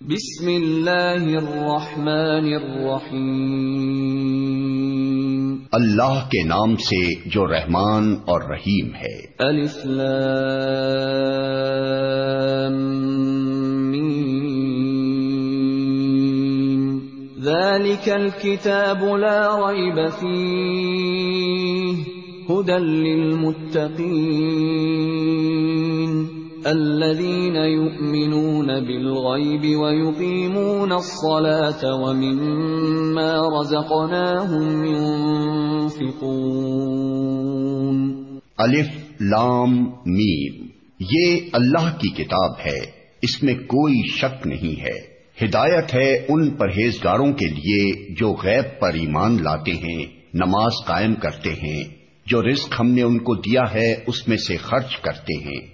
بسم اللہ الرحمن الرحیم اللہ کے نام سے جو رحمان اور رحیم ہے۔ الف لام میم۔ ذالک الكتاب لا ریب فیہ۔ هدى للمتقین۔ الذين يؤمنون بالغيب ويقيمون الصلاة ومما رزقناهم ينفقون. الف لام میم. یہ اللہ کی کتاب ہے، اس میں کوئی شک نہیں ہے۔ ہدایت ہے ان پرہیزگاروں کے لیے جو غیب پر ایمان لاتے ہیں، نماز قائم کرتے ہیں۔ جو رزق ہم نے ان کو دیا ہے، اس میں سے خرچ کرتے ہیں۔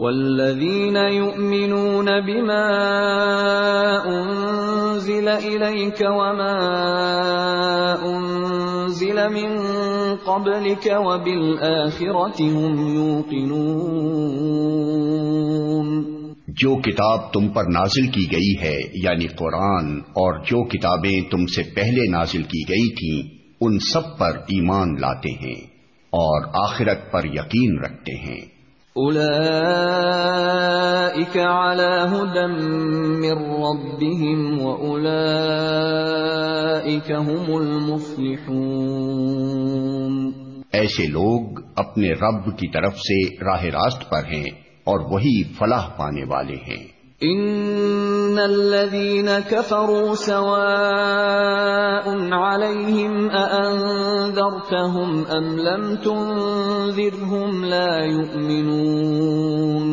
والذين يؤمنون بما أنزل إليك وما أنزل من قبلك وبالآخرة هم يوقنون جو کتاب تم پر نازل کی گئی ہے یعنی قرآن، اور جو کتابیں تم سے پہلے نازل کی گئی تھیں، ان سب پر ایمان لاتے ہیں اور آخرت پر یقین رکھتے ہیں۔ اولئیک علی هدى من ربهم هم المفلحون ایسے لوگ اپنے رب کی طرف سے راہ راست پر ہیں اور وہی فلاح پانے والے ہیں۔ ان الذين كفروا سواء عليهم اانذرتهم ام لم تنذرهم لا يؤمنون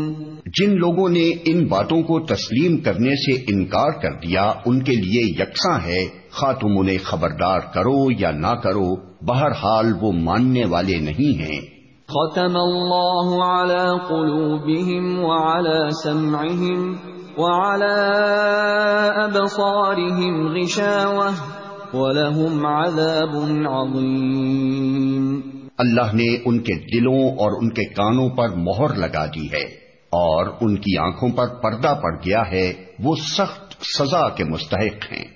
جن لوگوں نے ان باتوں کو تسلیم کرنے سے انکار کر دیا ان کے لیے یکساں ہے خواہ تم انہیں خبردار کرو یا نہ کرو بہرحال وہ ماننے والے نہیں ہیں۔ ختم اللہ على قلوبهم وعلى سمعهم وعلى أبصارهم غشاوة ولهم عذاب عظيم۔ اللہ نے ان کے دلوں اور ان کے کانوں پر مہر لگا دی ہے اور ان کی آنکھوں پر پردہ پڑ گیا ہے، وہ سخت سزا کے مستحق ہیں۔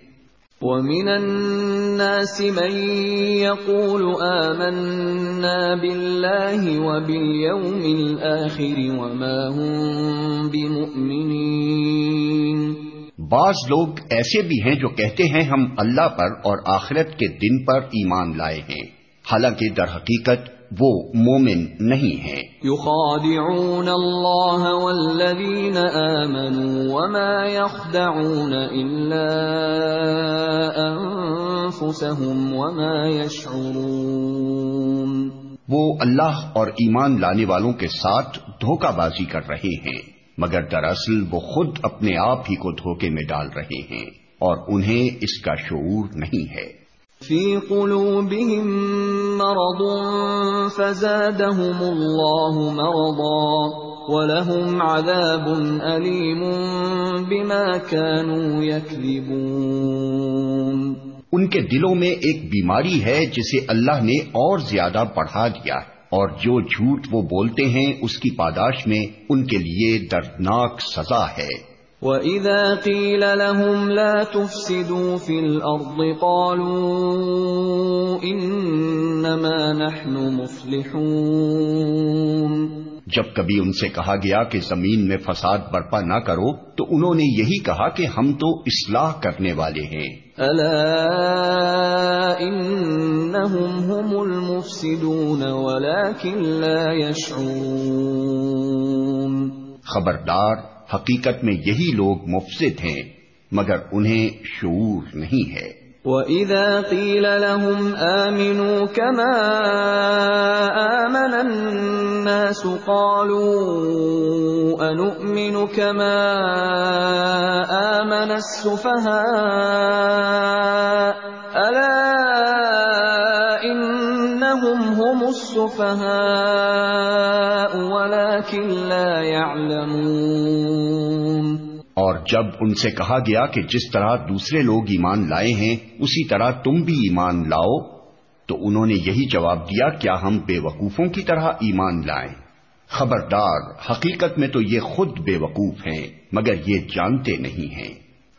ومن الناس من يقول آمنا بالله وباليوم الآخر وما هم بمؤمنين۔ بعض لوگ ایسے بھی ہیں جو کہتے ہیں ہم اللہ پر اور آخرت کے دن پر ایمان لائے ہیں۔ حالانکہ در حقیقت وہ مومن نہیں ہے یخادعون اللہ والذین آمنوا وما یخدعون الا انفسهم وما یشعرون وہ اللہ اور ایمان لانے والوں کے ساتھ دھوکہ بازی کر رہے ہیں مگر دراصل وہ خود اپنے آپ ہی کو دھوکے میں ڈال رہے ہیں اور انہیں اس کا شعور نہیں ہے۔ فی قلوبهم مرض فزادهم اللہ مرضا ولهم عذاب علیم بما كانوا يكذبون ان کے دلوں میں ایک بیماری ہے جسے اللہ نے اور زیادہ بڑھا دیا اور جو جھوٹ وہ بولتے ہیں اس کی پاداش میں ان کے لیے دردناک سزا ہے۔ وَإِذَا قِيلَ لَهُمْ لَا تُفْسِدُوا فِي الْأَرْضِ قَالُوا إِنَّمَا نَحْنُ مُصْلِحُونَ جب کبھی ان سے کہا گیا کہ زمین میں فساد برپا نہ کرو تو انہوں نے یہی کہا کہ ہم تو اصلاح کرنے والے ہیں۔ الا انہم هم المفسدون ولكن لا يشعرون خبردار حقیقت میں یہی لوگ مفسد ہیں، مگر انہیں شعور نہیں ہے۔ وَإِذَا قِيلَ لَهُمْ آمِنُوا كَمَا آمَنَ النَّاسُ قَالُوا أَنُؤْمِنُ كَمَا آمَنَ السُّفَهَاءُ أَلَا إِنَّهُمْ هُمُ السُّفَهَاءُ وَلَكِنْ لَا يَعْلَمُونَ اور جب ان سے کہا گیا کہ جس طرح دوسرے لوگ ایمان لائے ہیں، اسی طرح تم بھی ایمان لاؤ، تو انہوں نے یہی جواب دیا، کیا ہم بے وقوفوں کی طرح ایمان لائیں؟ خبردار، حقیقت میں تو یہ خود بے وقوف ہیں، مگر یہ جانتے نہیں ہیں۔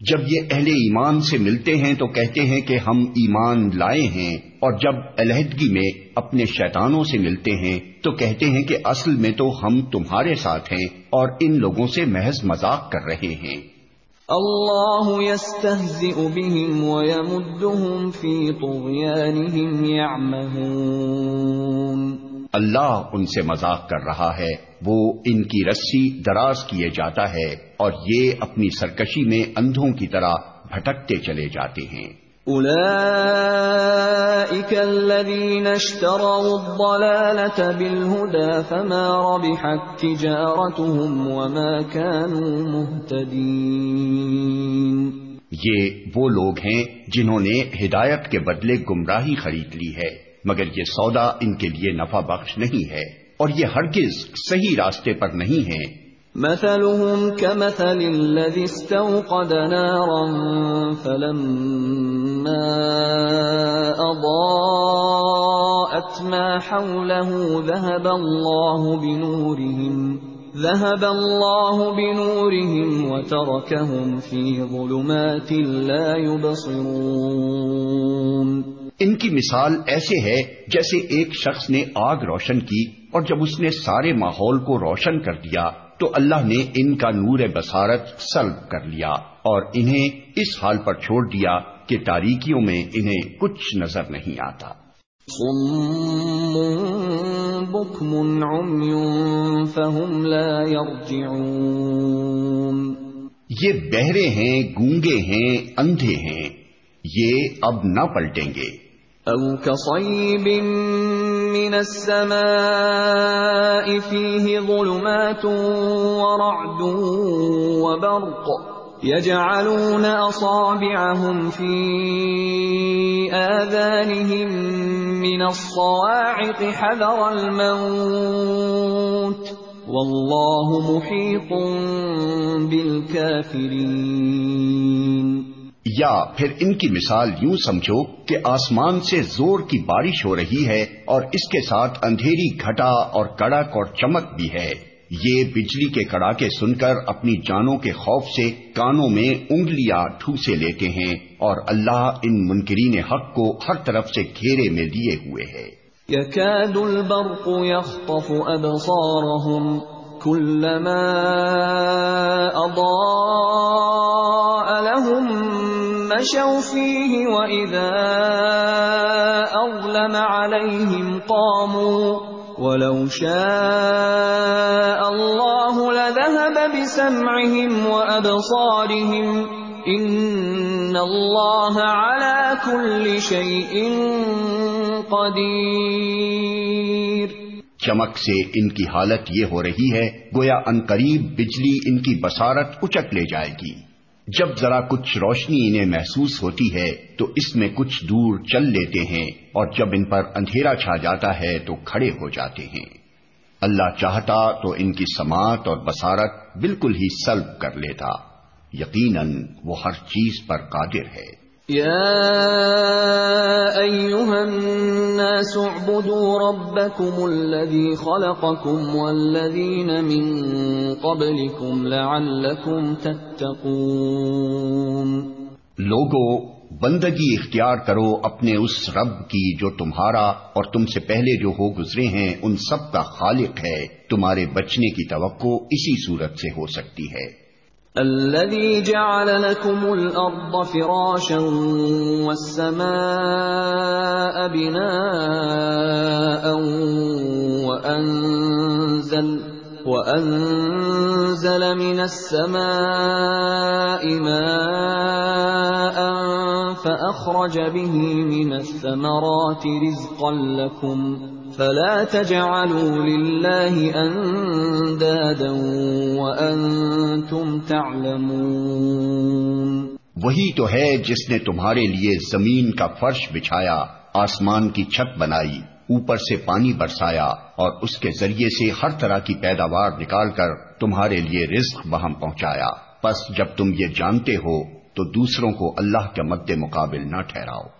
جب یہ اہل ایمان سے ملتے ہیں تو کہتے ہیں کہ ہم ایمان لائے ہیں، اور جب علیحدگی میں اپنے شیطانوں سے ملتے ہیں تو کہتے ہیں کہ اصل میں تو ہم تمہارے ساتھ ہیں اور ان لوگوں سے محض مذاق کر رہے ہیں۔ اللہ يستهزئ بهم ويمدهم في طغيانهم يعمهون اللہ ان سے مذاق کر رہا ہے وہ ان کی رسی دراز کیے جاتا ہے اور یہ اپنی سرکشی میں اندھوں کی طرح بھٹکتے چلے جاتے ہیں۔ الذين اشتروا بالهدى فما ربحت تجارتهم وما كانوا مهتدين یہ وہ لوگ ہیں جنہوں نے ہدایت کے بدلے گمراہی خرید لی ہے۔ مگر یہ سودا ان کے لیے نفع بخش نہیں ہے اور یہ ہرگز صحیح راستے پر نہیں ہے مثلهم كمثل الذي استوقد نارا فلما أضاءت ما حوله ذهب الله بنورهم، ذهب الله بنورهم وتركهم في ظلمات لا يبصرون۔ ان کی مثال ایسے ہے جیسے ایک شخص نے آگ روشن کی اور جب اس نے سارے ماحول کو روشن کر دیا تو اللہ نے ان کا نور بسارت سلب کر لیا اور انہیں اس حال پر چھوڑ دیا کہ تاریکیوں میں انہیں کچھ نظر نہیں آتا۔ یہ بہرے ہیں گونگے ہیں اندھے ہیں یہ اب نہ پلٹیں گے۔ أو كصيب من السماء فيه ظلمات ورعد وبرق يجعلون أصابعهم في آذانهم من الصواعق حذر الموت والله محيط بالكافرين یا پھر ان کی مثال یوں سمجھو کہ آسمان سے زور کی بارش ہو رہی ہے اور اس کے ساتھ اندھیری گھٹا اور کڑک اور چمک بھی ہے۔ یہ بجلی کے کڑاکے سن کر اپنی جانوں کے خوف سے کانوں میں انگلیاں ٹھوسے لیتے ہیں اور اللہ ان منکرین حق کو ہر طرف سے گھیرے میں لیے ہوئے ہے۔ البرق يخطف كلما لهم مشوا فيه وإذا أظلم عليهم قاموا ولو شاء الله لذهب بسمعهم وأبصارهم إن الله على كل شيء قدير چمک سے ان کی حالت یہ ہو رہی ہے، گویا انقریب بجلی ان کی بسارت اچک لے جائے گی۔ جب ذرا کچھ روشنی انہیں محسوس ہوتی ہے، تو اس میں کچھ دور چل لیتے ہیں اور جب ان پر اندھیرا چھا جاتا ہے، تو کھڑے ہو جاتے ہیں۔ اللہ چاہتا تو ان کی سماعت اور بسارت بالکل ہی سلب کر لیتا۔ یقیناً وہ ہر چیز پر قادر ہے۔ الناس اعبدوا ربكم الذي خلقكم والذين من قبلكم لعلكم تتقون لوگو، بندگی اختیار کرو اپنے اس رب کی جو تمہارا اور تم سے پہلے جو ہو گزرے ہیں، ان سب کا خالق ہے۔ تمہارے بچنے کی توقع اسی صورت سے ہو سکتی ہے۔ الذي جعل لكم الأرض فراشا والسماء بناء وأنزل, وأنزل من السماء ماء فأخرج به من الثمرات رزقا لكم فلا تجعلوا لله اندادا وانتم تعلمون. وہی تو ہے جس نے تمہارے لیے زمین کا فرش بچھایا، آسمان کی چھت بنائی، اوپر سے پانی برسایا اور اس کے ذریعے سے ہر طرح کی پیداوار نکال کر تمہارے لیے رزق بہم پہنچایا۔ پس جب تم یہ جانتے ہو، تو دوسروں کو اللہ کے مد مقابل نہ ٹھہراؤ۔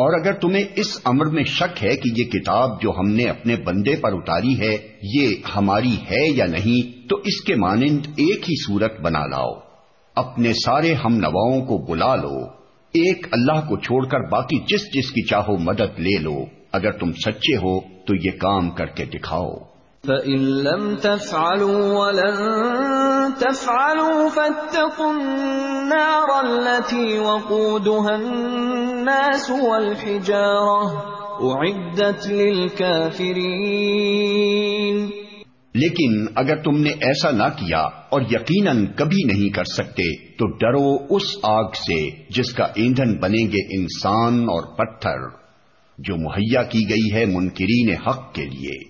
اور اگر تمہیں اس امر میں شک ہے کہ یہ کتاب جو ہم نے اپنے بندے پر اتاری ہے، یہ ہماری ہے یا نہیں، تو اس کے مانند ایک ہی صورت بنا لاؤ۔ اپنے سارے ہم نواؤں کو بلا لو۔ ایک اللہ کو چھوڑ کر باقی جس جس کی چاہو مدد لے لو۔ اگر تم سچے ہو، تو یہ کام کر کے دکھاؤ۔ فَإِن لَّمْ تَفْعَلُوا وَلَن تَفْعَلُوا فَاتَّقُوا النَّارَ الَّتِي وَقُودُهَا النَّاسُ وَالْحِجَارَةُ أُعِدَّتْ لِلْكَافِرِينَ لیکن اگر تم نے ایسا نہ کیا اور یقیناً کبھی نہیں کر سکتے، تو ڈرو اس آگ سے جس کا ایندھن بنیں گے انسان اور پتھر، جو مہیا کی گئی ہے منکرین حق کے لیے۔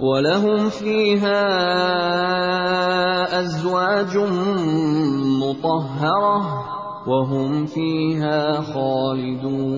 ولهم فيها أزواج مطهرة وهم فيها خالدون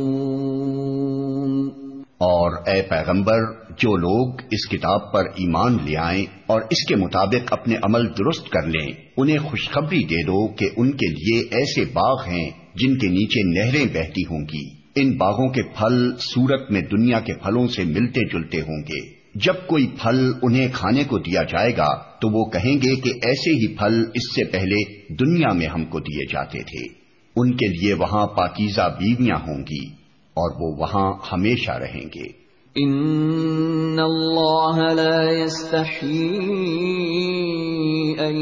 اور اے پیغمبر، جو لوگ اس کتاب پر ایمان لے آئیں اور اس کے مطابق اپنے عمل درست کر لیں، انہیں خوشخبری دے دو کہ ان کے لیے ایسے باغ ہیں جن کے نیچے نہریں بہتی ہوں گی۔ ان باغوں کے پھل سورت میں دنیا کے پھلوں سے ملتے جلتے ہوں گے۔ جب کوئی پھل انہیں کھانے کو دیا جائے گا تو وہ کہیں گے کہ ایسے ہی پھل اس سے پہلے دنیا میں ہم کو دیے جاتے تھے۔ ان کے لیے وہاں پاکیزہ بیویاں ہوں گی اور وہ وہاں ہمیشہ رہیں گے۔ ان اللہ لا يستحيي ان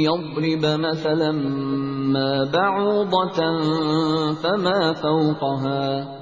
يضرب مثلا ما بعوضة فما فوقها۔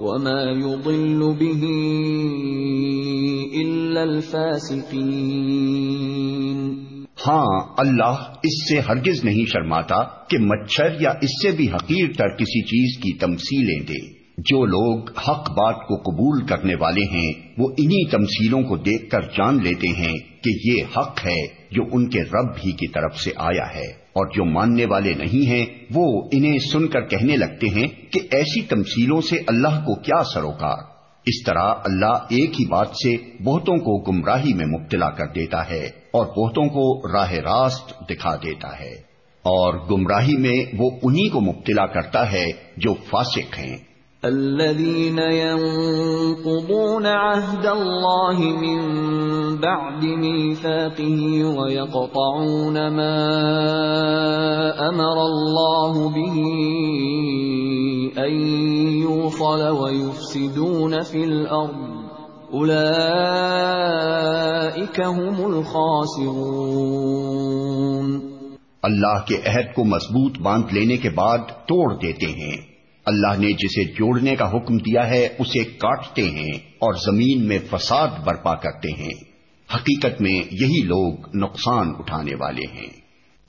وَمَا يُضِلُّ بِهِ إِلَّا الْفَاسِقِينَ ہاں اللہ اس سے ہرگز نہیں شرماتا کہ مچھر یا اس سے بھی حقیر تر کسی چیز کی تمثیلیں دے۔ جو لوگ حق بات کو قبول کرنے والے ہیں، وہ انہی تمثیلوں کو دیکھ کر جان لیتے ہیں کہ یہ حق ہے جو ان کے رب ہی کی طرف سے آیا ہے۔ اور جو ماننے والے نہیں ہیں، وہ انہیں سن کر کہنے لگتے ہیں کہ ایسی تمثیلوں سے اللہ کو کیا سروکار اس طرح اللہ ایک ہی بات سے بہتوں کو گمراہی میں مبتلا کر دیتا ہے اور بہتوں کو راہ راست دکھا دیتا ہے۔ اور گمراہی میں وہ انہی کو مبتلا کرتا ہے جو فاسق ہیں۔ الذين ينقضون عهد الله من بعد ميثاقه ويقطعون ما أمر الله به أن يوصل ويفسدون في الأرض. أولئك هم الخاسرون. اللہ کے عہد کو مضبوط باندھ لینے کے بعد توڑ دیتے ہیں۔ اللہ نے جسے جوڑنے کا حکم دیا ہے، اسے کاٹتے ہیں اور زمین میں فساد برپا کرتے ہیں۔ حقیقت میں یہی لوگ نقصان اٹھانے والے ہیں۔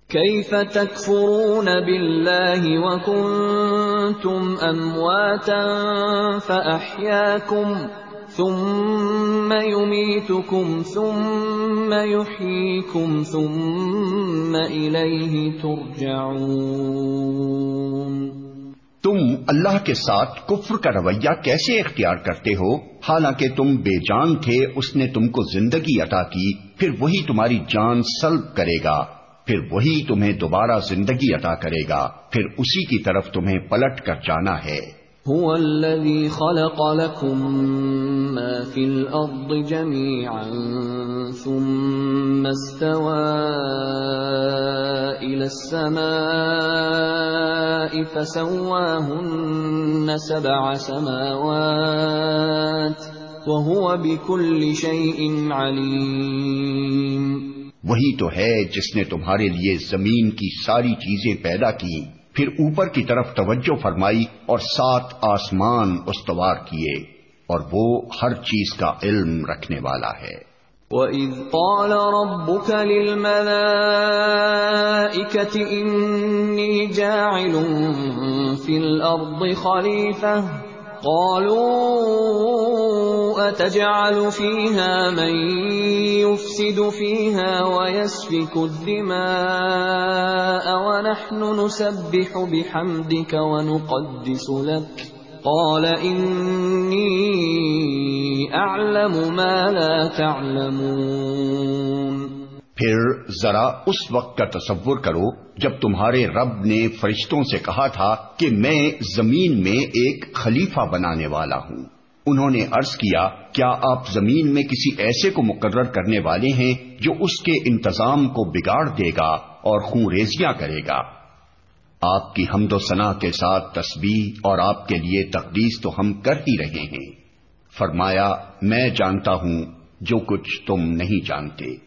كيف تكفرون بالله وكنتم امواتا فاحياكم ثم يميتكم ثم يحييكم ثم اليه ترجعون۔ تم اللہ کے ساتھ کفر کا رویہ کیسے اختیار کرتے ہو؟ حالانکہ تم بے جان تھے، اس نے تم کو زندگی عطا کی، پھر وہی تمہاری جان سلب کرے گا، پھر وہی تمہیں دوبارہ زندگی عطا کرے گا، پھر اسی کی طرف تمہیں پلٹ کر جانا ہے۔ هو الذي خلق لكم ما في الأرض جميعا ثم استوى إلى السماء فسواهن سبع سماوات وهو بكل شيء عليم وہی تو ہے جس نے تمہارے لیے زمین کی ساری چیزیں پیدا کی پھر اوپر کی طرف توجہ فرمائی اور سات آسمان استوار کیے اور وہ ہر چیز کا علم رکھنے والا ہے۔ وَإِذْ قَالَ رَبُّكَ لِلْمَلَائِكَةِ إِنِّي جَاعِلٌ فِي الْأَرْضِ خَلِيفَةً قالوا اتجعل فيها من يفسد فيها ويسفك الدماء ونحن نسبح بحمدك ونقدس لك قال اني اعلم ما لا تعلمون پھر ذرا اس وقت کا تصور کرو جب تمہارے رب نے فرشتوں سے کہا تھا کہ میں زمین میں ایک خلیفہ بنانے والا ہوں۔ انہوں نے عرض کیا کیا آپ زمین میں کسی ایسے کو مقرر کرنے والے ہیں جو اس کے انتظام کو بگاڑ دے گا اور خون ریزیاں کرے گا؟ آپ کی حمد و ثنا کے ساتھ تسبیح اور آپ کے لیے تقدیس تو ہم کر ہی رہے ہیں۔ فرمایا، میں جانتا ہوں جو کچھ تم نہیں جانتے۔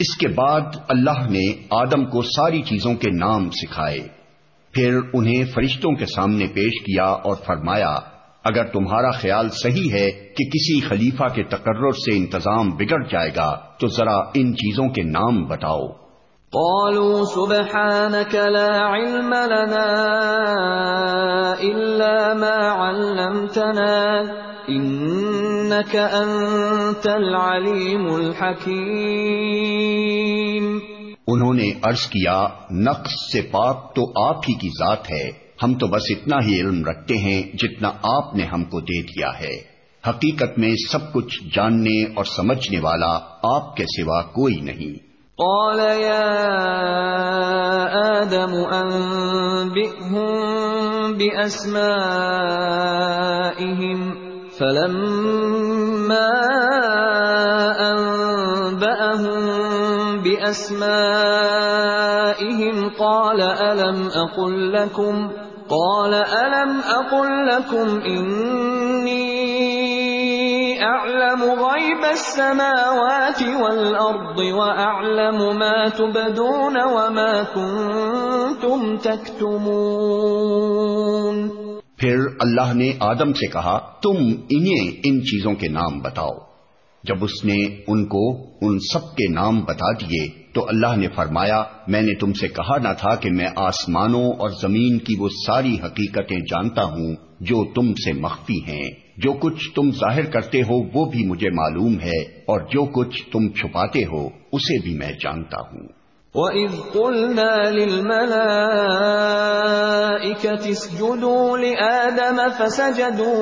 اس کے بعد اللہ نے آدم کو ساری چیزوں کے نام سکھائے۔ پھر انہیں فرشتوں کے سامنے پیش کیا اور فرمایا، اگر تمہارا خیال صحیح ہے کہ کسی خلیفہ کے تقرر سے انتظام بگڑ جائے گا، تو ذرا ان چیزوں کے نام بتاؤ۔ قالوا سبحانك لا علم لنا الا ما علمتنا انك انت العلیم الحکیم انہوں نے عرض کیا، نقص سے پاک تو آپ ہی کی ذات ہے، ہم تو بس اتنا ہی علم رکھتے ہیں جتنا آپ نے ہم کو دے دیا ہے۔ حقیقت میں سب کچھ جاننے اور سمجھنے والا آپ کے سوا کوئی نہیں۔ قال يا آدم أنبئهم بأسمائهم فلما أنبأهم بأسمائهم قال ألم أقل لكم قال ألم أقل لكم إني أعلم غيب السماوات والأرض وأعلم ما تبدون وما كنتم تكتمون پھر اللہ نے آدم سے کہا، تم انہیں ان چیزوں کے نام بتاؤ۔ جب اس نے ان کو ان سب کے نام بتا دیے تو اللہ نے فرمایا، میں نے تم سے کہا نہ تھا کہ میں آسمانوں اور زمین کی وہ ساری حقیقتیں جانتا ہوں جو تم سے مخفی ہیں۔ جو کچھ تم ظاہر کرتے ہو وہ بھی مجھے معلوم ہے اور جو کچھ تم چھپاتے ہو اسے بھی میں جانتا ہوں۔ وَإِذْ قُلْنَا لِلْمَلَائِكَةِ اسْجُدُوا لِآدَمَ فَسَجَدُوا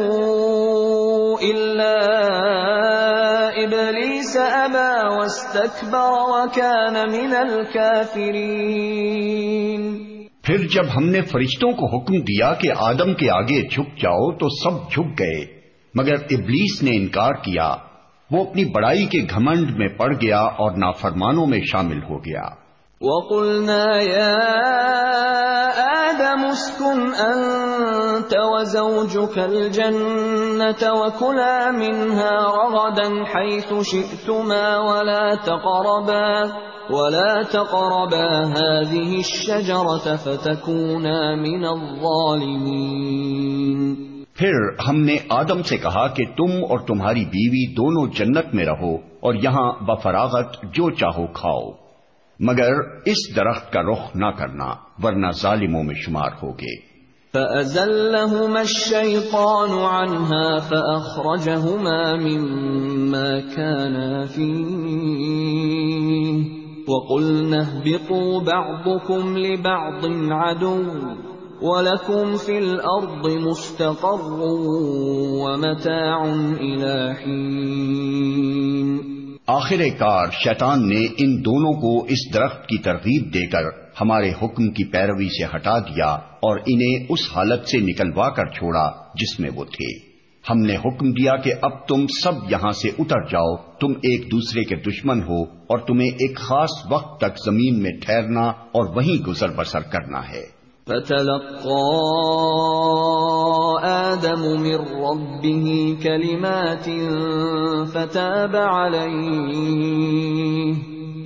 إِلَّا إِبْلِيسَ أَبَى وَاسْتَكْبَرَ وَكَانَ مِنَ الْكَافِرِينَ پھر جب ہم نے فرشتوں کو حکم دیا کہ آدم کے آگے جھک جاؤ تو سب جھک گئے، مگر ابلیس نے انکار کیا، وہ اپنی بڑائی کے گھمنڈ میں پڑ گیا اور نافرمانوں میں شامل ہو گیا۔ وَقُلْنَا يَا آدَمُ اسْكُنْ أَنْتَ وَزَوْجُكَ الْجَنَّةَ وَكُلَا مِنْهَا رَغَدًا حَيْثُ شِئْتُمَا وَلَا تَقْرَبَا وَلَا تَقْرَبَا هَذِهِ الشَّجَرَةَ فَتَكُونَا مِنَ الظَّالِمِينَ پھر ہم نے آدم سے کہا کہ تم اور تمہاری بیوی دونوں جنت میں رہو اور یہاں بفراغت جو چاہو کھاؤ۔ مگر اس درخت کا رخ نہ کرنا، ورنہ ظالموں میں شمار ہوگے۔ فأزلهما الشيطان عنها فأخرجهما مما كانا فيه وقلنا اهبطوا بعضكم لبعض عدو وَلَكُمْ فِي الْأَرْضِ مُسْتَقَرٌّ وَمَتَاعٌ إِلَى حِينٍ آخر کار شیطان نے ان دونوں کو اس درخت کی ترغیب دے کر ہمارے حکم کی پیروی سے ہٹا دیا اور انہیں اس حالت سے نکلوا کر چھوڑا جس میں وہ تھے۔ ہم نے حکم دیا کہ اب تم سب یہاں سے اتر جاؤ، تم ایک دوسرے کے دشمن ہو اور تمہیں ایک خاص وقت تک زمین میں ٹھہرنا اور وہیں گزر بسر کرنا ہے۔ فتلقى آدم من ربه كلمات فتاب عليه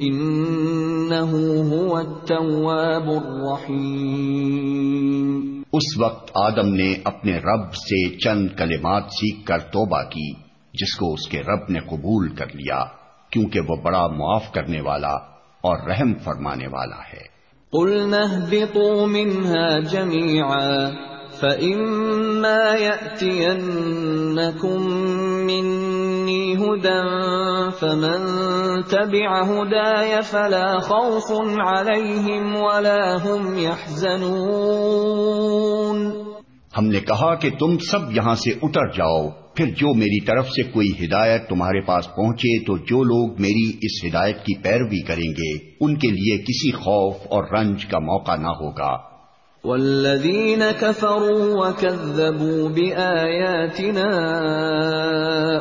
إنه هو التواب الرحيم اس وقت آدم نے اپنے رب سے چند کلمات سیکھ کر توبہ کی، جس کو اس کے رب نے قبول کر لیا، کیونکہ وہ بڑا معاف کرنے والا اور رحم فرمانے والا ہے۔ قلنا اهبطوا منها جميعا فإما يأتينكم مني هدى فمن تبع هداي فلا خوف عليهم ولا هم يحزنون ہم نے کہا کہ تم سب یہاں سے اتر جاؤ۔ پھر جو میری طرف سے کوئی ہدایت تمہارے پاس پہنچے تو جو لوگ میری اس ہدایت کی پیروی کریں گے، ان کے لیے کسی خوف اور رنج کا موقع نہ ہوگا۔ والذین كفروا وكذبوا بآیاتنا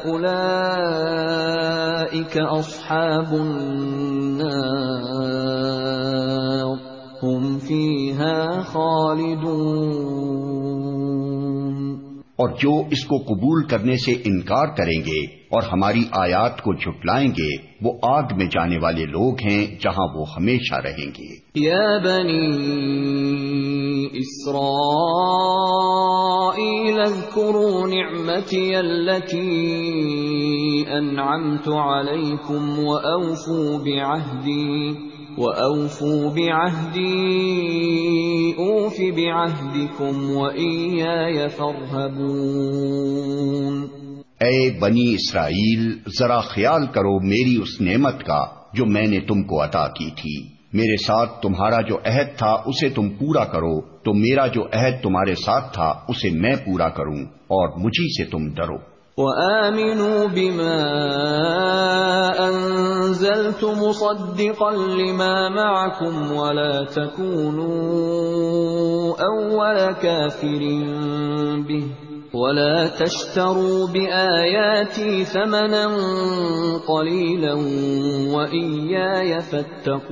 اولئیک اصحاب النار، هم فیها خالدون۔ اور جو اس کو قبول کرنے سے انکار کریں گے اور ہماری آیات کو جھٹلائیں گے، وہ آگ میں جانے والے لوگ ہیں جہاں وہ ہمیشہ رہیں گے۔ یا بنی اسرائیل، اذکروا نعمتی اللتی انعمت علیکم وأوفوا بعہدی۔ وَأَوْفُوا بِعَهْدِي، أُوفِ بِعَهْدِكُمْ وَإِيَّايَ فَارْهَبُونَ۔ اے بنی اسرائیل، ذرا خیال کرو میری اس نعمت کا جو میں نے تم کو عطا کی تھی۔ میرے ساتھ تمہارا جو عہد تھا اسے تم پورا کرو، تو میرا جو عہد تمہارے ساتھ تھا اسے میں پورا کروں، اور مجھی سے تم ڈرو۔ وآمنوا بما أنزلت مصدقا لما معكم ولا تكونوا أول كافر به ولا تشتروا بآياتي ثمنا قليلا وإياي فاتقون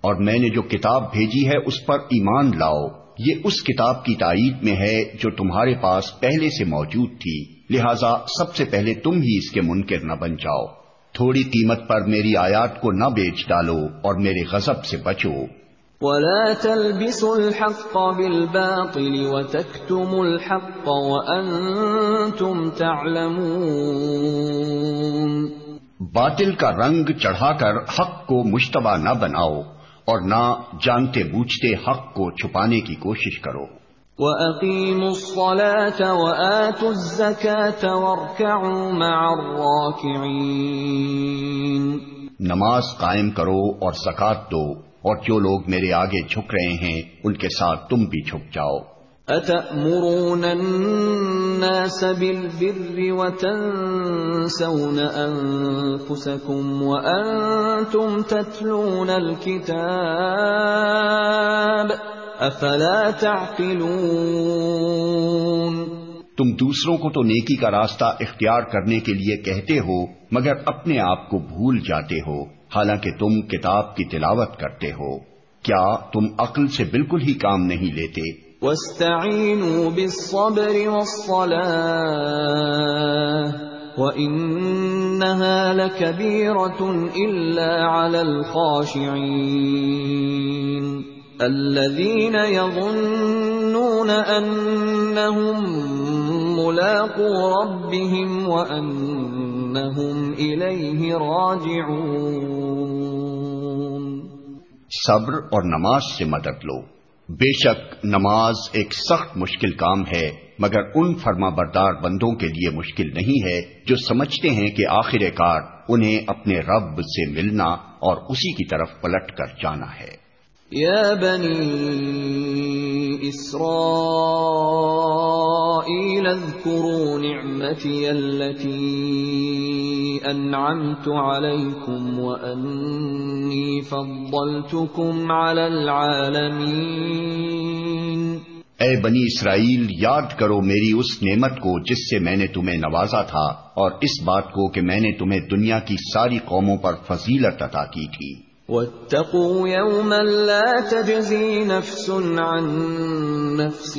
اور میں نے جو کتاب بھیجی ہے اس پر ایمان لاؤ۔ یہ اس کتاب کی تائید میں ہے جو تمہارے پاس پہلے سے موجود تھی۔ لہذا سب سے پہلے تم ہی اس کے منکر نہ بن جاؤ۔ تھوڑی قیمت پر میری آیات کو نہ بیچ ڈالو اور میرے غضب سے بچو۔ ولا تلبسوا الحق بالباطل وتكتموا الحق وانتم تعلمون۔ باطل کا رنگ چڑھا کر حق کو مشتبہ نہ بناؤ۔ اور نہ جانتے بوجھتے حق کو چھپانے کی کوشش کرو۔ وَأَقِيمُوا الصَّلَاةَ وَآتُوا الزَّكَاةَ وَارْكَعُوا مَعَ الرَّاكِعِينَ۔ نماز قائم کرو اور زکات دو اور جو لوگ میرے آگے جھک رہے ہیں ان کے ساتھ تم بھی جھک جاؤ۔ اتأمرون الناس بالبر وتنسون انفسكم وانتم تتلون الكتاب افلا تعقلون تم دوسروں کو تو نیکی کا راستہ اختیار کرنے کے لیے کہتے ہو، مگر اپنے آپ کو بھول جاتے ہو، حالانکہ تم کتاب کی تلاوت کرتے ہو۔ کیا تم عقل سے بالکل ہی کام نہیں لیتے؟ واستعینوا بالصبر والصلاة، وإنها لكبيرة إلا على الخاشعين. الذين يظنون يظنون انهم ملاقو ربهم وانهم اليه راجعون. صبر اور نماز سے مدد لو۔ بے شک نماز ایک سخت مشکل کام ہے، مگر ان فرما بردار بندوں کے لیے مشکل نہیں ہے جو سمجھتے ہیں کہ آخر کار انہیں اپنے رب سے ملنا اور اسی کی طرف پلٹ کر جانا ہے۔ يا بني إسرائيل اذكروا نعمتي التي أنعمت عليكم وأني فضلتكم على العالمين. اے بنی اسرائیل، یاد کرو میری اس نعمت کو جس سے میں نے تمہیں نوازا تھا اور اس بات کو کہ میں نے تمہیں دنیا کی ساری قوموں پر فضیلت عطا کی تھی۔ واتقوا يوما لا تجزي نفس عن نفس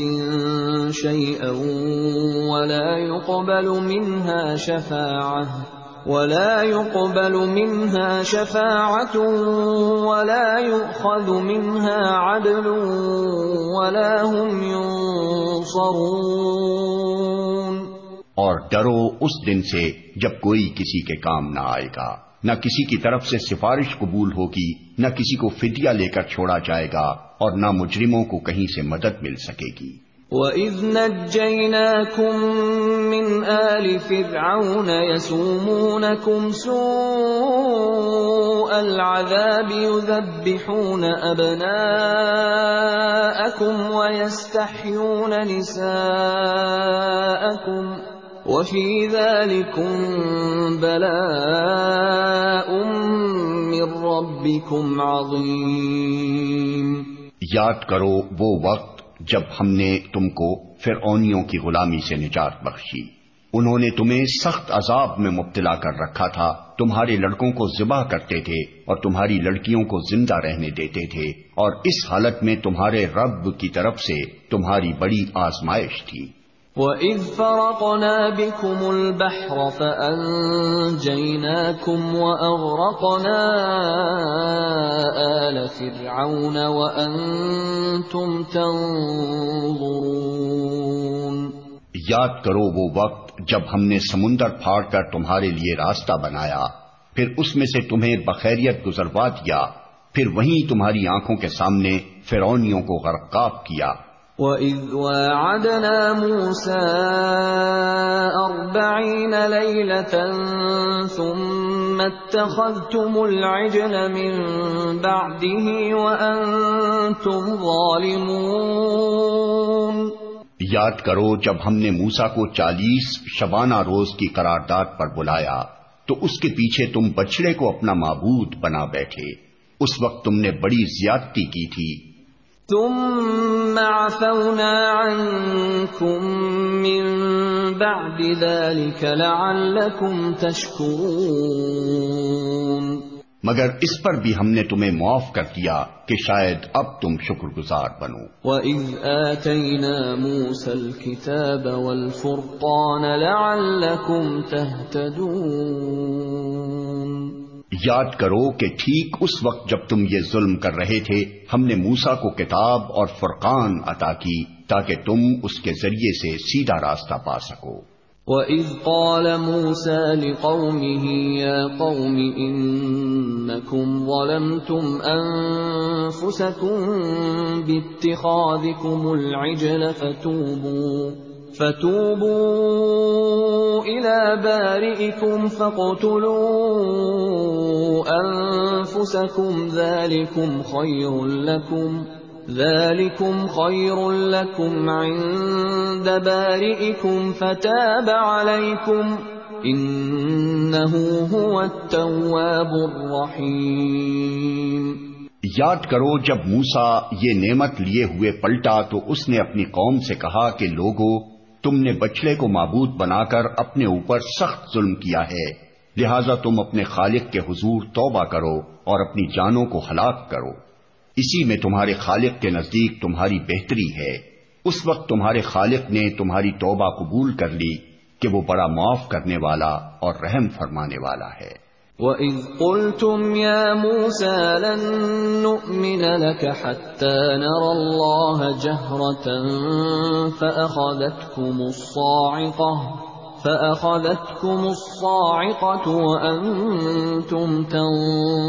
شيئا ولا يقبل منها شفاعة ولا يقبل منها شفاعة ولا يؤخذ منها عدل ولا هم ينصرون اور ڈرو اس دن سے جب کوئی کسی کے کام نہ آئے گا۔ نہ کسی کی طرف سے سفارش قبول ہوگی، نہ کسی کو فدیہ لے کر چھوڑا جائے گا اور نہ مجرموں کو کہیں سے مدد مل سکے گی۔ وَإِذْ نَجَّيْنَاكُمْ مِنْ آلِ فِرْعَوْنَ يَسُومُونَكُمْ سُوءَ الْعَذَابِ يُذَبِّحُونَ أَبْنَاءَكُمْ وَيَسْتَحْيُونَ نِسَاءَكُمْ وفي ذلكم بلاء من ربكم عظيم یاد کرو وہ وقت جب ہم نے تم کو فرعونیوں کی غلامی سے نجات بخشی۔ انہوں نے تمہیں سخت عذاب میں مبتلا کر رکھا تھا۔ تمہارے لڑکوں کو ذبح کرتے تھے اور تمہاری لڑکیوں کو زندہ رہنے دیتے تھے۔ اور اس حالت میں تمہارے رب کی طرف سے تمہاری بڑی آزمائش تھی۔ وَإِذْ فَرَقْنَا بِكُمُ الْبَحْرَ فَأَنْجَيْنَاكُمْ وَأَغْرَقْنَا آلَ فِرْعَوْنَ وَأَنْتُمْ تَنْظُرُونَ یاد کرو وہ وقت جب ہم نے سمندر پھاڑ کر تمہارے لیے راستہ بنایا، پھر اس میں سے تمہیں بخیریت گزروا دیا، پھر وہیں تمہاری آنکھوں کے سامنے فرونیوں کو غرقاب کیا۔ وَإِذْ وَاعَدْنَا مُوسَىٰ أَرْبَعِينَ لَيْلَةً ثُمَّ اتَّخَذْتُمُ الْعِجْلَ مِن بَعْدِهِ وَأَنتُمْ ظَالِمُونَ یاد کرو، جب ہم نے موسا کو چالیس شبانہ روز کی قرارداد پر بلایا، تو اس کے پیچھے تم بچڑے کو اپنا معبود بنا بیٹھے۔ اس وقت تم نے بڑی زیادتی کی تھی۔ ثم عفونا عنكم من بعد ذلك لعلكم تشكرون۔ مگر اس پر بھی ہم نے تمہیں معاف کر دیا کہ شاید اب تم شکر گزار بنو۔ وَإِذْ آتَيْنَا مُوسَى الْكِتَابَ وَالْفُرْقَانَ لَعَلَّكُمْ تَهْتَدُونَ۔ یاد کرو کہ ٹھیک اس وقت جب تم یہ ظلم کر رہے تھے، ہم نے موسا کو کتاب اور فرقان عطا کی تاکہ تم اس کے ذریعے سے سیدھا راستہ پا سکو۔ وَإِذْ قَالَ مُوسَى لِقَوْمِهِ يَا قَوْمِ إِنَّكُمْ ظَلَمْتُمْ أَنفُسَكُمْ بِاتِّخَاذِكُمُ الْعِجْلَ فَتُوبُوا فتوبوا إلى بارئكم فاقتلوا أنفسكم، ذلكم خير لكم، ذلكم خير لكم عند بارئكم، فتاب عليكم، إنه هو التواب الرحيم۔ یاد کرو، جب موسا یہ نعمت لیے ہوئے پلٹا تو اس نے اپنی قوم سے کہا کہ لوگوں تم نے بچڑے کو معبود بنا کر اپنے اوپر سخت ظلم کیا ہے۔ لہذا تم اپنے خالق کے حضور توبہ کرو اور اپنی جانوں کو ہلاک کرو۔ اسی میں تمہارے خالق کے نزدیک تمہاری بہتری ہے۔ اس وقت تمہارے خالق نے تمہاری توبہ قبول کر لی کہ وہ بڑا معاف کرنے والا اور رحم فرمانے والا ہے۔ وَإِذْ قُلْتُمْ يَا مُوسَى لَن نُّؤْمِنَ لَكَ حَتَّى نَرَى اللَّهَ جَهْرَةً فَأَخَذَتْكُمُ الصَّاعِقَةُ فَأَخَذَتْكُمُ الصَّاعِقَةُ وَأَنتُمْ تَنظُرُونَ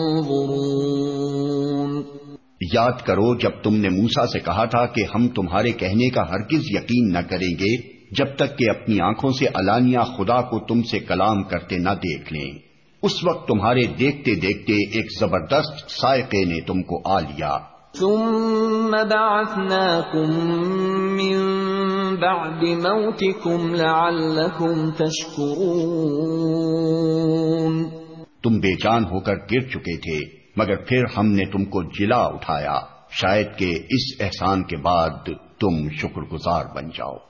یاد کرو جب تم نے موسا سے کہا تھا کہ ہم تمہارے کہنے کا ہرگز یقین نہ کریں گے، جب تک کہ اپنی آنکھوں سے علانیہ خدا کو تم سے کلام کرتے نہ دیکھ لیں۔ اس وقت تمہارے دیکھتے دیکھتے ایک زبردست سائقے نے تم کو آ لیا۔ ثم بعثناكم من بعد موتكم لعلكم تشكرون۔ تم بے جان ہو کر گر چکے تھے مگر پھر ہم نے تم کو جلا اٹھایا۔ شاید کہ اس احسان کے بعد تم شکر گزار بن جاؤ۔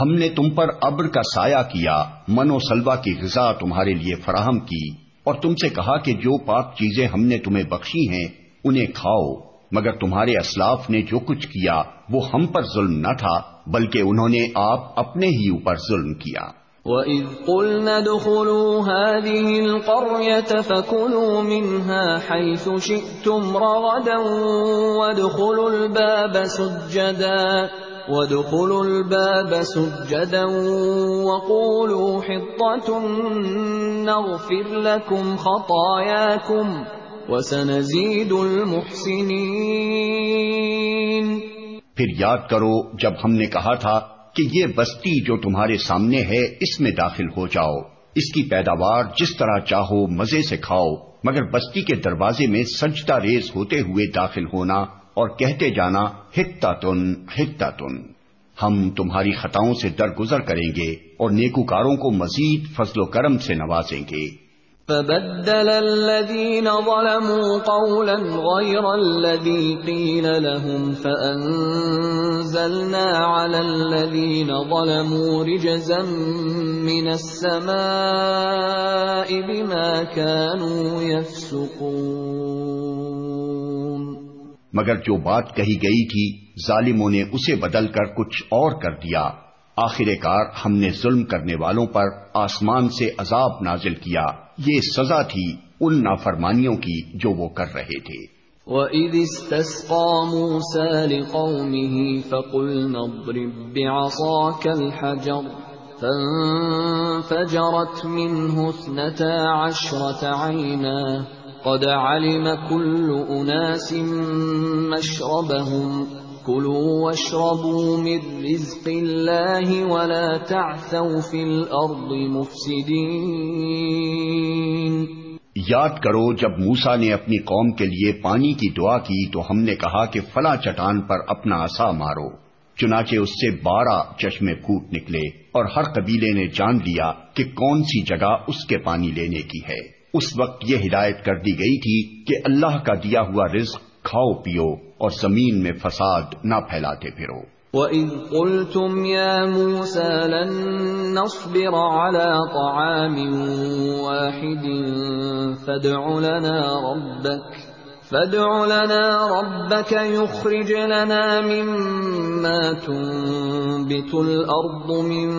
ہم نے تم پر ابر کا سایہ کیا، من و سلوا کی غذا تمہارے لیے فراہم کی، اور تم سے کہا کہ جو پاک چیزیں ہم نے تمہیں بخشی ہیں، انہیں کھاؤ، مگر تمہارے اسلاف نے جو کچھ کیا، وہ ہم پر ظلم نہ تھا، بلکہ انہوں نے آپ اپنے ہی اوپر ظلم کیا۔ وَإِذْ قُلْنَا دُخُلُوا هَذِهِ الْقَرْيَةَ فَكُلُوا مِنْهَا حَيْثُ شِئْتُمْ رَغَدًا وَادْخُلُوا الْبَابَ سُجَّدًا وَادْخُلُوا الْبَابَ سُجَّدًا وَقُولُوا حِطَّةٌ نَغْفِرْ لَكُمْ خَطَايَاكُمْ وَسَنَزِيدُ الْمُحْسِنِينَ پھر یاد کرو، جب ہم نے کہا تھا کہ یہ بستی جو تمہارے سامنے ہے، اس میں داخل ہو جاؤ۔ اس کی پیداوار جس طرح چاہو، مزے سے کھاؤ۔ مگر بستی کے دروازے میں سجدہ ریز ہوتے ہوئے داخل ہونا اور کہتے جانا ہتا تن ہتا تن ہم تمہاری خطاؤں سے درگزر کریں گے اور نیکوکاروں کو مزید فضل و کرم سے نوازیں گے۔ فبدل الذين ظلموا قولا غير الذي قيل لهم فأنزلنا على الذين ظلموا رجزا من السماء بما كانوا يفسقون مگر جو بات کہی گئی تھی، ظالموں نے اسے بدل کر کچھ اور کر دیا۔ آخر کار ہم نے ظلم کرنے والوں پر آسمان سے عذاب نازل کیا۔ یہ سزا تھی ان نافرمانیوں کی جو وہ کر رہے تھے۔ وَإِذِ اسْتَسْقَى مُوسَى لِقَوْمِهِ فَقُلْنَا اضْرِب بِّعَصَاكَ الْحَجَرَ فَانفَجَرَتْ مِنْهُ اثْنَتَا عَشْرَةَ عَيْنًا قد علم كل اناس مشربهم كلوا واشربوا من رزق الله ولا تعثوا في الارض مفسدين یاد کرو، جب موسا نے اپنی قوم کے لیے پانی کی دعا کی تو ہم نے کہا کہ فلاں چٹان پر اپنا آسا مارو، چنانچہ اس سے بارہ چشمے پھوٹ نکلے اور ہر قبیلے نے جان لیا کہ کون سی جگہ اس کے پانی لینے کی ہے۔ اس وقت یہ ہدایت کر دی گئی تھی کہ اللہ کا دیا ہوا رزق کھاؤ پیو اور زمین میں فساد نہ پھیلاتے پھرو۔ وَإِذْ قُلْتُمْ يَا مُوسَى لَن نَّصْبِرَ عَلَى طَعَامٍ وَاحِدٍ فَادْعُ لَنَا رَبَّكَ فَادْعُ لَنَا رَبَّكَ يُخْرِجْ لَنَا مِمَّا تُنبِتُ الْأَرْضُ مِن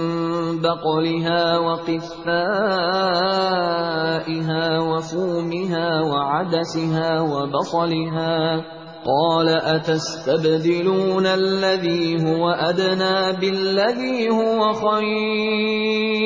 بَقْلِهَا وَقِثَّائِهَا وَفُومِهَا وَعَدَسِهَا وَبَصَلِهَا قَالَ أَتَسْتَبْدِلُونَ الَّذِي هُوَ أَدْنَىٰ بِالَّذِي هُوَ خَيْرٌ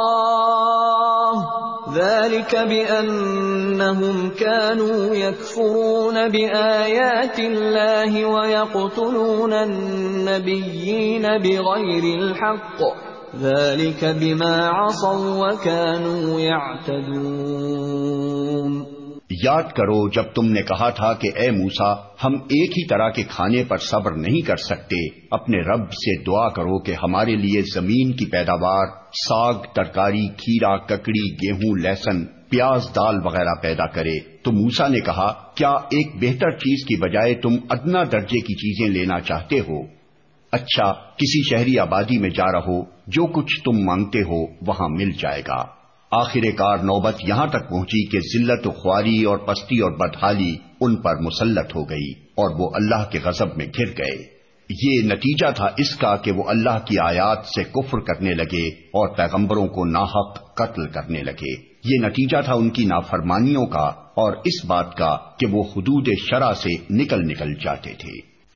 ذلك بأنهم كانوا يكفرون بآيات الله ويقتلون النبيين بغير الحق. ذلك بما عصوا وكانوا يعتدون. یاد کرو جب تم نے کہا تھا کہ اے موسا ہم ایک ہی طرح کے کھانے پر صبر نہیں کر سکتے، اپنے رب سے دعا کرو کہ ہمارے لیے زمین کی پیداوار ساگ، ترکاری، کھیرا، ککڑی، گیہوں، لہسن، پیاز، دال وغیرہ پیدا کرے۔ تو موسا نے کہا، کیا ایک بہتر چیز کی بجائے تم ادنا درجے کی چیزیں لینا چاہتے ہو؟ اچھا کسی شہری آبادی میں جا رہو، جو کچھ تم مانگتے ہو، وہاں مل جائے گا۔ آخر کار نوبت یہاں تک پہنچی کہ ذلت و خواری اور پستی اور بدحالی ان پر مسلط ہو گئی اور وہ اللہ کے غضب میں گر گئے۔ یہ نتیجہ تھا اس کا کہ وہ اللہ کی آیات سے کفر کرنے لگے اور پیغمبروں کو ناحق قتل کرنے لگے۔ یہ نتیجہ تھا ان کی نافرمانیوں کا اور اس بات کا کہ وہ حدود شرع سے نکل نکل جاتے تھے۔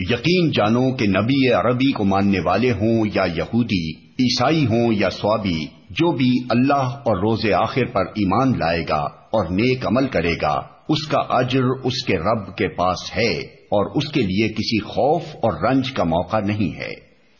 یقین جانو کہ نبی عربی کو ماننے والے ہوں یا یہودی، عیسائی ہوں یا سوابی، جو بھی اللہ اور روز آخر پر ایمان لائے گا اور نیک عمل کرے گا، اس کا اجر اس کے رب کے پاس ہے اور اس کے لیے کسی خوف اور رنج کا موقع نہیں ہے۔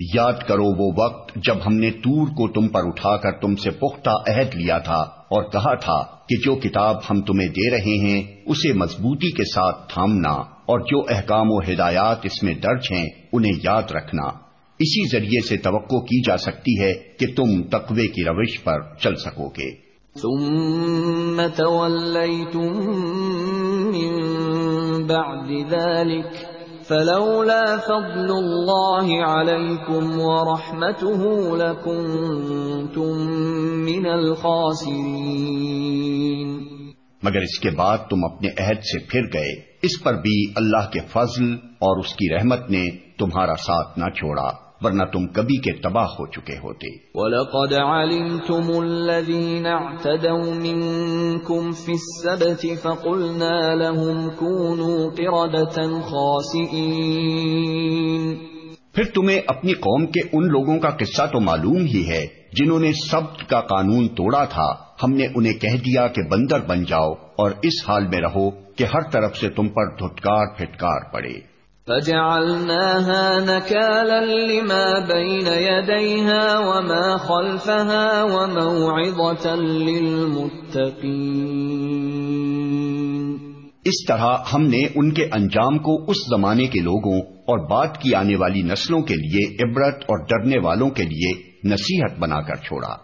یاد کرو وہ وقت جب ہم نے تور کو تم پر اٹھا کر تم سے پختہ عہد لیا تھا اور کہا تھا کہ جو کتاب ہم تمہیں دے رہے ہیں، اسے مضبوطی کے ساتھ تھامنا اور جو احکام و ہدایات اس میں درج ہیں، انہیں یاد رکھنا۔ اسی ذریعے سے توقع کی جا سکتی ہے کہ تم تقوی کی روش پر چل سکو گے۔ ثم من بعد ذلك فلولا فضل اللہ علیکم ورحمته لکنتم من الخاسرین مگر اس کے بعد تم اپنے عہد سے پھر گئے، اس پر بھی اللہ کے فضل اور اس کی رحمت نے تمہارا ساتھ نہ چھوڑا۔ ورنہ تم کبھی کے تباہ ہو چکے ہوتے۔ وَلَقَدْ عَلِمْتُمُ الَّذِينَ اعْتَدَوْا مِنْكُمْ فِي السَّبْتِ فَقُلْنَا لَهُمْ كُونُوا قِرَدَةً خَاسِئِينَ۔ پھر تمہیں اپنی قوم کے ان لوگوں کا قصہ تو معلوم ہی ہے جنہوں نے سبت کا قانون توڑا تھا۔ ہم نے انہیں کہہ دیا کہ بندر بن جاؤ اور اس حال میں رہو کہ ہر طرف سے تم پر دھٹکار پھٹکار پڑے۔ فجعلناها نكالا لما بين يديها وما خلفها وموعظة للمتقين. اس طرح ہم نے ان کے انجام کو اس زمانے کے لوگوں اور بعد کی آنے والی نسلوں کے لیے عبرت اور ڈرنے والوں کے لیے نصیحت بنا کر چھوڑا۔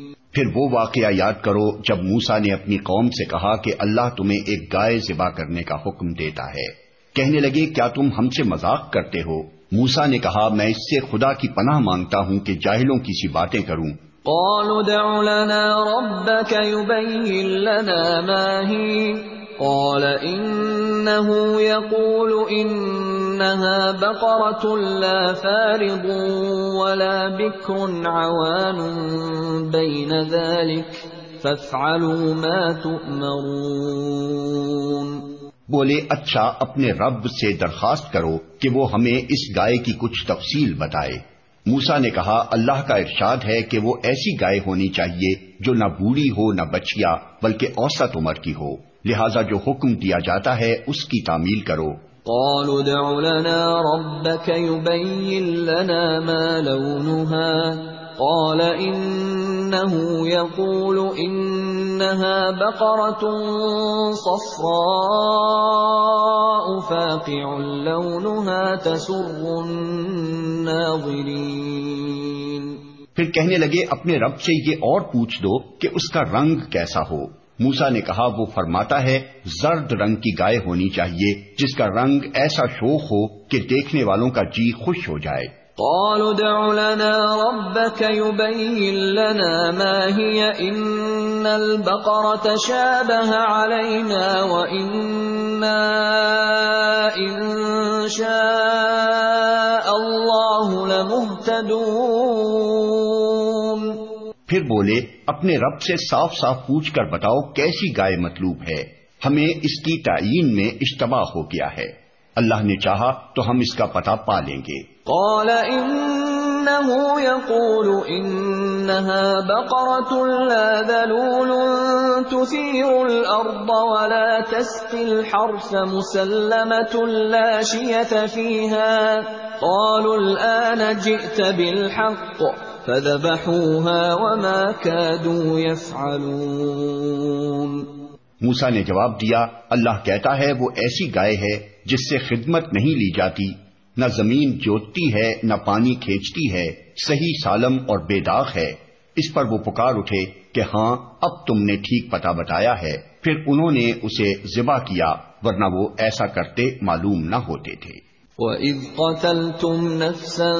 پھر وہ واقعہ یاد کرو جب موسا نے اپنی قوم سے کہا کہ اللہ تمہیں ایک گائے ذبح کرنے کا حکم دیتا ہے۔ کہنے لگے، کیا تم ہم سے مذاق کرتے ہو؟ موسا نے کہا، میں اس سے خدا کی پناہ مانگتا ہوں کہ جاہلوں کی سی باتیں کروں۔ قالوا دع لنا ربك يبين لنا ما هي۔ قال انه يقول انها بقره لا فارض ولا بكر عوان بين ذلك فافعلوا ما تؤمرون بولے اچھا اپنے رب سے درخواست کرو کہ وہ ہمیں اس گائے کی کچھ تفصیل بتائے۔ موسا نے کہا، اللہ کا ارشاد ہے کہ وہ ایسی گائے ہونی چاہیے جو نہ بوڑھی ہو، نہ بچیا، بلکہ اوسط عمر کی ہو۔ لہذا جو حکم دیا جاتا ہے اس کی تعمیل کرو۔ قالوا دع لنا ربك يبين لنا ما لونها۔ قال إنه يقول إنها بقرة صفراء فاقع لونها تسر الناظرين۔ پھر کہنے لگے اپنے رب سے یہ اور پوچھ دو کہ اس کا رنگ کیسا ہو۔ موسا نے کہا، وہ فرماتا ہے، زرد رنگ کی گائے ہونی چاہیے، جس کا رنگ ایسا شوق ہو کہ دیکھنے والوں کا جی خوش ہو جائے۔ قالوا دع لنا ربك يبين لنا ما هي، إن البقرة شابه علينا وإنا إن شاء الله لمهتدون۔ پھر بولے، اپنے رب سے صاف صاف پوچھ کر بتاؤ کیسی گائے مطلوب ہے۔ ہمیں اس کی تعین میں اشتباہ ہو گیا ہے۔ اللہ نے چاہا تو ہم اس کا پتہ پا لیں گے۔ قال انه يقول انها بقرة لا ذلول تثير الارض ولا تسقي الحرث مسلمة لا شية فيها قالوا الان جئت بالحق۔ فذبحوها وما كادوا يفعلون موسا نے جواب دیا، اللہ کہتا ہے وہ ایسی گائے ہے جس سے خدمت نہیں لی جاتی، نہ زمین جوتتی ہے، نہ پانی کھینچتی ہے، صحیح سالم اور بے داغ ہے۔ اس پر وہ پکار اٹھے کہ ہاں اب تم نے ٹھیک پتا بتایا ہے۔ پھر انہوں نے اسے ذبح کیا، ورنہ وہ ایسا کرتے معلوم نہ ہوتے تھے۔ وَإِذْ قَتَلْتُمْ نَفْسًا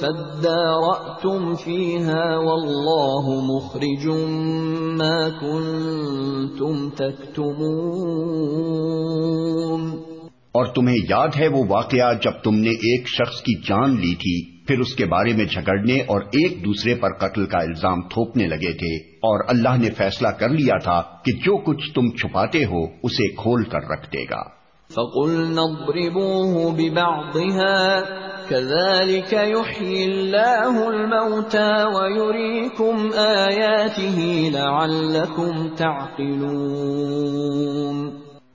فَادَّارَأْتُمْ فِيهَا وَاللَّهُ مُخْرِجٌ مَا كُنْتُمْ تَكْتُمُونَ اور تمہیں یاد ہے وہ واقعہ جب تم نے ایک شخص کی جان لی تھی، پھر اس کے بارے میں جھگڑنے اور ایک دوسرے پر قتل کا الزام تھوپنے لگے تھے۔ اور اللہ نے فیصلہ کر لیا تھا کہ جو کچھ تم چھپاتے ہو، اسے کھول کر رکھ دے گا۔ فَقُلْنَا اضْرِبُوهُ بِبَعْضِهَا كَذَلِكَ يُحْيِي اللَّهُ الْمَوْتَى وَيُرِيكُمْ آيَاتِهِ لَعَلَّكُمْ تَعْقِلُونَ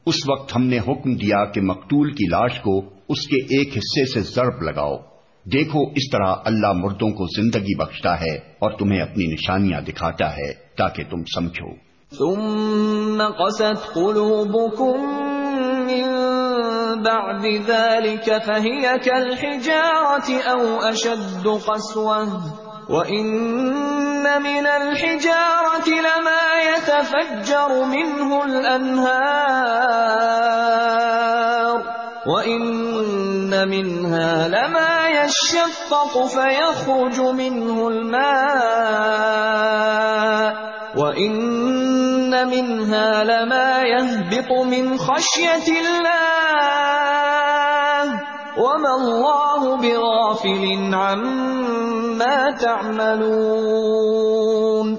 اس وقت ہم نے حکم دیا کہ مقتول کی لاش کو اس کے ایک حصے سے ضرب لگاؤ۔ دیکھو اس طرح اللہ مردوں کو زندگی بخشتا ہے اور تمہیں اپنی نشانیاں دکھاتا ہے تاکہ تم سمجھو۔ ثم قست قلوبكم من بعد ذلك فهي كالحجارة أو أشد قسوة. وإن من الحجارة لما يتفجر منه الأنهار. وإن منها لما يشفق فيخرج منه الماء. وَإِنَّ مِنْهَا لَمَا يَهْبِطُ مِنْ خَشْيَةِ اللَّهِ وَمَا اللَّهُ بِغَافِلٍ عَمَّا تَعْمَلُونَ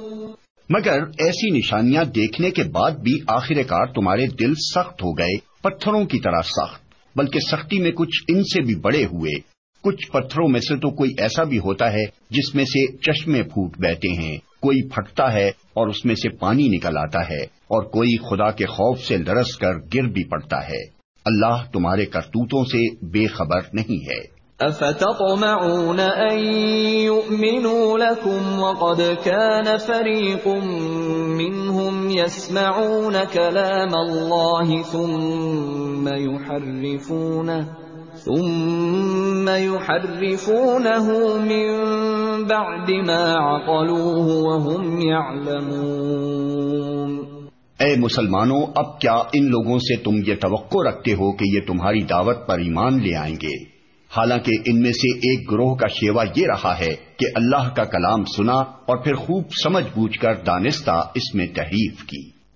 مگر ایسی نشانیاں دیکھنے کے بعد بھی آخر کار تمہارے دل سخت ہو گئے، پتھروں کی طرح سخت، بلکہ سختی میں کچھ ان سے بھی بڑے ہوئے۔ کچھ پتھروں میں سے تو کوئی ایسا بھی ہوتا ہے جس میں سے چشمے پھوٹ بیٹھے ہیں۔ کوئی پھٹتا ہے اور اس میں سے پانی نکل آتا ہے اور کوئی خدا کے خوف سے لرس کر گر بھی پڑتا ہے۔ اللہ تمہارے کرتوتوں سے بے خبر نہیں ہے۔ افتطمعون ان يؤمنوا لكم وقد كان فريق منهم يسمعون كلام الله ثم يحرفونه ثم يحرفونه من بعد ما عقلوه وهم يعلمون۔ اے مسلمانوں، اب کیا ان لوگوں سے تم یہ توقع رکھتے ہو کہ یہ تمہاری دعوت پر ایمان لے آئیں گے؟ حالانکہ ان میں سے ایک گروہ کا شیوا یہ رہا ہے کہ اللہ کا کلام سنا اور پھر خوب سمجھ بوجھ کر دانستہ اس میں تحریف کی۔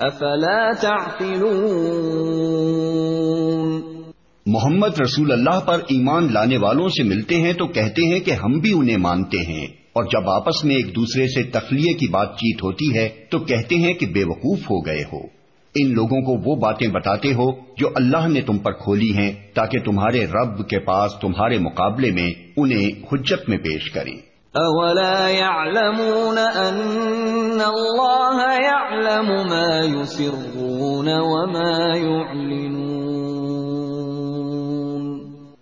افلا تعقلون محمد رسول اللہ پر ایمان لانے والوں سے ملتے ہیں تو کہتے ہیں کہ ہم بھی انہیں مانتے ہیں۔ اور جب آپس میں ایک دوسرے سے تخلیے کی بات چیت ہوتی ہے تو کہتے ہیں کہ بے وقوف ہو گئے ہو۔ ان لوگوں کو وہ باتیں بتاتے ہو جو اللہ نے تم پر کھولی ہیں تاکہ تمہارے رب کے پاس تمہارے مقابلے میں انہیں حجت میں پیش کریں۔ اولا يعلمون ان اللہ يعلم ما يسرون وما يعلنون۔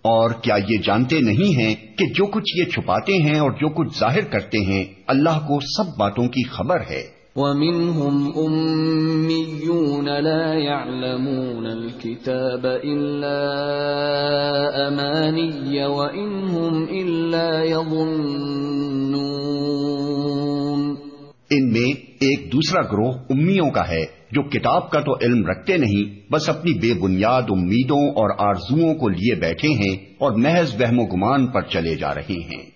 اور کیا یہ جانتے نہیں ہیں کہ جو کچھ یہ چھپاتے ہیں اور جو کچھ ظاہر کرتے ہیں، اللہ کو سب باتوں کی خبر ہے۔ وَمِنْهُمْ أُمِّيُّونَ لَا يَعْلَمُونَ الْكِتَابَ إِلَّا أَمَانِيَّ وَإِنْهُمْ إِلَّا يَظُنُّونَ. ان میں ایک دوسرا گروہ امیوں کا ہے، جو کتاب کا تو علم رکھتے نہیں، بس اپنی بے بنیاد امیدوں اور آرزوؤں کو لیے بیٹھے ہیں اور محض وہم و گمان پر چلے جا رہے ہیں۔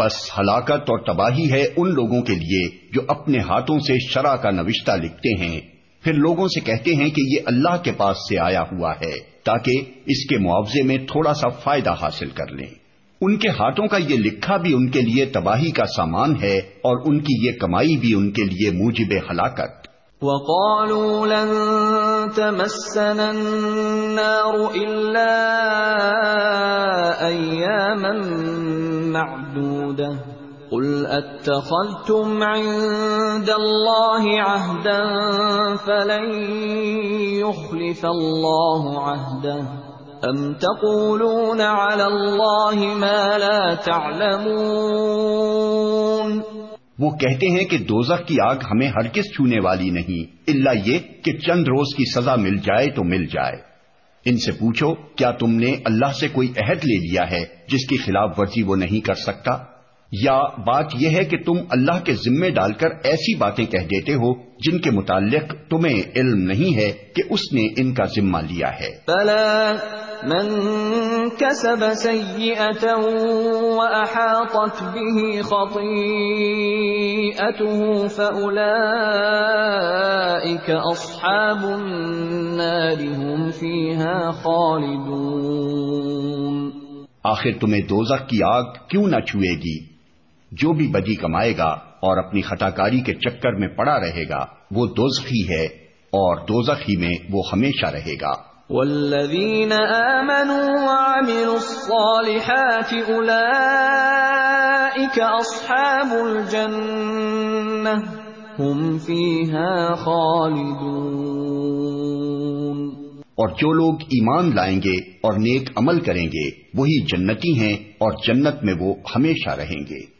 پس ہلاکت اور تباہی ہے ان لوگوں کے لیے جو اپنے ہاتھوں سے شرع کا نوشتہ لکھتے ہیں۔ پھر لوگوں سے کہتے ہیں کہ یہ اللہ کے پاس سے آیا ہوا ہے تاکہ اس کے معاوضے میں تھوڑا سا فائدہ حاصل کر لیں۔ ان کے ہاتھوں کا یہ لکھا بھی ان کے لیے تباہی کا سامان ہے اور ان کی یہ کمائی بھی ان کے لیے موجب ہلاکت۔ وقالوا لن تمسنا النار إلا أياما معدودة. قل أتخذتم عند الله عهدا فلن يخلف الله عهده أم تقولون على الله ما لا تعلمون؟ وہ کہتے ہیں کہ دوزخ کی آگ ہمیں ہر کس چھونے والی نہیں اللہ یہ کہ چند روز کی سزا مل جائے تو مل جائے۔ ان سے پوچھو، کیا تم نے اللہ سے کوئی عہد لے لیا ہے جس کی خلاف ورزی وہ نہیں کر سکتا؟ یا بات یہ ہے کہ تم اللہ کے ذمے ڈال کر ایسی باتیں کہہ دیتے ہو جن کے متعلق تمہیں علم نہیں ہے کہ اس نے ان کا ذمہ لیا ہے۔ من كسب سيئة وأحاطت به خطيئته فأولئك أصحاب النار هم فيها خالدون۔ آخر تمہیں دوزخ کی آگ کیوں نہ چھوئے گی؟ جو بھی بدی کمائے گا اور اپنی خطاکاری کے چکر میں پڑا رہے گا وہ دوزخی ہے اور دوزخی میں وہ ہمیشہ رہے گا۔ والذین آمنوا وعملوا الصالحات اولئیک اصحاب الجنہ ہم فیہا خالدون۔ اور جو لوگ ایمان لائیں گے اور نیک عمل کریں گے وہی جنتی ہیں اور جنت میں وہ ہمیشہ رہیں گے۔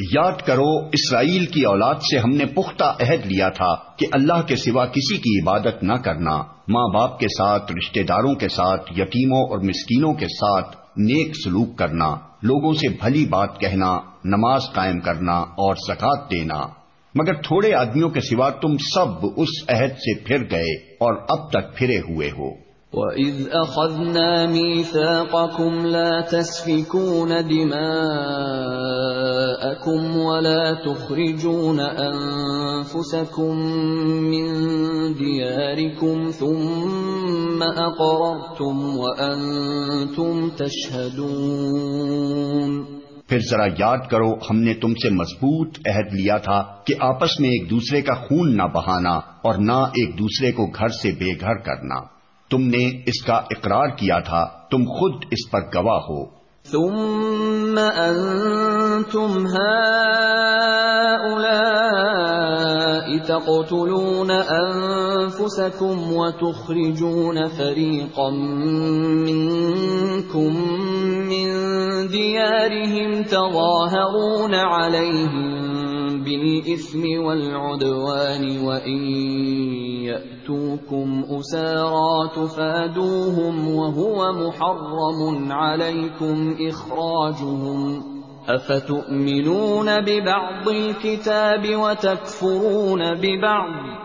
یاد کرو، اسرائیل کی اولاد سے ہم نے پختہ عہد لیا تھا کہ اللہ کے سوا کسی کی عبادت نہ کرنا۔ ماں باپ کے ساتھ، رشتہ داروں کے ساتھ، یتیموں اور مسکینوں کے ساتھ نیک سلوک کرنا، لوگوں سے بھلی بات کہنا، نماز قائم کرنا اور زکات دینا۔ مگر تھوڑے آدمیوں کے سوا تم سب اس عہد سے پھر گئے اور اب تک پھرے ہوئے ہو۔ وَإِذْ أَخَذْنَا مِيثَاقَكُمْ لَا تَسْفِكُونَ دِمَاءَكُمْ وَلَا تُخْرِجُونَ أَنفُسَكُمْ مِنْ دِيَارِكُمْ ثُمَّ أَقْرَرْتُمْ وَأَنْتُمْ تَشْهَدُونَ پھر ذرا یاد کرو، ہم نے تم سے مضبوط عہد لیا تھا کہ آپس میں ایک دوسرے کا خون نہ بہانا اور نہ ایک دوسرے کو گھر سے بے گھر کرنا۔ تم نے اس کا اقرار کیا تھا، تم خود اس پر گواہ ہو۔ ثم أنتم هؤلاء تقتلون أنفسكم وتخرجون فريقا منكم من ديارهم تظاهرون عليهم بالإثم والعدوان وإن يأتوكم أسارا تفادوهم وهو محرم عليكم إخراجهم أفتؤمنون ببعض الكتاب وتكفرون ببعض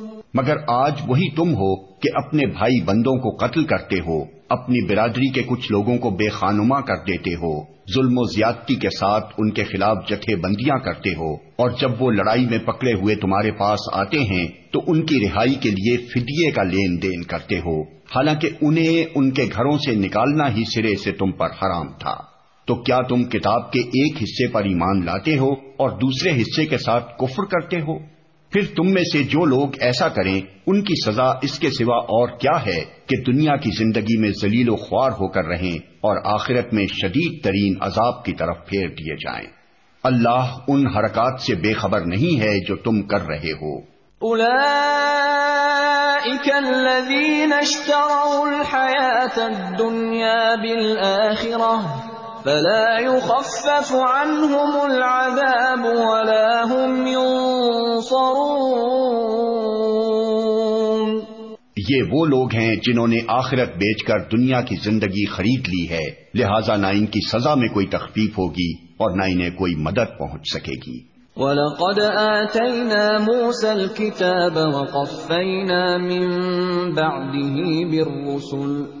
مگر آج وہی تم ہو کہ اپنے بھائی بندوں کو قتل کرتے ہو، اپنی برادری کے کچھ لوگوں کو بے خانما کر دیتے ہو، ظلم و زیادتی کے ساتھ ان کے خلاف جتھے بندیاں کرتے ہو، اور جب وہ لڑائی میں پکڑے ہوئے تمہارے پاس آتے ہیں، تو ان کی رہائی کے لیے فدیے کا لین دین کرتے ہو۔ حالانکہ انہیں ان کے گھروں سے نکالنا ہی سرے سے تم پر حرام تھا۔ تو کیا تم کتاب کے ایک حصے پر ایمان لاتے ہو اور دوسرے حصے کے ساتھ کفر کرتے ہو؟ پھر تم میں سے جو لوگ ایسا کریں، ان کی سزا اس کے سوا اور کیا ہے کہ دنیا کی زندگی میں ذلیل و خوار ہو کر رہیں اور آخرت میں شدید ترین عذاب کی طرف پھیر دیے جائیں۔ اللہ ان حرکات سے بے خبر نہیں ہے جو تم کر رہے ہو۔ فلا يخفف عنهم العذاب ولا هم ينصرون۔ یہ وہ لوگ ہیں جنہوں نے آخرت بیچ کر دنیا کی زندگی خرید لی ہے لہذا نہ ان کی سزا میں کوئی تخفیف ہوگی اور نہ انہیں کوئی مدد پہنچ سکے گی۔ وَلَقَدْ آتَيْنَا مُوسَى الْكِتَابَ وَقَفَّيْنَا مِن بَعْدِهِ بِالرُّسُلِ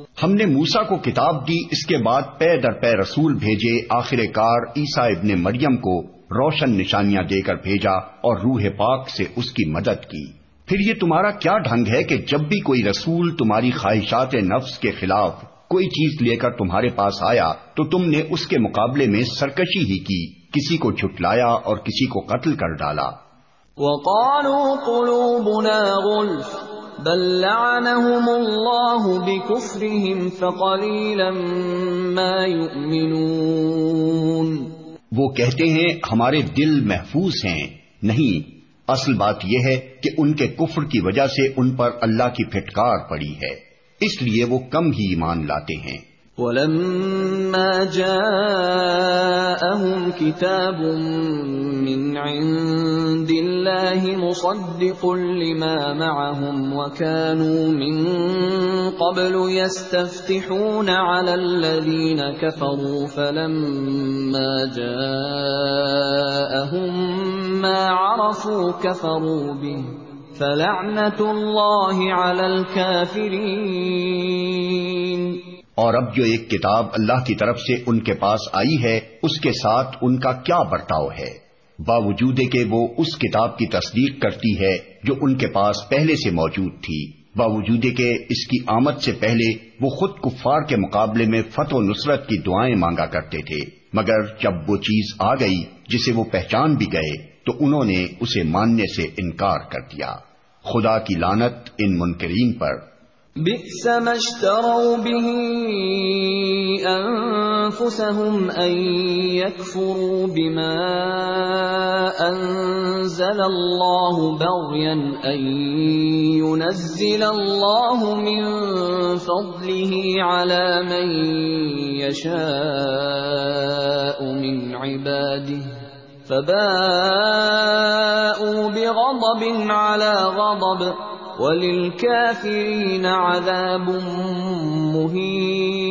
ہم نے موسا کو کتاب دی، اس کے بعد پے در پے رسول بھیجے، آخر کار عیسا ابن مریم کو روشن نشانیاں دے کر بھیجا اور روح پاک سے اس کی مدد کی۔ پھر یہ تمہارا کیا ڈھنگ ہے کہ جب بھی کوئی رسول تمہاری خواہشات نفس کے خلاف کوئی چیز لے کر تمہارے پاس آیا تو تم نے اس کے مقابلے میں سرکشی ہی کی، کسی کو جھٹلایا اور کسی کو قتل کر ڈالا۔ وقالوا قلوبنا غلف۔ بل لعنهم الله بكفرهم فقليلا ما يؤمنون وہ کہتے ہیں، ہمارے دل محفوظ ہیں۔ نہیں، اصل بات یہ ہے کہ ان کے کفر کی وجہ سے ان پر اللہ کی پھٹکار پڑی ہے۔ اس لیے وہ کم ہی ایمان لاتے ہیں۔ ولما جاءهم كتاب من عند الله مصدق لما معهم وكانوا من قبل يستفتحون على الذين كفروا فلما جاءهم ما عرفوا كفروا به فلعنة الله على الكافرين اور اب جو ایک کتاب اللہ کی طرف سے ان کے پاس آئی ہے، اس کے ساتھ ان کا کیا برتاؤ ہے؟ باوجود کہ وہ اس کتاب کی تصدیق کرتی ہے جو ان کے پاس پہلے سے موجود تھی۔ باوجود کہ اس کی آمد سے پہلے وہ خود کفار کے مقابلے میں فتح و نصرت کی دعائیں مانگا کرتے تھے۔ مگر جب وہ چیز آ گئی جسے وہ پہچان بھی گئے، تو انہوں نے اسے ماننے سے انکار کر دیا۔ خدا کی لانت ان منکرین پر۔ بئس ما اشتروا به أنفسهم أن يكفروا بما أنزل الله بغيا أن ينزل الله من فضله على من يشاء من عباده فباءوا بغضب على غضب وَلِلْكَافِرِينَ عَذَابٌ مُهِينٌ۔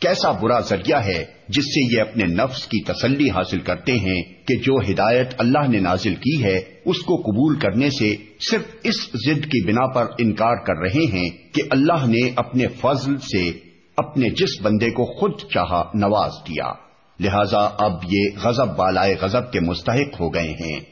کیسا برا ذریعہ ہے جس سے یہ اپنے نفس کی تسلی حاصل کرتے ہیں کہ جو ہدایت اللہ نے نازل کی ہے، اس کو قبول کرنے سے صرف اس ضد کی بنا پر انکار کر رہے ہیں کہ اللہ نے اپنے فضل سے اپنے جس بندے کو خود چاہا نواز دیا۔ لہذا اب یہ غضب بالائے غضب کے مستحق ہو گئے ہیں۔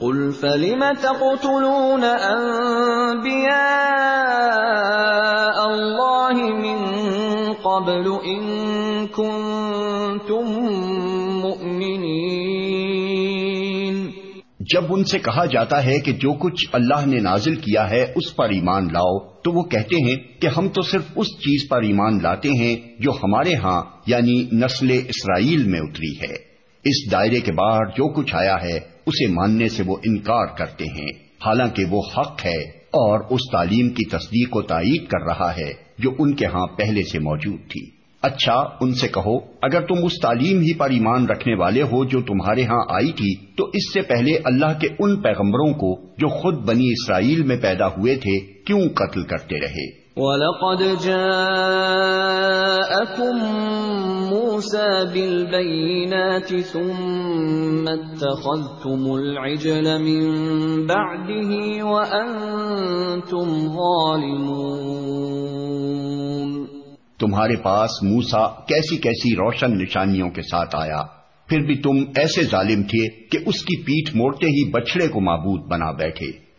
قل فلم تقتلون انبیاء اللہ من قبل ان کنتم مؤمنین جب ان سے کہا جاتا ہے کہ جو کچھ اللہ نے نازل کیا ہے اس پر ایمان لاؤ، تو وہ کہتے ہیں کہ ہم تو صرف اس چیز پر ایمان لاتے ہیں جو ہمارے ہاں یعنی نسل اسرائیل میں اتری ہے۔ اس دائرے کے باہر جو کچھ آیا ہے، اسے ماننے سے وہ انکار کرتے ہیں۔ حالانکہ وہ حق ہے اور اس تعلیم کی تصدیق و تائید کر رہا ہے، جو ان کے ہاں پہلے سے موجود تھی۔ اچھا ان سے کہو، اگر تم اس تعلیم ہی پر ایمان رکھنے والے ہو جو تمہارے ہاں آئی تھی، تو اس سے پہلے اللہ کے ان پیغمبروں کو جو خود بنی اسرائیل میں پیدا ہوئے تھے، کیوں قتل کرتے رہے؟ وَلَقَدْ جَاءَكُم مُوسَىٰ بِالْبَيِّنَاتِ ثُمَّ اتَّخَذْتُمُ الْعِجْلَ مِن بَعْدِهِ وَأَنتُمْ ظَالِمُونَ تمہارے پاس موسا کیسی کیسی روشن نشانیوں کے ساتھ آیا، پھر بھی تم ایسے ظالم تھے کہ اس کی پیٹھ موڑتے ہی بچڑے کو معبود بنا بیٹھے۔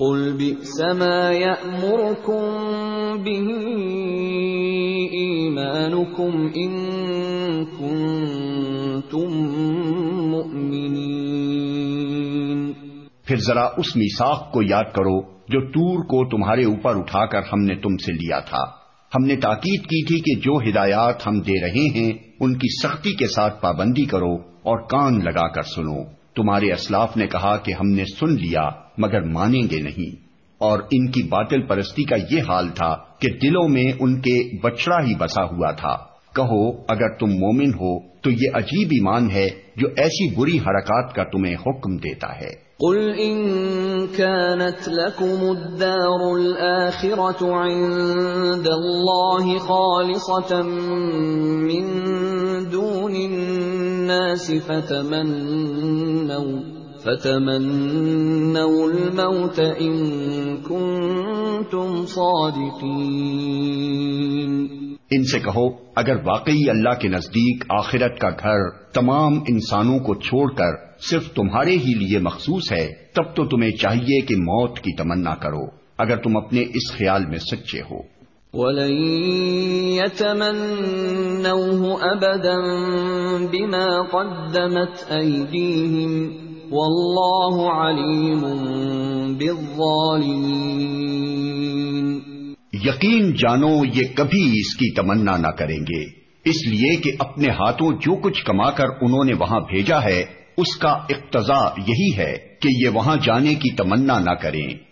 قل بئس ما يأمركم به ایمانكم ان كنتم مؤمنین پھر ذرا اس میساخ کو یاد کرو جو تور کو تمہارے اوپر اٹھا کر ہم نے تم سے لیا تھا۔ ہم نے تاکید کی تھی کہ جو ہدایات ہم دے رہے ہیں، ان کی سختی کے ساتھ پابندی کرو اور کان لگا کر سنو۔ تمہارے اسلاف نے کہا کہ ہم نے سن لیا۔ مگر مانیں گے نہیں۔ اور ان کی باطل پرستی کا یہ حال تھا کہ دلوں میں ان کے بچڑا ہی بسا ہوا تھا۔ کہو، اگر تم مومن ہو تو یہ عجیب ایمان ہے جو ایسی بری حرکات کا تمہیں حکم دیتا ہے۔ قل ان كانت لكم الدار الآخرة عند الله خالصة من دون الناس فتمنوا فتمنوا الموت ان كنتم صادقين. ان سے کہو اگر واقعی اللہ کے نزدیک آخرت کا گھر تمام انسانوں کو چھوڑ کر صرف تمہارے ہی لیے مخصوص ہے تب تو تمہیں چاہیے کہ موت کی تمنا کرو اگر تم اپنے اس خیال میں سچے ہو۔ وَلَن يَتَمَنَّوْهُ أَبَدًا بِمَا قَدَّمَتْ أَيْدِيهِمْ واللہ علیم بالظالمین۔ یقین جانو یہ کبھی اس کی تمنا نہ کریں گے۔ اس لیے کہ اپنے ہاتھوں جو کچھ کما کر انہوں نے وہاں بھیجا ہے، اس کا اقتضا یہی ہے کہ یہ وہاں جانے کی تمنا نہ کریں۔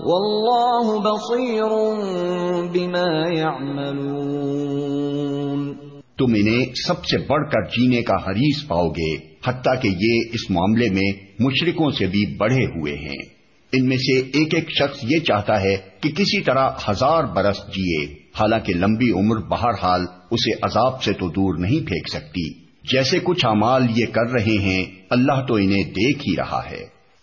والله بصير بما يعملون تم انہیں سب سے بڑھ کر جینے کا حریص پاؤ گے، حتیٰ کہ یہ اس معاملے میں مشرکوں سے بھی بڑھے ہوئے ہیں۔ ان میں سے ایک ایک شخص یہ چاہتا ہے کہ کسی طرح ہزار برس جیے، حالانکہ لمبی عمر بہرحال اسے عذاب سے تو دور نہیں پھینک سکتی۔ جیسے کچھ امال یہ کر رہے ہیں، اللہ تو انہیں دیکھ ہی رہا ہے۔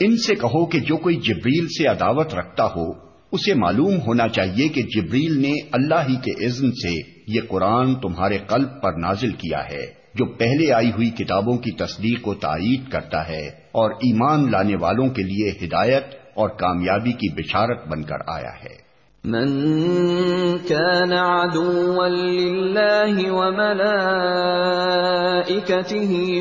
ان سے کہو کہ جو کوئی جبریل سے عداوت رکھتا ہو، اسے معلوم ہونا چاہیے کہ جبریل نے اللہ ہی کے اذن سے یہ قرآن تمہارے قلب پر نازل کیا ہے، جو پہلے آئی ہوئی کتابوں کی تصدیق و تائید کرتا ہے اور ایمان لانے والوں کے لیے ہدایت اور کامیابی کی بشارت بن کر آیا ہے۔ من كان عدوا لله وملائكته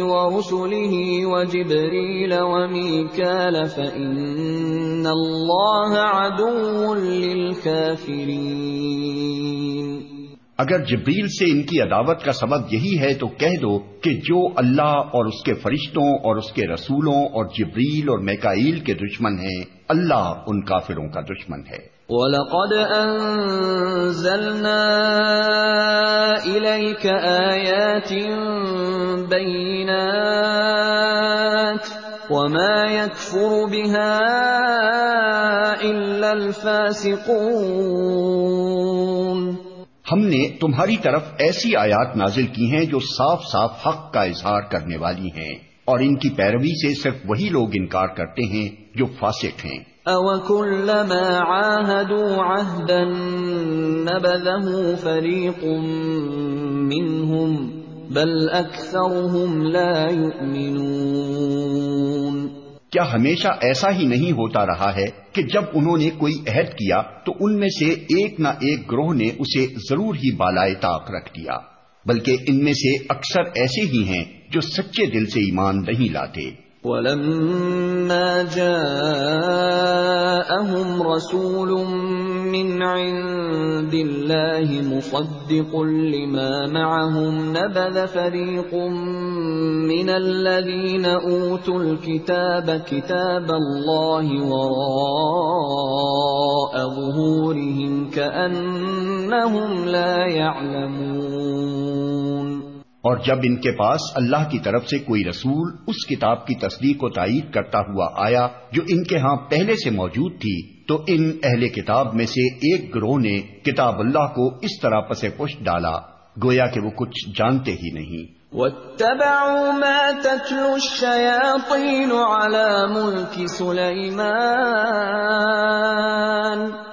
ورسله وجبريل وميكال فإن الله عدو للكافرين. اگر جبریل سے ان کی عداوت کا سبب یہی ہے تو کہہ دو کہ جو اللہ اور اس کے فرشتوں اور اس کے رسولوں اور جبریل اور میکائیل کے دشمن ہیں، اللہ ان کافروں کا دشمن ہے۔ وَلَقَدْ أَنزَلْنَا إِلَيْكَ آيَاتٍ بَيِّنَاتٍ وَمَا يَكْفُرُ بِهَا إِلَّا الْفَاسِقُونَ ہم نے تمہاری طرف ایسی آیات نازل کی ہیں جو صاف صاف حق کا اظہار کرنے والی ہیں اور ان کی پیروی سے صرف وہی لوگ انکار کرتے ہیں جو فاسق ہیں۔ بل لا يؤمنون کیا ہمیشہ ایسا ہی نہیں ہوتا رہا ہے کہ جب انہوں نے کوئی عہد کیا تو ان میں سے ایک نہ ایک گروہ نے اسے ضرور ہی بالائے طاق رکھ دیا، بلکہ ان میں سے اکثر ایسے ہی ہیں جو سچے دل سے ایمان نہیں لاتے۔ ولما جاءهم رسول من عند الله مصدق لما معهم نبذ فريق من الذين اوتوا الكتاب كتاب الله وراء ظهورهم كانهم لا يعلمون اور جب ان کے پاس اللہ کی طرف سے کوئی رسول اس کتاب کی تصدیق و تائید کرتا ہوا آیا جو ان کے ہاں پہلے سے موجود تھی، تو ان اہل کتاب میں سے ایک گروہ نے کتاب اللہ کو اس طرح پس پشت ڈالا، گویا کہ وہ کچھ جانتے ہی نہیں۔ واتبعوا ما تتلو الشياطين على ملك سليمان۔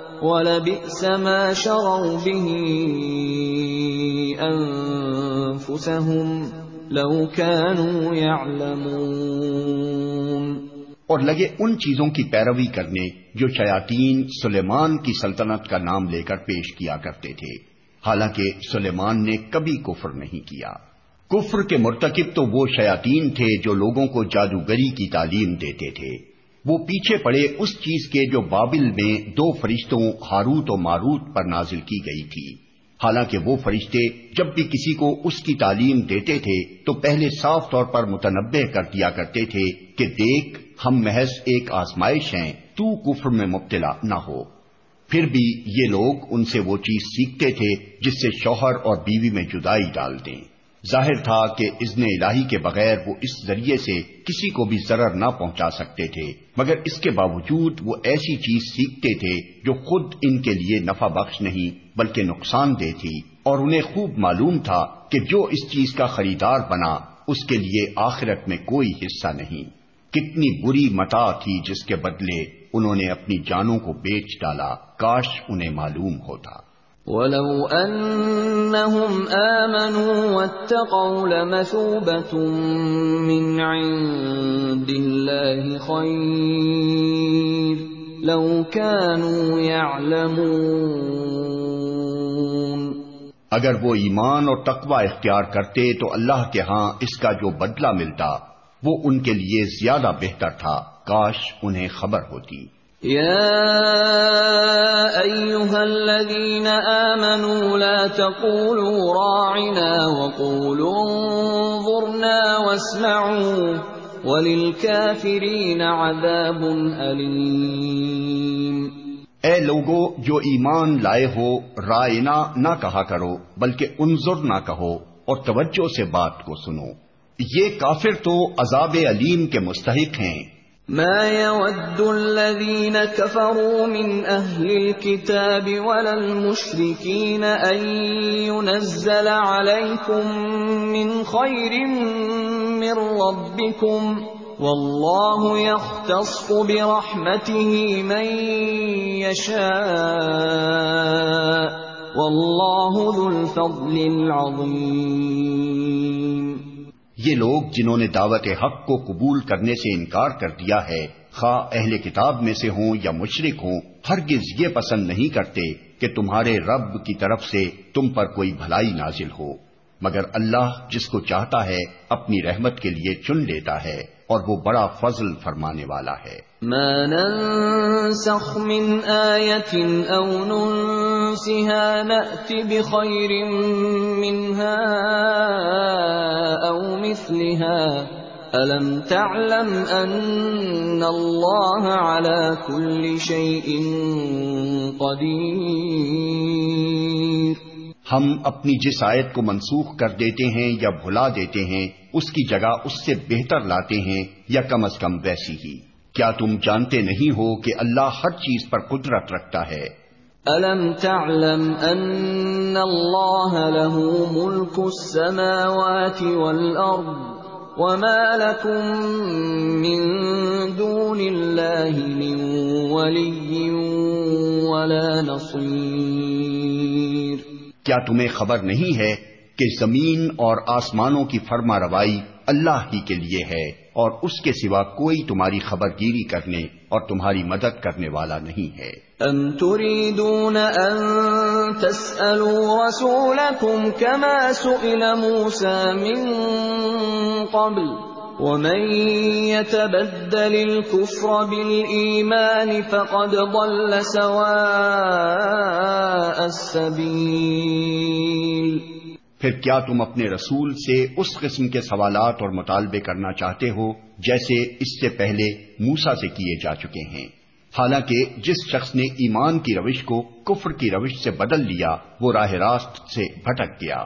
وَلَبِئْسَ مَا شَرَوْا بِهِ أَنفُسَهُمْ لَوْ كَانُوا يَعْلَمُونَ اور لگے ان چیزوں کی پیروی کرنے جو شیاتین سلیمان کی سلطنت کا نام لے کر پیش کیا کرتے تھے۔ حالانکہ سلیمان نے کبھی کفر نہیں کیا۔ کفر کے مرتکب تو وہ شیاتین تھے جو لوگوں کو جادوگری کی تعلیم دیتے تھے۔ وہ پیچھے پڑے اس چیز کے جو بابل میں دو فرشتوں ہاروت و ماروت پر نازل کی گئی تھی۔ حالانکہ وہ فرشتے جب بھی کسی کو اس کی تعلیم دیتے تھے تو پہلے صاف طور پر متنبع کر دیا کرتے تھے کہ دیکھ، ہم محض ایک آزمائش ہیں، تو کفر میں مبتلا نہ ہو۔ پھر بھی یہ لوگ ان سے وہ چیز سیکھتے تھے جس سے شوہر اور بیوی میں جدائی ڈال دیں۔ ظاہر تھا کہ اذن الہی کے بغیر وہ اس ذریعے سے کسی کو بھی ضرر نہ پہنچا سکتے تھے، مگر اس کے باوجود وہ ایسی چیز سیکھتے تھے جو خود ان کے لیے نفع بخش نہیں بلکہ نقصان دہ تھی۔ اور انہیں خوب معلوم تھا کہ جو اس چیز کا خریدار بنا، اس کے لیے آخرت میں کوئی حصہ نہیں۔ کتنی بری متا تھی جس کے بدلے انہوں نے اپنی جانوں کو بیچ ڈالا۔ کاش انہیں معلوم ہوتا۔ وَلَوْ أَنَّهُمْ آمَنُوا وَاتَّقَوْا لَمَثُوبَةٌ مِّنْ عِندِ اللَّهِ خَيْرٌ لَوْ كَانُوا يَعْلَمُونَ اگر وہ ایمان اور تقوی اختیار کرتے تو اللہ کے ہاں اس کا جو بدلہ ملتا وہ ان کے لیے زیادہ بہتر تھا۔ کاش انہیں خبر ہوتی۔ يا أيها الذين آمنوا لا تقولوا راعنا وقولوا انظرنا واسمعوا وللكافرين عذاب أليم اے لوگو، جو ایمان لائے ہو، رائنا نہ کہا کرو، بلکہ انظر نہ کہو اور توجہ سے بات کو سنو۔ یہ کافر تو عذاب علیم کے مستحق ہیں۔ ما يود الذين كفروا من أهل الكتاب ولا المشركين أن ينزل عليكم من خير من ربكم والله يختص برحمته من يشاء والله ذو الفضل العظيم یہ لوگ جنہوں نے دعوت حق کو قبول کرنے سے انکار کر دیا ہے، خواہ اہل کتاب میں سے ہوں یا مشرق ہوں، ہرگز یہ پسند نہیں کرتے کہ تمہارے رب کی طرف سے تم پر کوئی بھلائی نازل ہو۔ مگر اللہ جس کو چاہتا ہے، اپنی رحمت کے لیے چن لیتا ہے۔ اور وہ بڑا فضل فرمانے والا ہے۔ ما ننسخ من آیت او ننسها نأتی بخیر منها او مثلها ألم تعلم أن الله على كل شيء قدير ہم اپنی جس آیت کو منسوخ کر دیتے ہیں یا بھلا دیتے ہیں، اس کی جگہ اس سے بہتر لاتے ہیں یا کم از کم ویسی ہی۔ کیا تم جانتے نہیں ہو کہ اللہ ہر چیز پر قدرت رکھتا ہے؟ الم تعلم ان اللہ له ملک السماوات والارض وما لكم من دون اللہ من ولی ولا نصیر کیا تمہیں خبر نہیں ہے کہ زمین اور آسمانوں کی فرما روائی اللہ ہی کے لیے ہے اور اس کے سوا کوئی تمہاری خبر گیری کرنے اور تمہاری مدد کرنے والا نہیں ہے؟ ام تريدون ان تسألوا رسولكم كما سئل موسى من قبل ومن يتبدل الكفر بالإيمان فقد ضل سواء السبيل پھر کیا تم اپنے رسول سے اس قسم کے سوالات اور مطالبے کرنا چاہتے ہو جیسے اس سے پہلے موسا سے کیے جا چکے ہیں؟ حالانکہ جس شخص نے ایمان کی روش کو کفر کی روش سے بدل لیا، وہ راہ راست سے بھٹک گیا۔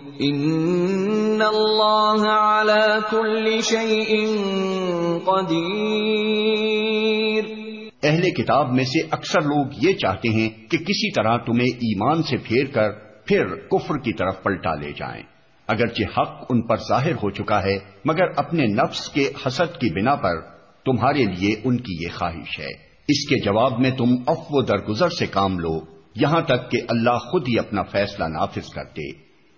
ان اللہ على كل شيء قدیر اہل کتاب میں سے اکثر لوگ یہ چاہتے ہیں کہ کسی طرح تمہیں ایمان سے پھیر کر پھر کفر کی طرف پلٹا لے جائیں۔ اگرچہ حق ان پر ظاہر ہو چکا ہے، مگر اپنے نفس کے حسد کی بنا پر تمہارے لیے ان کی یہ خواہش ہے۔ اس کے جواب میں تم افو درگزر سے کام لو، یہاں تک کہ اللہ خود ہی اپنا فیصلہ نافذ کر دے۔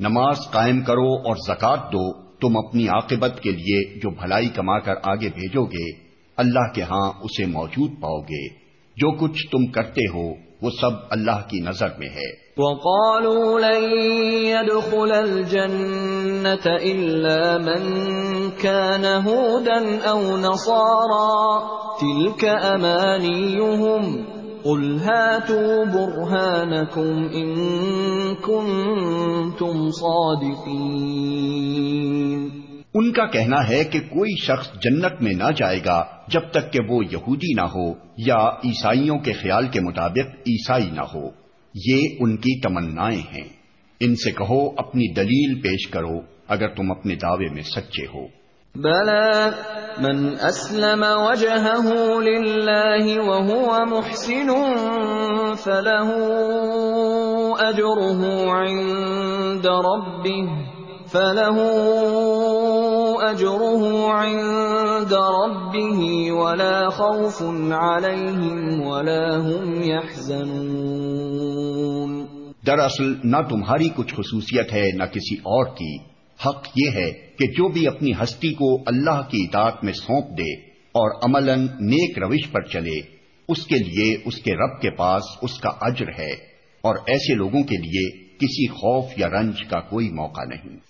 نماز قائم کرو اور زکات دو، تم اپنی عاقبت کے لیے جو بھلائی کما کر آگے بھیجو گے، اللہ کے ہاں اسے موجود پاؤ گے۔ جو کچھ تم کرتے ہو، وہ سب اللہ کی نظر میں ہے۔ وقالوا لن يدخل الجنة إلا من كان هودا أو نصارا، تلك أمانيهم۔ قل هاتوا برهانكم إن كنتم صادقين ان کا کہنا ہے کہ کوئی شخص جنت میں نہ جائے گا جب تک کہ وہ یہودی نہ ہو یا عیسائیوں کے خیال کے مطابق عیسائی نہ ہو۔ یہ ان کی تمنائیں ہیں۔ ان سے کہو، اپنی دلیل پیش کرو اگر تم اپنے دعوے میں سچے ہو۔ بلى من أسلم وجهه لله وهو محسن فله أجره عند ربه، فله أجره عند ربه ولا خوف عليهم ولا هم يحزنون۔ دراصل، نہ تمہاری کچھ خصوصیت ہے، نہ کسی اور کی۔ حق یہ ہے کہ جو بھی اپنی ہستی کو اللہ کی اطاعت میں سونپ دے اور عملاً نیک روش پر چلے، اس کے لیے اس کے رب کے پاس اس کا اجر ہے اور ایسے لوگوں کے لیے کسی خوف یا رنج کا کوئی موقع نہیں۔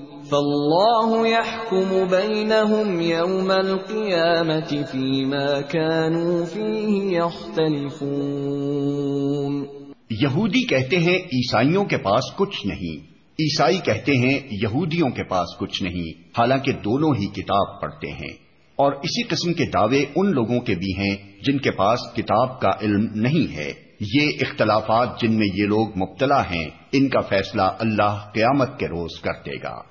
فاللہ يحكم بينهم يوم القيامة فيما كانوا فيه يختلفون یہودی کہتے ہیں عیسائیوں کے پاس کچھ نہیں۔ عیسائی کہتے ہیں یہودیوں کے پاس کچھ نہیں۔ حالانکہ دونوں ہی کتاب پڑھتے ہیں۔ اور اسی قسم کے دعوے ان لوگوں کے بھی ہیں جن کے پاس کتاب کا علم نہیں ہے۔ یہ اختلافات جن میں یہ لوگ مبتلا ہیں، ان کا فیصلہ اللہ قیامت کے روز کر دے گا۔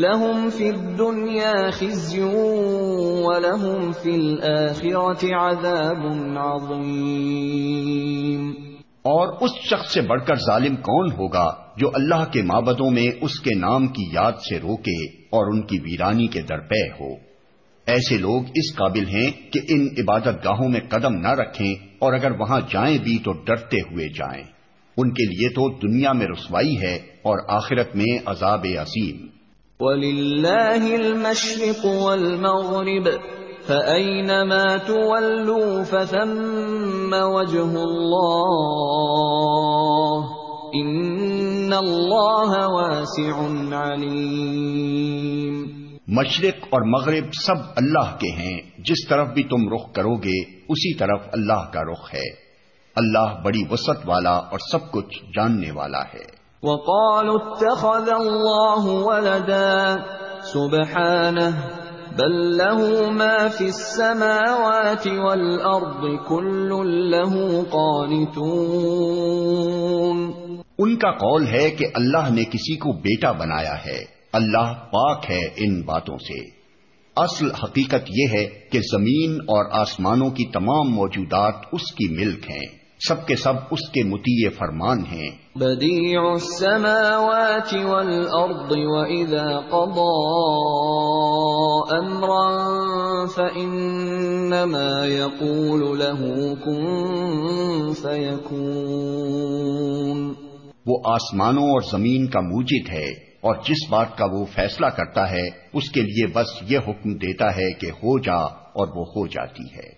لهم في الدنيا خزي ولهم في الآخرة عذاب عظيم۔ اور اس شخص سے بڑھ کر ظالم کون ہوگا جو اللہ کے مابدوں میں اس کے نام کی یاد سے روکے اور ان کی ویرانی کے درپے ہو۔ ایسے لوگ اس قابل ہیں کہ ان عبادت گاہوں میں قدم نہ رکھیں اور اگر وہاں جائیں بھی تو ڈرتے ہوئے جائیں۔ ان کے لیے تو دنیا میں رسوائی ہے اور آخرت میں عذاب عظیم۔ وَلِلَّهِ الْمَشْرِقُ وَالْمَغْرِبُ فَأَيْنَمَا تُوَلُّوا فَثَمَّ وَجْهُ اللَّهِ إِنَّ اللَّهَ وَاسِعٌ عَلِيمٌ مشرق اور مغرب سب اللہ کے ہیں۔ جس طرف بھی تم رخ کرو گے، اسی طرف اللہ کا رخ ہے۔ اللہ بڑی وسط والا اور سب کچھ جاننے والا ہے۔ وقالوا اتخذ الله ولدا سبحانه بل له ما في السماوات والأرض كل له قانتون ان کا قول ہے کہ اللہ نے کسی کو بیٹا بنایا ہے۔ اللہ پاک ہے ان باتوں سے۔ اصل حقیقت یہ ہے کہ زمین اور آسمانوں کی تمام موجودات اس کی ملک ہیں۔ سب کے سب اس کے متیع فرمان ہیں۔ بدیع السماوات والارض واذا قضى امرا فانما يقول له كن فيكون وہ آسمانوں اور زمین کا موجد ہے اور جس بات کا وہ فیصلہ کرتا ہے اس کے لیے بس یہ حکم دیتا ہے کہ ہو جا اور وہ ہو جاتی ہے۔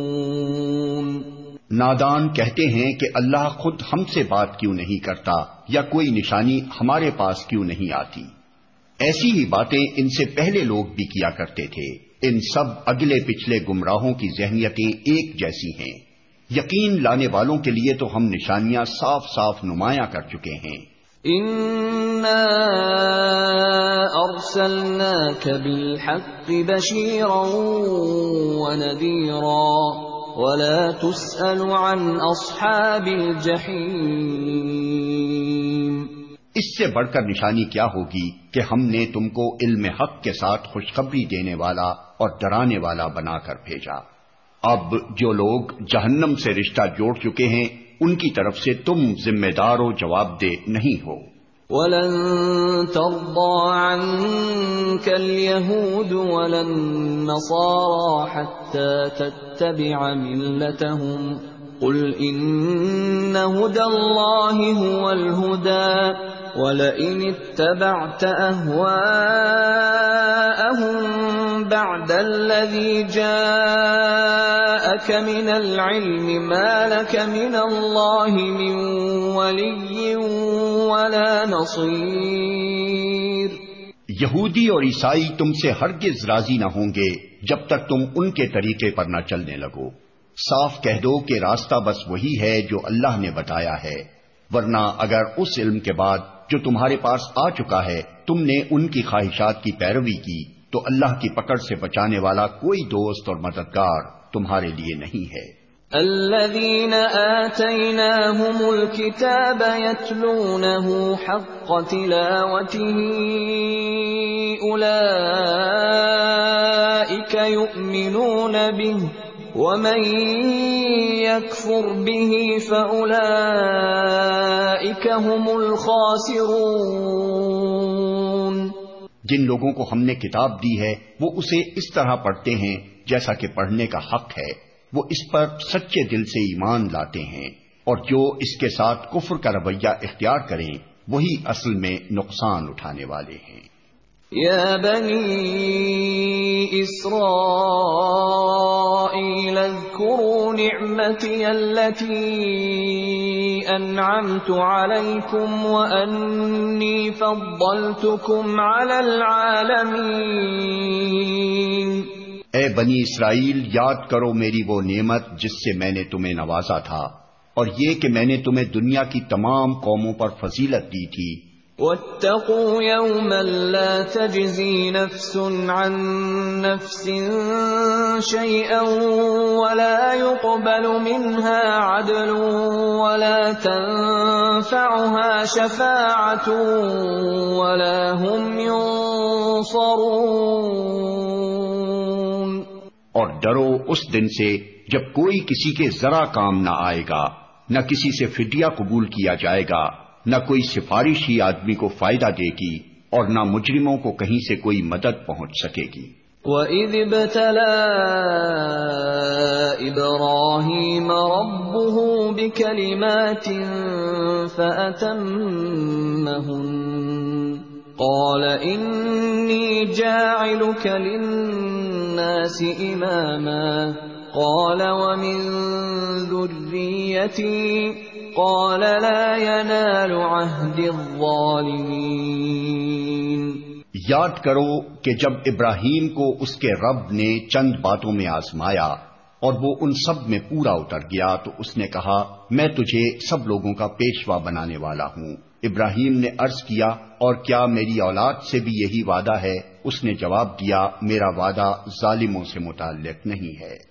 نادان کہتے ہیں کہ اللہ خود ہم سے بات کیوں نہیں کرتا یا کوئی نشانی ہمارے پاس کیوں نہیں آتی۔ ایسی ہی باتیں ان سے پہلے لوگ بھی کیا کرتے تھے۔ ان سب اگلے پچھلے گمراہوں کی ذہنیتیں ایک جیسی ہیں۔ یقین لانے والوں کے لیے تو ہم نشانیاں صاف صاف نمایاں کر چکے ہیں۔ ولا تسأل عن اصحاب الجحیم اس سے بڑھ کر نشانی کیا ہوگی کہ ہم نے تم کو علم حق کے ساتھ خوشخبری دینے والا اور ڈرانے والا بنا کر بھیجا۔ اب جو لوگ جہنم سے رشتہ جوڑ چکے ہیں، ان کی طرف سے تم ذمہ دار و جواب دہ نہیں ہو۔ ولن ترضى عنك اليهود ولا النصارى حتى تتبع ملتهم. قل إن هدى الله هو الهدى. ولئن اتبعت أهواءهم بعد الذي جاءك من العلم ما لك من الله من ولي ولا نصير یہودی اور عیسائی تم سے ہرگز راضی نہ ہوں گے جب تک تم ان کے طریقے پر نہ چلنے لگو۔ صاف کہہ دو کہ راستہ بس وہی ہے جو اللہ نے بتایا ہے، ورنہ اگر اس علم کے بعد جو تمہارے پاس آ چکا ہے، تم نے ان کی خواہشات کی پیروی کی، تو اللہ کی پکڑ سے بچانے والا کوئی دوست اور مددگار تمہارے لیے نہیں ہے۔ الذين آتيناهم الكتاب يتلونه حق تلاوته، أولئك يؤمنون به۔ ومن يكفر به فأولئك هم الخاسرون جن لوگوں کو ہم نے کتاب دی ہے، وہ اسے اس طرح پڑھتے ہیں جیسا کہ پڑھنے کا حق ہے۔ وہ اس پر سچے دل سے ایمان لاتے ہیں۔ اور جو اس کے ساتھ کفر کا رویہ اختیار کریں، وہی اصل میں نقصان اٹھانے والے ہیں۔ یا بنی اسرائیل اذکروا نعمتی اللتی انعمت علیکم وانی فضلتکم علی العالمین اے بنی اسرائیل، یاد کرو میری وہ نعمت جس سے میں نے تمہیں نوازا تھا اور یہ کہ میں نے تمہیں دنیا کی تمام قوموں پر فضیلت دی تھی۔ واتقوا يوما لا تجزي نفس عن نفس شيئا ولا يقبل منها عدل ولا تنفعها شفاعة ولا هم ينصرون اور ڈرو اس دن سے جب کوئی کسی کے ذرا کام نہ آئے گا، نہ کسی سے فدیہ قبول کیا جائے گا۔ نہ کوئی سفارش ہی آدمی کو فائدہ دے گی اور نہ مجرموں کو کہیں سے کوئی مدد پہنچ سکے گی۔ وَإِذِ ابْتَلَى إِبْرَاهِيمَ رَبُّهُ بِكَلِمَاتٍ فَأَتَمَّهُنَّ قال إني جاعلك للناس إماما قال ومن ذريتي قال لا ينال عهد الظالمين یاد کرو کہ جب ابراہیم کو اس کے رب نے چند باتوں میں آزمایا اور وہ ان سب میں پورا اتر گیا تو اس نے کہا، میں تجھے سب لوگوں کا پیشوا بنانے والا ہوں۔ ابراہیم نے عرض کیا، اور کیا میری اولاد سے بھی یہی وعدہ ہے؟ اس نے جواب دیا، میرا وعدہ ظالموں سے متعلق نہیں ہے۔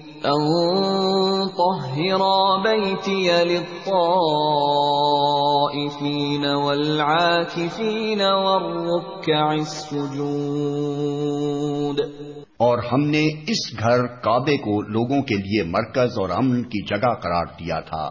أن بيتي للطائفين والعاكفين والركع السجود اور ہم نے اس گھر کعبے کو لوگوں کے لیے مرکز اور امن کی جگہ قرار دیا تھا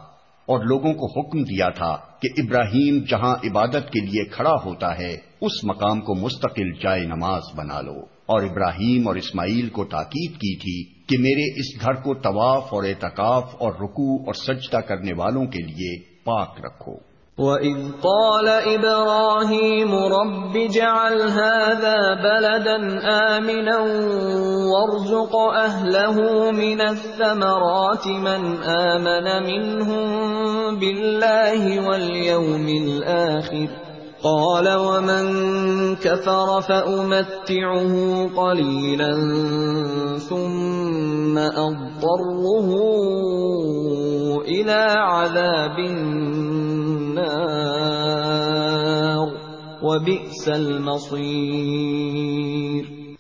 اور لوگوں کو حکم دیا تھا کہ ابراہیم جہاں عبادت کے لیے کھڑا ہوتا ہے، اس مقام کو مستقل جائے نماز بنا لو۔ اور ابراہیم اور اسماعیل کو تاکید کی تھی کہ میرے اس گھر کو طواف اور اعتکاف اور رکوع اور سجدہ کرنے والوں کے لیے پاک رکھو۔ وَإِذْ قَالَ إِبْرَاهِيمُ رَبِّ جَعَلْ هَذَا بَلَدًا آمِنًا وَارْزُقْ أَهْلَهُ مِنَ الثَّمَرَاتِ مَنْ آمَنَ مِنْهُمْ بِاللَّهِ وَالْيَوْمِ الْآخِرِ قَالَ وَمَنْ كَفَرَ فَأُمَتِّعُهُ قَلِيلًا ثُمَّ أَضْطَرُّهُ إِلَى عَذَابِ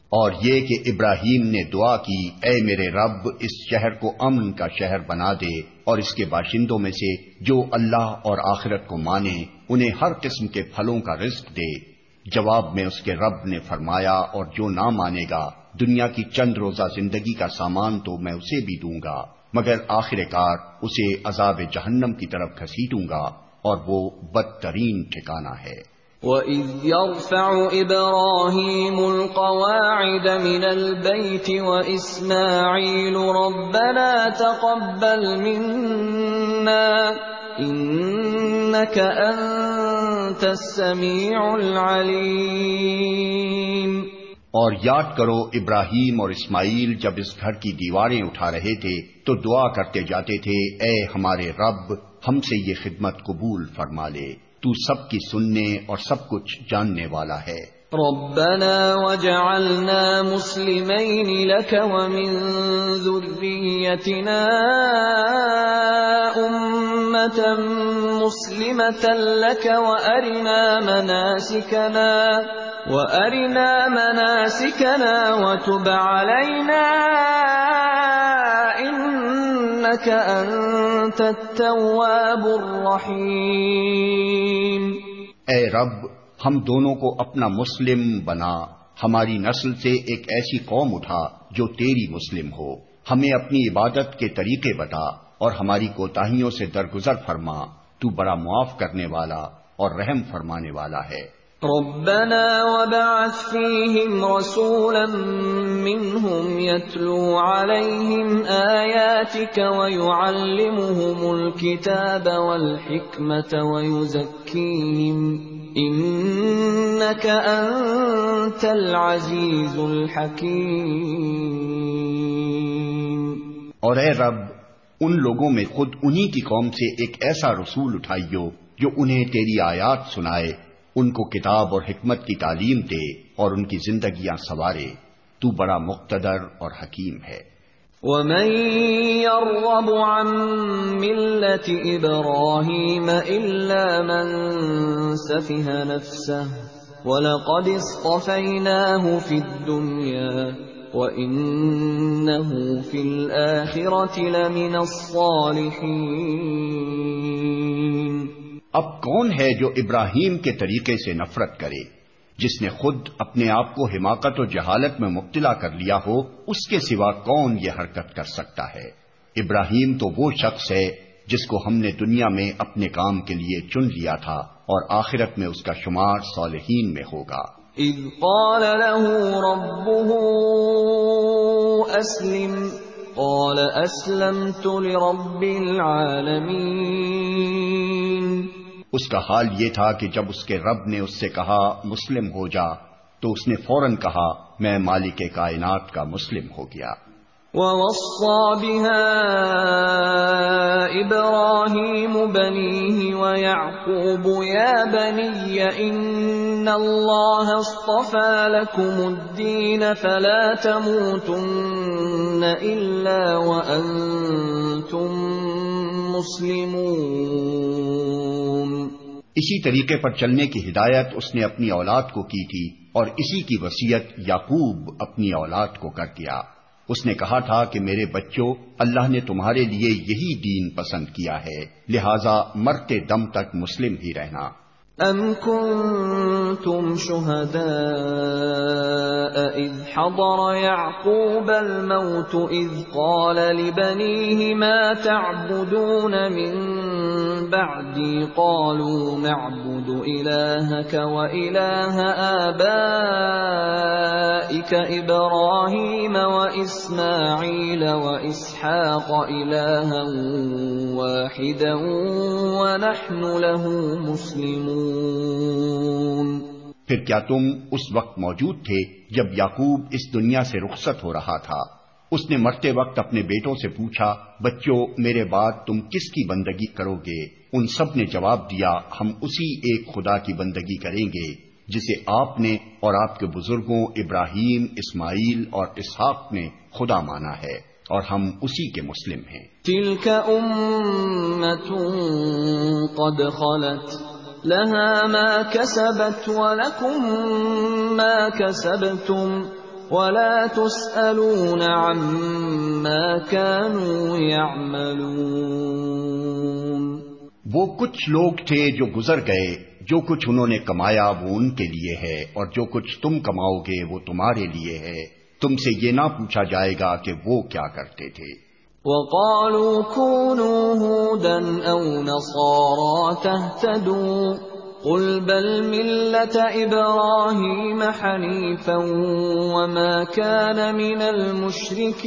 اور یہ کہ ابراہیم نے دعا کی، اے میرے رب، اس شہر کو امن کا شہر بنا دے۔ اور اس کے باشندوں میں سے جو اللہ اور آخرت کو مانے، انہیں ہر قسم کے پھلوں کا رزق دے۔ جواب میں اس کے رب نے فرمایا، اور جو نہ مانے گا، دنیا کی چند روزہ زندگی کا سامان تو میں اسے بھی دوں گا، مگر آخر کار اسے عذاب جہنم کی طرف گھسیٹوں گا، اور وہ بدترین ٹھکانہ ہے۔ وَإِذْ يَرْفَعُ إِبْرَاهِيمُ الْقَوَاعِدَ مِنَ الْبَيْتِ وَإِسْمَاعِيلُ رَبَّنَا تَقَبَّلْ مِنَّا إِنَّكَ أَنْتَ السَّمِيعُ الْعَلِيمُ اور یاد کرو ابراہیم اور اسماعیل جب اس گھر کی دیواریں اٹھا رہے تھے تو دعا کرتے جاتے تھے، اے ہمارے رب، ہم سے یہ خدمت قبول فرما لے۔ تو سب کی سننے اور سب کچھ جاننے والا ہے۔ ربنا وجعلنا مسلمين لك ومن ذريتنا أمة مسلمة لك وأرنا مناسكنا وَأَرِنَا مَنَاسِكَنَا وَتُبْ عَلَيْنَا إِنَّكَ أَنْتَ التَّوَّابُ اے رب، ہم دونوں کو اپنا مسلم بنا۔ ہماری نسل سے ایک ایسی قوم اٹھا جو تیری مسلم ہو۔ ہمیں اپنی عبادت کے طریقے بتا اور ہماری کوتاہیوں سے درگزر فرما۔ تو بڑا معاف کرنے والا اور رحم فرمانے والا ہے۔ ربنا وبعث فيهم رسولا منهم يتلو عليهم آياتك ويعلمهم الكتاب والحكمة ويزكيهم إنك أنت العزيز الحكيم. اور اے رب، ان لوگوں میں خود انہی کی قوم سے ایک ایسا رسول اٹھائیو جو انہیں تیری آیات سنائے۔ ان کو کتاب اور حکمت کی تعلیم دے اور ان کی زندگیاں سوارے تو بڑا مقتدر اور حکیم ہے۔ ومن يرغب عن ملة إبراهيم إلا من سفه نفسه، ولقد اصطفيناه في الدنيا، وإنه في الآخرة لمن الصالحين۔ اب کون ہے جو ابراہیم کے طریقے سے نفرت کرے؟ جس نے خود اپنے آپ کو حماقت و جہالت میں مبتلا کر لیا ہو، اس کے سوا کون یہ حرکت کر سکتا ہے؟ ابراہیم تو وہ شخص ہے جس کو ہم نے دنیا میں اپنے کام کے لیے چن لیا تھا اور آخرت میں اس کا شمار صالحین میں ہوگا۔ اذ قال له ربه اسلم، قال اسلمت لرب العالمين اس کا حال یہ تھا کہ جب اس کے رب نے اس سے کہا، مسلم ہو جا، تو اس نے فوراً کہا، میں مالک کائنات کا مسلم ہو گیا۔ ووصى بها إبراهيم بنيه ويعقوب، يا بني، إن الله اصطفى لكم الدين فلا تموتن إلا وأنتم مسلمون اسی طریقے پر چلنے کی ہدایت اس نے اپنی اولاد کو کی تھی اور اسی کی وصیت یعقوب اپنی اولاد کو کر دیا۔ اس نے کہا تھا کہ میرے بچوں، اللہ نے تمہارے لیے یہی دین پسند کیا ہے، لہذا مرتے دم تک مسلم ہی رہنا۔ أَمْ كُنْتُمْ شُهَدَاءَ إِذْ حَضَرَ يَعْقُوبَ الْمَوْتُ إِذْ قَالَ لِبَنِيهِ مَا تَعْبُدُونَ مِنْ بَعْدِي؟ قَالُوا نَعْبُدُ إِلَهَكَ وَإِلَهَ آبَائِكَ إِبْرَاهِيمَ وَإِسْمَاعِيلَ وَإِسْحَاقَ إِلَهًا وَاحِدًا وَنَحْنُ لَهُ مُسْلِمُونَ پھر کیا تم اس وقت موجود تھے جب یعقوب اس دنیا سے رخصت ہو رہا تھا؟ اس نے مرتے وقت اپنے بیٹوں سے پوچھا بچوں میرے بعد تم کس کی بندگی کرو گے؟ ان سب نے جواب دیا ہم اسی ایک خدا کی بندگی کریں گے جسے آپ نے اور آپ کے بزرگوں ابراہیم اسماعیل اور اسحاق نے خدا مانا ہے اور ہم اسی کے مسلم ہیں۔ تلك قد خلت لها ما كسبت ولكم ما كسبتم ولا تسألون عما كانوا يعملون وہ کچھ لوگ تھے جو گزر گئے، جو کچھ انہوں نے کمایا وہ ان کے لیے ہے، اور جو کچھ تم کماؤ گے وہ تمہارے لیے ہے۔ تم سے یہ نہ پوچھا جائے گا کہ وہ کیا کرتے تھے۔ وقالوا كونوا هودا او نصارى تهتدوا قل بل ملة ابراهيم حنيفا وما كان من المشركين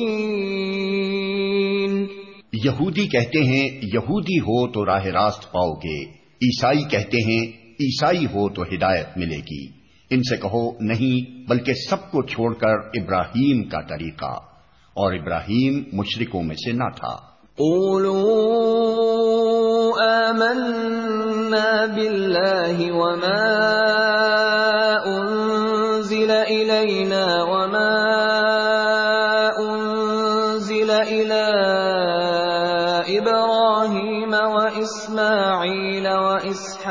یہودی کہتے ہیں، یہودی ہو تو راہ راست پاؤ گے، عیسائی کہتے ہیں، عیسائی ہو تو ہدایت ملے گی۔ ان سے کہو، نہیں، بلکہ سب کو چھوڑ کر ابراہیم کا طریقہ۔ اور ابراہیم مشرکوں میں سے نہ تھا۔ قولوا آمنا بالله وما انزل الینا وما انزل الى ابراہیم واسماعیل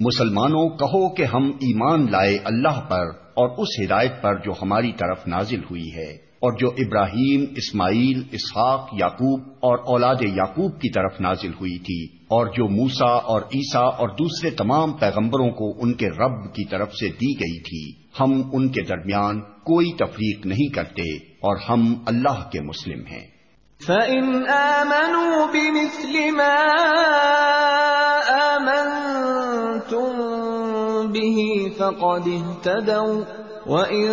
مسلمانوں، کہو کہ ہم ایمان لائے اللہ پر اور اس ہدایت پر جو ہماری طرف نازل ہوئی ہے اور جو ابراہیم، اسماعیل، اسحاق، یعقوب اور اولاد یعقوب کی طرف نازل ہوئی تھی اور جو موسا اور عیسیٰ اور دوسرے تمام پیغمبروں کو ان کے رب کی طرف سے دی گئی تھی، ہم ان کے درمیان کوئی تفریق نہیں کرتے اور ہم اللہ کے مسلم ہیں۔ فَإِنْ آمَنُوا بِمِثْلِ مَا بِهِ فَقَدْ اهْتَدَوْا وَإِنْ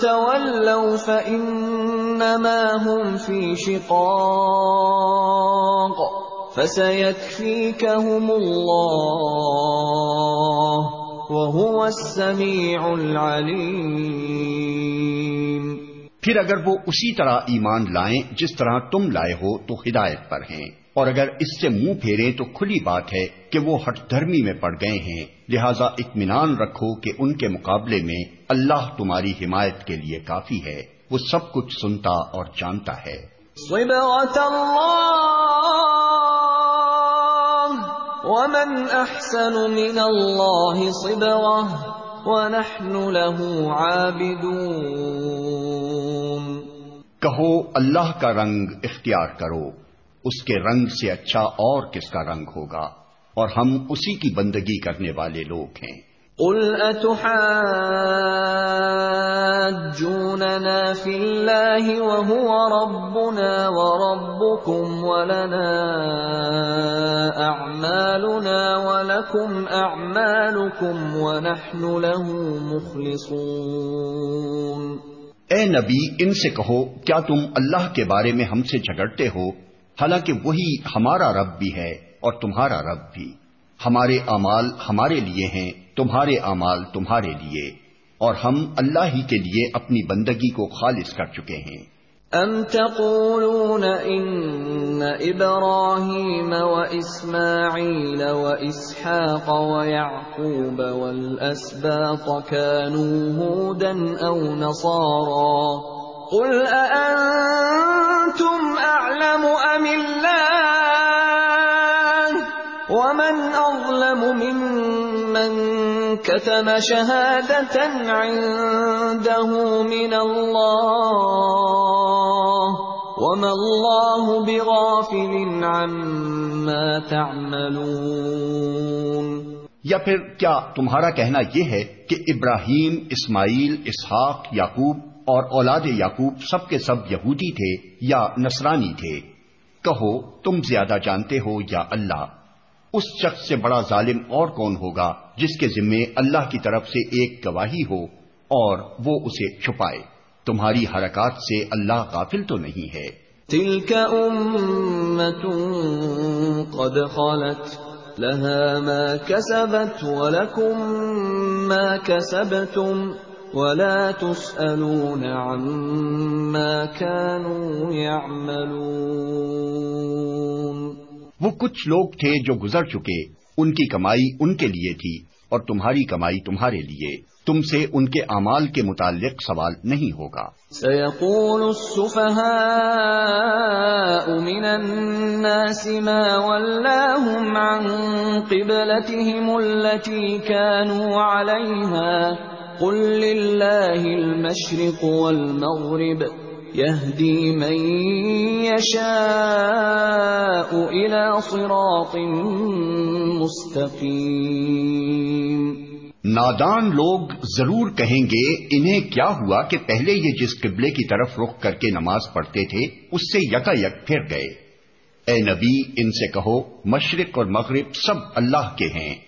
تَوَلَّوْا فَإِنَّمَا هُمْ فِي شِقَاقٍ فَسَيَكْفِيكَهُمُ اللَّهُ وَهُوَ السَّمِيعُ الْعَلِيمُ پھر اگر وہ اسی طرح ایمان لائیں، جس طرح تم لائے ہو، تو ہدایت پر ہیں۔ اور اگر اس سے منہ پھیرے تو کھلی بات ہے کہ وہ ہٹ دھرمی میں پڑ گئے ہیں۔ لہذا اطمینان رکھو کہ ان کے مقابلے میں اللہ تمہاری حمایت کے لیے کافی ہے۔ وہ سب کچھ سنتا اور جانتا ہے۔ ومن احسن من ونحن له عابدون۔ کہو اللہ کا رنگ اختیار کرو۔ اس کے رنگ سے اچھا اور کس کا رنگ ہوگا؟ اور ہم اسی کی بندگی کرنے والے لوگ ہیں۔ قل اتحاجوننا في الله وهو ربنا وربكم ولنا اعمالنا ولكم اعمالكم ونحن له مخلصون۔ اے نبی ان سے کہو کیا تم اللہ کے بارے میں ہم سے جھگڑتے ہو؟ حالانکہ وہی ہمارا رب بھی ہے اور تمہارا رب بھی۔ ہمارے اعمال ہمارے لیے ہیں، تمہارے اعمال تمہارے لیے۔ اور ہم اللہ ہی کے لیے اپنی بندگی کو خالص کر چکے ہیں۔ ام تقولون ان ابراہیم و اسماعیل و اسحاق و یعقوب والاسباط كانوا هودا او نصارا قل اانتم اعلم ام اللہ ومن اظلم ممن كتم شهادة عنده من الله؟ وما الله بغافل عما تعملون. یا پھر کیا تمہارا کہنا یہ ہے کہ ابراہیم، اسماعیل، اسحاق، یعقوب اور اولاد یعقوب سب کے سب یہودی تھے یا نصرانی تھے۔ کہو، تم زیادہ جانتے ہو یا اللہ؟ اس شخص سے بڑا ظالم اور کون ہوگا جس کے ذمے اللہ کی طرف سے ایک گواہی ہو اور وہ اسے چھپائے؟ تمہاری حرکات سے اللہ غافل تو نہیں ہے۔ تلك امت قد خالت لها ما كسبت ولكم ما كسبتم۔ ولا تسألون عما كانوا يعملون. وہ کچھ لوگ تھے جو گزر چکے ان کی کمائی ان کے لیے تھی اور تمہاری کمائی تمہارے لیے تم سے ان کے اعمال کے متعلق سوال نہیں ہوگا۔ سيقول السفهاء من الناس ما ولاهم عن قبلتهم التي كانوا عليها قل لله المشرق والمغرب يهدي من يشاء الى صراط مستقيم نادان لوگ ضرور کہیں گے، انہیں کیا ہوا کہ پہلے یہ جس قبلے کی طرف رخ کر کے نماز پڑھتے تھے، اس سے یکا یک پھر گئے۔ اے نبی، ان سے کہو، مشرق اور مغرب سب اللہ کے ہیں۔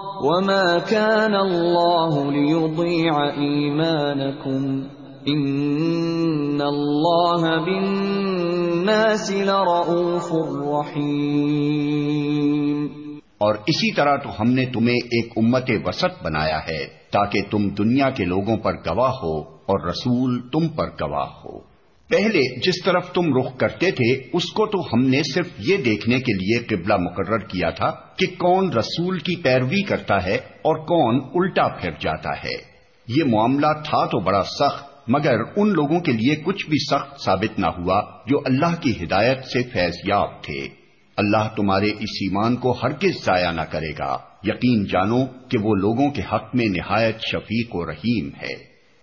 وما كان الله ليضيع إيمانكم إن الله بالناس لرؤوف رحيم اور اسی طرح تو ہم نے تمہیں ایک امت وسط بنایا ہے تاکہ تم دنیا کے لوگوں پر گواہ ہو اور رسول تم پر گواہ ہو۔ پہلے جس طرف تم رخ کرتے تھے، اس کو تو ہم نے صرف یہ دیکھنے کے لیے قبلہ مقرر کیا تھا کہ کون رسول کی پیروی کرتا ہے اور کون الٹا پھر جاتا ہے۔ یہ معاملہ تھا تو بڑا سخت، مگر ان لوگوں کے لیے کچھ بھی سخت ثابت نہ ہوا جو اللہ کی ہدایت سے فیض یاب تھے۔ اللہ تمہارے اس ایمان کو ہرگز ضائع نہ کرے گا۔ یقین جانو کہ وہ لوگوں کے حق میں نہایت شفیق و رحیم ہے۔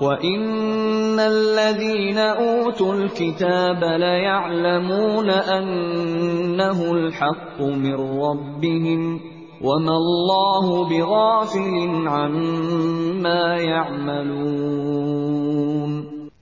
وَإِنَّ الَّذِينَ أُوتُوا الْكِتَابَ لَيَعْلَمُونَ أَنَّهُ الْحَقُّ مِنْ رَبِّهِمْ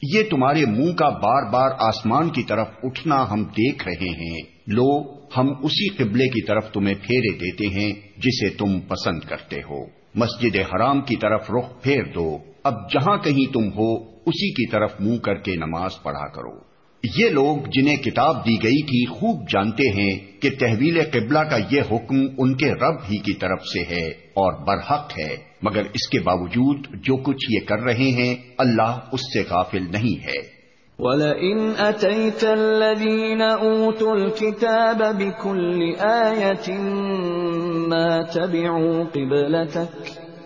یہ تمہارے منہ کا بار بار آسمان کی طرف اٹھنا ہم دیکھ رہے ہیں۔ لو، ہم اسی قبلے کی طرف تمہیں پھیرے دیتے ہیں جسے تم پسند کرتے ہو۔ مسجد حرام کی طرف رخ پھیر دو۔ اب جہاں کہیں تم ہو، اسی کی طرف منہ کر کے نماز پڑھا کرو۔ یہ لوگ جنہیں کتاب دی گئی تھی خوب جانتے ہیں کہ تحویل قبلہ کا یہ حکم ان کے رب ہی کی طرف سے ہے اور برحق ہے۔ مگر اس کے باوجود جو کچھ یہ کر رہے ہیں، اللہ اس سے غافل نہیں ہے۔ وَلَئِنْ أَتَيْتَ الَّذِينَ أُوتُوا الْكِتَابَ بِكُلِّ آيَةٍ مَا تَبِعُوا قِبْلَتَكَ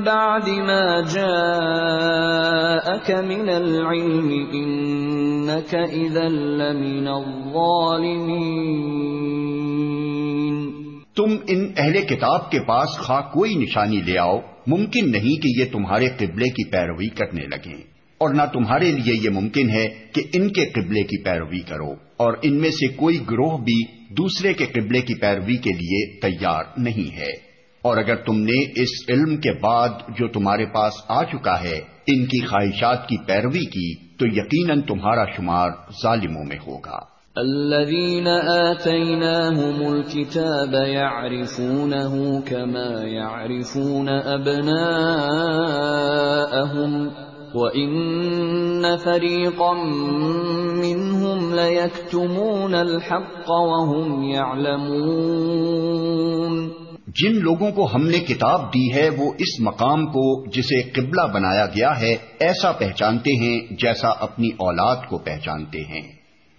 بعد ما جاءك من العلم إنك إذا لمن الظالمين. تم ان اہل کتاب کے پاس خواہ کوئی نشانی لے آؤ، ممکن نہیں کہ یہ تمہارے قبلے کی پیروی کرنے لگیں۔ اور نہ تمہارے لیے یہ ممکن ہے کہ ان کے قبلے کی پیروی کرو۔ اور ان میں سے کوئی گروہ بھی دوسرے کے قبلے کی پیروی کے لیے تیار نہیں ہے۔ اور اگر تم نے اس علم کے بعد جو تمہارے پاس آ چکا ہے، ان کی خواہشات کی پیروی کی، تو یقیناً تمہارا شمار ظالموں میں ہوگا۔ الذين آتيناهم الكتاب يعرفونه كما يعرفون أبناءهم، وإن فريقا منهم ليكتمون الحق وهم يعلمون۔ جن لوگوں کو ہم نے کتاب دی ہے وہ اس مقام کو جسے قبلہ بنایا گیا ہے ایسا پہچانتے ہیں جیسا اپنی اولاد کو پہچانتے ہیں۔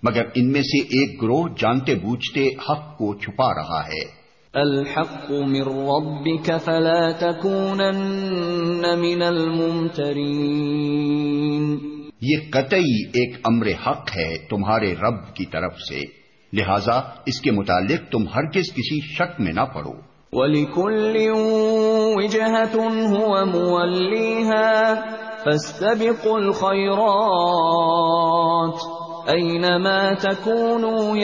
مگر ان میں سے ایک گروہ جانتے بوجھتے حق کو چھپا رہا ہے۔ الحق من ربك فلا تكونن من الممترین۔ یہ قطعی ایک امر حق ہے تمہارے رب کی طرف سے۔ لہذا اس کے متعلق تم ہر کس کسی شک میں نہ پڑو۔ وَلِكُلِّ وِجْهَةٌ هُوَ مُوَلِّيهَا فَاسْتَبِقُوا الْخَيْرَاتِ اینما تکونوا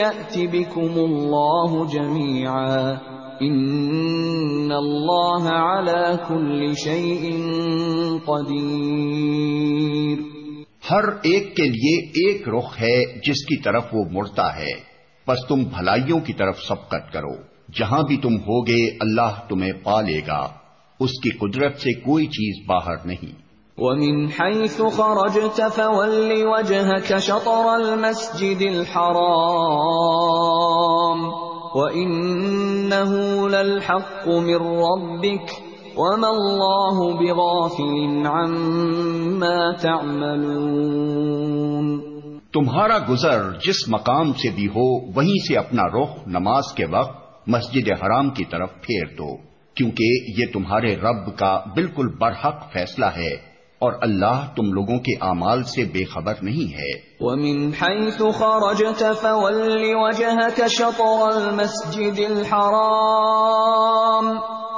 جميعا ان اللہ على كل شيء قدیر ہر ایک کے لیے ایک رخ ہے جس کی طرف وہ مڑتا ہے، بس تم بھلائیوں کی طرف سبقت کرو۔ جہاں بھی تم ہوگے اللہ تمہیں پا لے گا۔ اس کی قدرت سے کوئی چیز باہر نہیں۔ ومن حيث خرجت فول وجهك شطر المسجد الحرام وإنه للحق من ربك وما الله بغافل عما تعملون۔ تمہارا گزر جس مقام سے بھی ہو وہیں سے اپنا رخ نماز کے وقت مسجد حرام کی طرف پھیر دو، کیونکہ یہ تمہارے رب کا بالکل برحق فیصلہ ہے اور اللہ تم لوگوں کے اعمال سے بے خبر نہیں ہے۔ وَمِنْ حَيْثُ خَرَجْتَ فَوَلِّ وَجَهَكَ شَطْرَ الْمَسْجِدِ الْحَرَامِ۔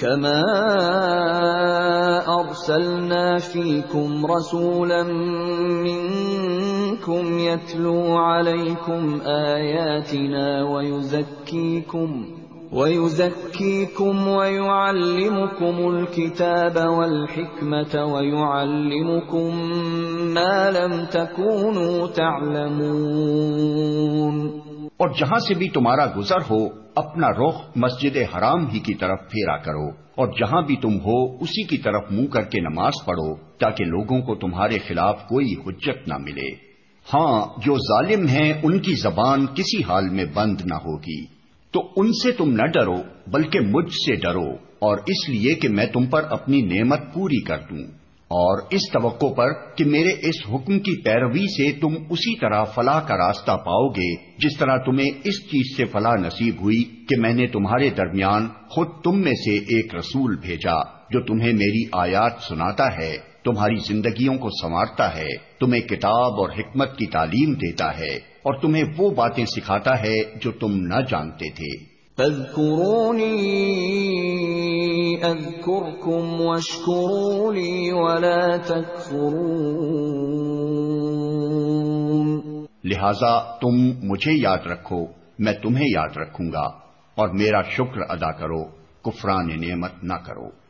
كما أرسلنا فيكم رسولا منكم يتلو عليكم آياتنا ويزكيكم وَيُزَكِّيكُمْ وَيُعَلِّمُكُمُ الْكِتَابَ وَالْحِكْمَةَ وَيُعَلِّمُكُمْ مَا لَمْ تَكُونُوا تَعْلَمُونَ اور جہاں سے بھی تمہارا گزر ہو، اپنا رخ مسجد حرام ہی کی طرف پھیرا کرو، اور جہاں بھی تم ہو، اسی کی طرف منہ کر کے نماز پڑھو، تاکہ لوگوں کو تمہارے خلاف کوئی حجت نہ ملے۔ ہاں جو ظالم ہیں، ان کی زبان کسی حال میں بند نہ ہوگی۔ تو ان سے تم نہ ڈرو، بلکہ مجھ سے ڈرو، اور اس لیے کہ میں تم پر اپنی نعمت پوری کر دوں۔ اور اس توقع پر کہ میرے اس حکم کی پیروی سے تم اسی طرح فلاح کا راستہ پاؤ گے، جس طرح تمہیں اس چیز سے فلاح نصیب ہوئی کہ میں نے تمہارے درمیان خود تم میں سے ایک رسول بھیجا جو تمہیں میری آیات سناتا ہے، تمہاری زندگیوں کو سنوارتا ہے، تمہیں کتاب اور حکمت کی تعلیم دیتا ہے اور تمہیں وہ باتیں سکھاتا ہے جو تم نہ جانتے تھے۔ اذكركم واشكروا لي ولا تكفرون. لہذا تم مجھے یاد رکھو میں تمہیں یاد رکھوں گا اور میرا شکر ادا کرو کفران نعمت نہ کرو۔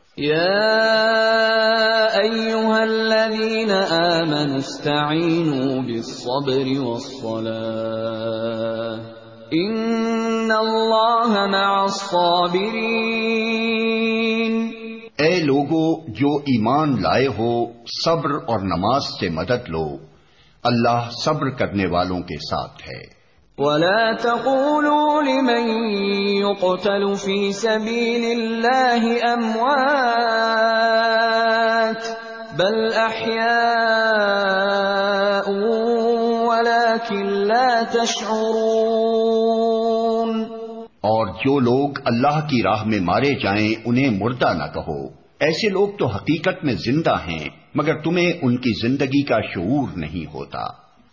الذين آمنوا استعينوا بالصبر والصلاة۔ ان اللہ مع الصابرین اے لوگو جو ایمان لائے ہو صبر اور نماز سے مدد لو۔ اللہ صبر کرنے والوں کے ساتھ ہے۔ ولا تقولوا لمن يقتل في سبيل الله اموات بل احياء ولكن لا تشعرون۔ اور جو لوگ اللہ کی راہ میں مارے جائیں، انہیں مردہ نہ کہو۔ ایسے لوگ تو حقیقت میں زندہ ہیں، مگر تمہیں ان کی زندگی کا شعور نہیں ہوتا۔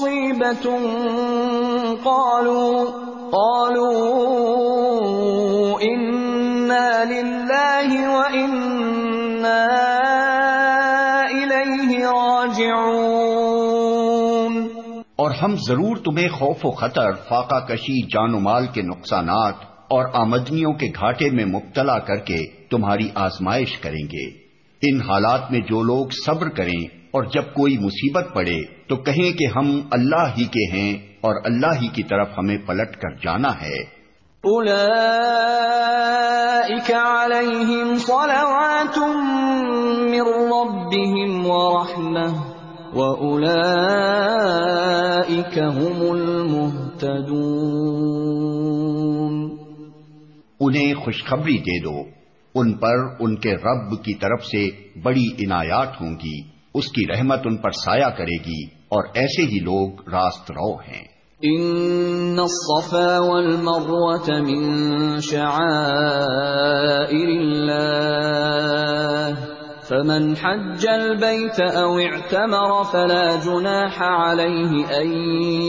مصيبة قالوا قالوا إنا لله وإنا إليه راجعون. اور ہم ضرور تمہیں خوف و خطر، فاقہ کشی، جان و مال کے نقصانات اور آمدنیوں کے گھاٹے میں مبتلا کر کے تمہاری آزمائش کریں گے۔ ان حالات میں جو لوگ صبر کریں اور جب کوئی مصیبت پڑے تو کہیں کہ ہم اللہ ہی کے ہیں اور اللہ ہی کی طرف ہمیں پلٹ کر جانا ہے۔ صلوات من ربهم هم المهتدون انہیں خوشخبری دے دو ان پر ان کے رب کی طرف سے بڑی عنایات ہوں گی اس کی رحمت ان پر سایہ کرے گی۔ اور ایسے ہی لوگ راست رو ہیں۔ ان الصفا والمروة من شعائر الله، فمن حج البيت او اعتمر فلا جناح عليه ان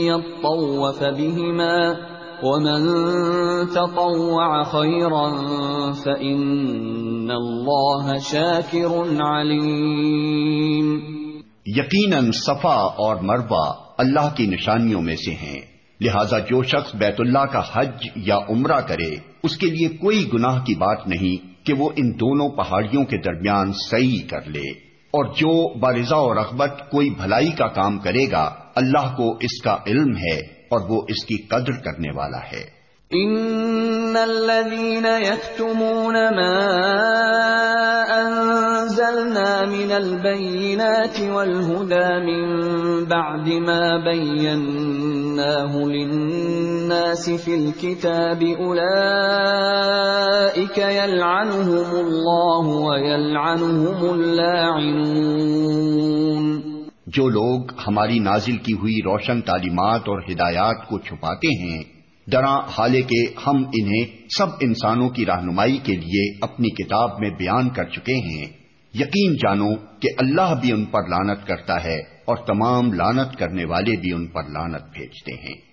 يطوف بهما، ومن تطوع خيرا فإن الله شاكر عليم۔ یقیناً صفا اور مربع اللہ کی نشانیوں میں سے ہیں۔ لہذا جو شخص بیت اللہ کا حج یا عمرہ کرے، اس کے لیے کوئی گناہ کی بات نہیں کہ وہ ان دونوں پہاڑیوں کے درمیان صحیح کر لے۔ اور جو بارضا اور رغبت کوئی بھلائی کا کام کرے گا، اللہ کو اس کا علم ہے اور وہ اس کی قدر کرنے والا ہے۔ ان الذين يكتمون ما انزلنا من البينات والهدى من بعد ما بيناه للناس في الكتاب اولئك يلعنهم الله ويلعنهم اللاعنون جو لوگ ہماری نازل کی ہوئی روشن تعلیمات اور ہدایات کو چھپاتے ہیں درا حالے ہم انہیں سب انسانوں کی رہنمائی کے لیے اپنی کتاب میں بیان کر چکے ہیں۔ یقین جانو کہ اللہ بھی ان پر لانت کرتا ہے اور تمام لانت کرنے والے بھی ان پر لانت بھیجتے ہیں۔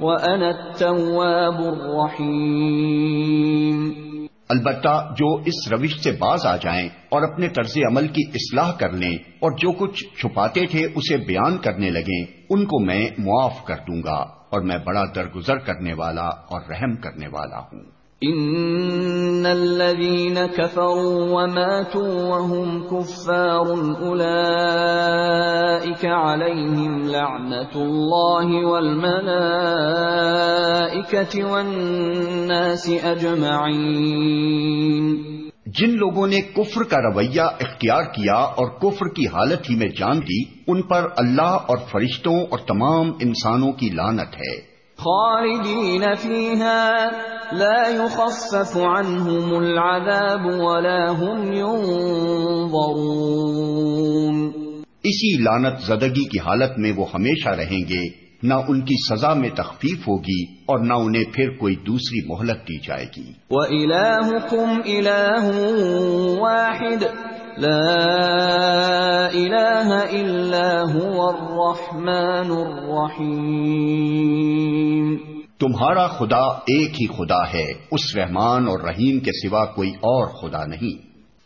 وَأَنَا التَّوَّابُ الرَّحِيمُ البتہ جو اس روش سے باز آ جائیں اور اپنے طرز عمل کی اصلاح کر لیں اور جو کچھ چھپاتے تھے اسے بیان کرنے لگیں، ان کو میں معاف کر دوں گا اور میں بڑا درگزر کرنے والا اور رحم کرنے والا ہوں۔ ان الذين كفروا وماتوا وهم كفار اولئك عليهم لعنه الله والملائكه والناس اجمعين جن لوگوں نے کفر کا رویہ اختیار کیا اور کفر کی حالت ہی میں جان دی، ان پر اللہ اور فرشتوں اور تمام انسانوں کی لانت ہے۔ خالدین لا يخفف عنهم العذاب ولا هم ينظرون اسی لانت زدگی کی حالت میں وہ ہمیشہ رہیں گے نہ ان کی سزا میں تخفیف ہوگی اور نہ انہیں پھر کوئی دوسری مہلت دی جائے گی۔ وَإِلَاهُكُمْ إِلَاهٌ وَاحِدٌ۔ لا الہ الا هُوَ الرحمن الرحیم تمہارا خدا ایک ہی خدا ہے، اس رحمان اور رحیم کے سوا کوئی اور خدا نہیں۔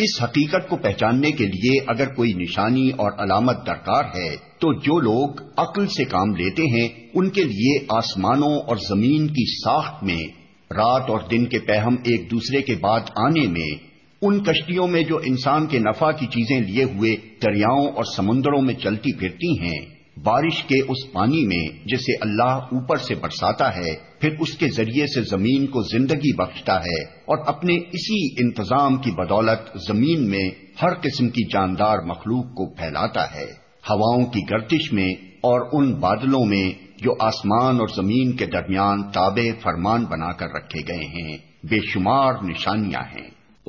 اس حقیقت کو پہچاننے کے لیے اگر کوئی نشانی اور علامت درکار ہے، تو جو لوگ عقل سے کام لیتے ہیں، ان کے لیے آسمانوں اور زمین کی ساخت میں، رات اور دن کے پہم ایک دوسرے کے بعد آنے میں، ان کشتیوں میں جو انسان کے نفع کی چیزیں لیے ہوئے دریاؤں اور سمندروں میں چلتی پھرتی ہیں۔ بارش کے اس پانی میں جسے اللہ اوپر سے برساتا ہے، پھر اس کے ذریعے سے زمین کو زندگی بخشتا ہے۔ اور اپنے اسی انتظام کی بدولت زمین میں ہر قسم کی جاندار مخلوق کو پھیلاتا ہے۔ ہواؤں کی گردش میں اور ان بادلوں میں جو آسمان اور زمین کے درمیان تابع فرمان بنا کر رکھے گئے ہیں، بے شمار نشانیاں ہیں۔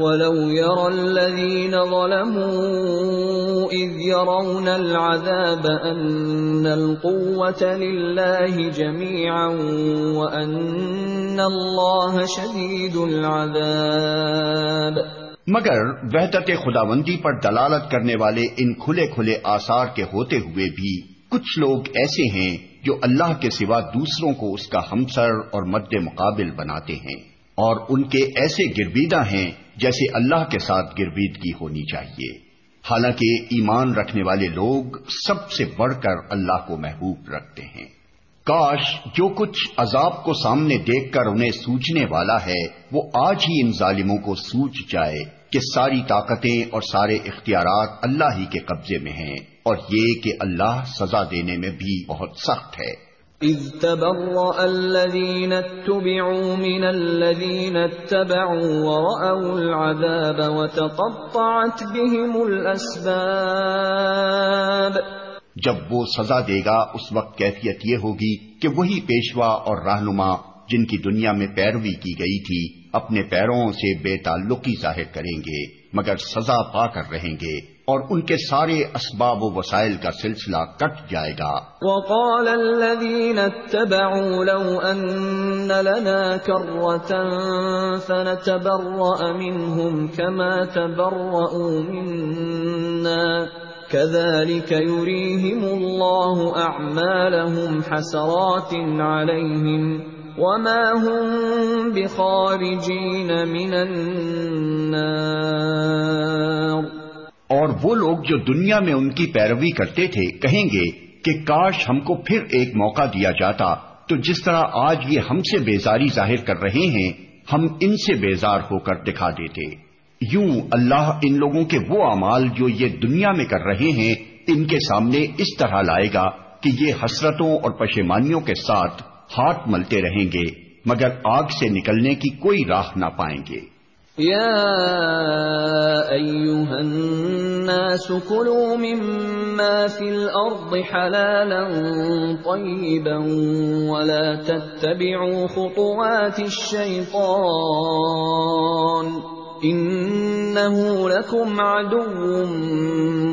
ولو يرى الذين ظلموا إذ يرون العذاب أن القوة لله جميعا وأن الله شديد العذاب مگر وحدت خداوندی پر دلالت کرنے والے ان کھلے کھلے آثار کے ہوتے ہوئے بھی کچھ لوگ ایسے ہیں جو اللہ کے سوا دوسروں کو اس کا ہمسر اور مد مقابل بناتے ہیں اور ان کے ایسے گرویدہ ہیں جیسے اللہ کے ساتھ گرویدگی ہونی چاہیے۔ حالانکہ ایمان رکھنے والے لوگ سب سے بڑھ کر اللہ کو محبوب رکھتے ہیں۔ کاش جو کچھ عذاب کو سامنے دیکھ کر انہیں سوچنے والا ہے، وہ آج ہی ان ظالموں کو سوچ جائے کہ ساری طاقتیں اور سارے اختیارات اللہ ہی کے قبضے میں ہیں۔ اور یہ کہ اللہ سزا دینے میں بھی بہت سخت ہے۔ اذ تبرأ الذين اتبعوا من الذين اتبعوا ورأوا العذاب وتقطعت بهم الأسباب. جب وہ سزا دے گا، اس وقت کیفیت یہ ہوگی کہ وہی پیشوا اور رہنما جن کی دنیا میں پیروی کی گئی تھی، اپنے پیروں سے بے تعلقی ظاہر کریں گے، مگر سزا پا کر رہیں گے۔ اور ان کے سارے اسباب و وسائل کا سلسلہ کٹ جائے گا۔ وقال الذين اتبعوا لو ان لنا كرة فنتبرأ منهم كما تبرؤوا منا كذلك يريهم الله اعمالهم حسرات عليهم وما هم بخارجين من النار اور وہ لوگ جو دنیا میں ان کی پیروی کرتے تھے کہیں گے کہ کاش ہم کو پھر ایک موقع دیا جاتا، تو جس طرح آج یہ ہم سے بیزاری ظاہر کر رہے ہیں، ہم ان سے بیزار ہو کر دکھا دیتے۔ یوں اللہ ان لوگوں کے وہ اعمال جو یہ دنیا میں کر رہے ہیں، ان کے سامنے اس طرح لائے گا کہ یہ حسرتوں اور پشیمانیوں کے ساتھ ہاتھ ملتے رہیں گے، مگر آگ سے نکلنے کی کوئی راہ نہ پائیں گے۔ يا أيها الناس كلوا مما في الأرض حلالا طيبا ولا تتبعوا خطوات الشيطان إنه لكم عدو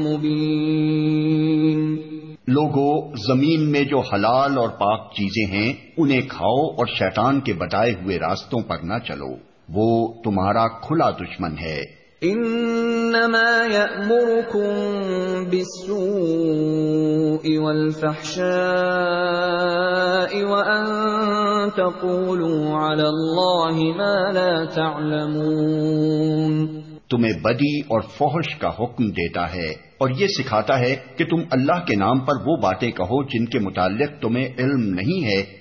مبين لوگو، زمین میں جو حلال اور پاک چیزیں ہیں، انہیں کھاؤ اور شیطان کے بتائے ہوئے راستوں پر نہ چلو۔ وہ تمہارا کھلا دشمن ہے۔ انما يأمركم بالسوء والفحشاء وان تقولوا على الله ما لا تعلمون۔ تمہیں بدی اور فحش کا حکم دیتا ہے اور یہ سکھاتا ہے کہ تم اللہ کے نام پر وہ باتیں کہو جن کے متعلق تمہیں علم نہیں ہے۔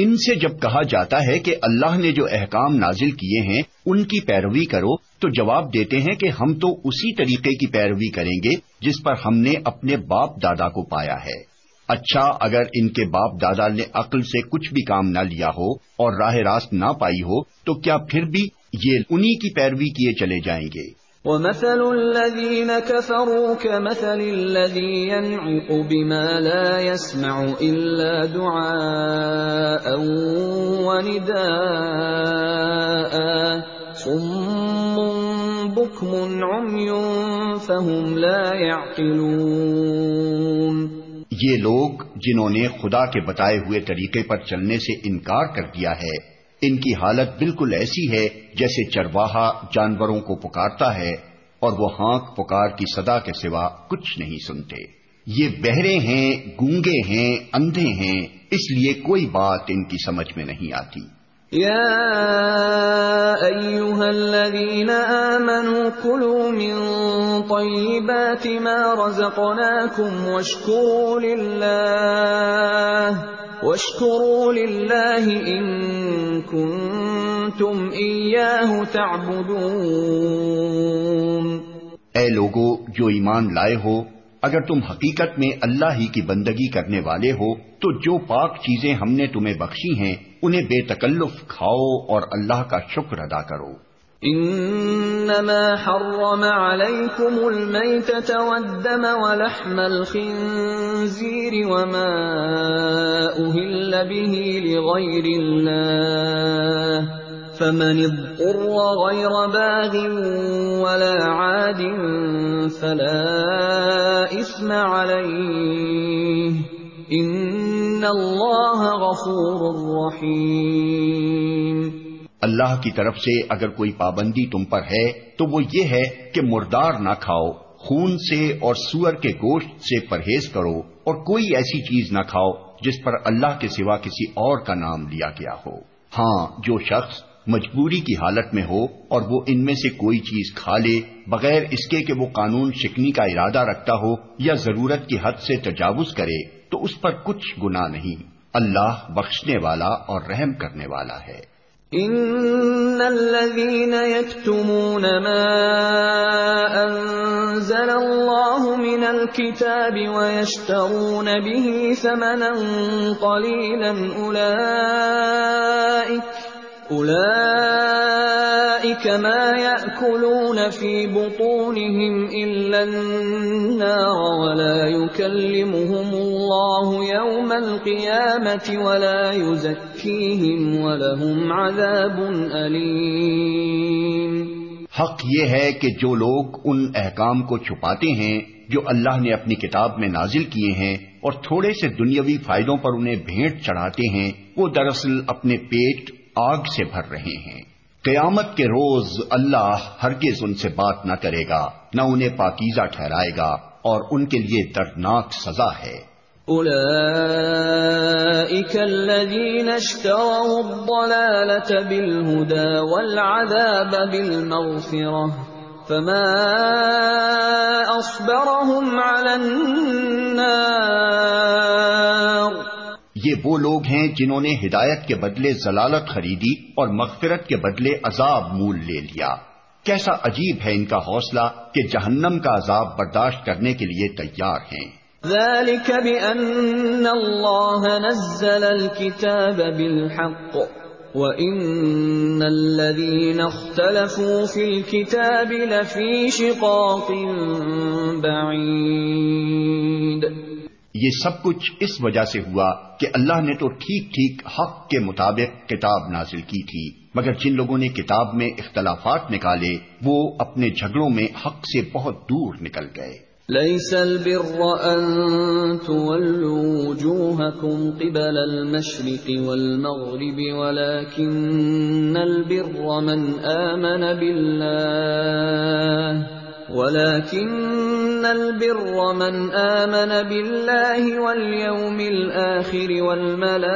ان سے جب کہا جاتا ہے کہ اللہ نے جو احکام نازل کیے ہیں، ان کی پیروی کرو، تو جواب دیتے ہیں کہ ہم تو اسی طریقے کی پیروی کریں گے، جس پر ہم نے اپنے باپ دادا کو پایا ہے۔ اچھا اگر ان کے باپ دادا نے عقل سے کچھ بھی کام نہ لیا ہو اور راہ راست نہ پائی ہو، تو کیا پھر بھی یہ انہی کی پیروی کیے چلے جائیں گے؟ ومثل الذين كفروا كمثل الذي ينعق بما لا يسمع إلا دعاء ونداء. صم بكم عمي فهم لا يعقلون. یہ لوگ جنہوں نے خدا کے بتائے ہوئے طریقے پر چلنے سے انکار کر دیا ہے ان کی حالت بالکل ایسی ہے جیسے چرواہا جانوروں کو پکارتا ہے اور وہ ہانک پکار کی صدا کے سوا کچھ نہیں سنتے۔ یہ بہرے ہیں، گونگے ہیں، اندھے ہیں، اس لیے کوئی بات ان کی سمجھ میں نہیں آتی۔ يا أيها الذين آمنوا كلوا من طيبات ما رزقناكم واشكروا لله واشكروا لله إن كنتم إياه تعبدون. اے لوگو، جو ایمان لائے ہو اگر تم حقیقت میں اللہ ہی کی بندگی کرنے والے ہو، تو جو پاک چیزیں ہم نے تمہیں بخشی ہیں، انہیں بے تکلف کھاؤ اور اللہ کا شکر ادا کرو۔ انما حرم عليكم الميتة والدم ولحم الخنزير وما اهل به لغير الله فمن اضطر غير باغ ولا عاد فلا اثم عليه. ان اللہ غفور رحیم اللہ کی طرف سے اگر کوئی پابندی تم پر ہے تو وہ یہ ہے کہ مردار نہ کھاؤ، خون سے اور سور کے گوشت سے پرہیز کرو اور کوئی ایسی چیز نہ کھاؤ جس پر اللہ کے سوا کسی اور کا نام لیا گیا ہو۔ ہاں جو شخص مجبوری کی حالت میں ہو اور وہ ان میں سے کوئی چیز کھا لے، بغیر اس کے کہ وہ قانون شکنی کا ارادہ رکھتا ہو یا ضرورت کی حد سے تجاوز کرے، تو اس پر کچھ گنا نہیں۔ اللہ بخشنے والا اور رحم کرنے والا ہے۔ ان الذين يكتمون ما انزل الله من الكتاب ويشترون به ثمنا قليلا اولئك أولئك ما يأكلون في بطونهم إلا النار ولا يكلمهم الله يوم القيامة ولا يزكيهم ولهم عذاب أليم حق یہ ہے کہ جو لوگ ان احکام کو چھپاتے ہیں، جو اللہ نے اپنی کتاب میں نازل کیے ہیں اور تھوڑے سے دنیاوی فائدوں پر انہیں بھیٹ چڑھاتے ہیں، وہ دراصل اپنے پیٹ آگ سے بھر رہے ہیں۔ قیامت کے روز اللہ ہرگز ان سے بات نہ کرے گا، نہ انہیں پاکیزہ ٹھہرائے گا، اور ان کے لیے دردناک سزا ہے۔ الذين اشتروا الضلالة بالهدى والعذاب بالمغفرة، فما أصبرهم على النار۔ یہ وہ لوگ ہیں جنہوں نے ہدایت کے بدلے ضلالت خریدی اور مغفرت کے بدلے عذاب مول لے لیا۔ کیسا عجیب ہے ان کا حوصلہ کہ جہنم کا عذاب برداشت کرنے کے لیے تیار ہیں۔ ذلك بأن الله نزل الكتاب بالحق وإن الذين اختلفوا في الكتاب لفي شقاق بعيد۔ یہ سب کچھ اس وجہ سے ہوا کہ اللہ نے تو ٹھیک ٹھیک حق کے مطابق کتاب نازل کی تھی، مگر جن لوگوں نے کتاب میں اختلافات نکالے، وہ اپنے جھگڑوں میں حق سے بہت دور نکل گئے۔ ليس البر أن تولوا وجوهكم قبل المشرق والمغرب، ولكن البر من آمن بالله ولكن البر من آمن بالله واليوم الآخر والملائكة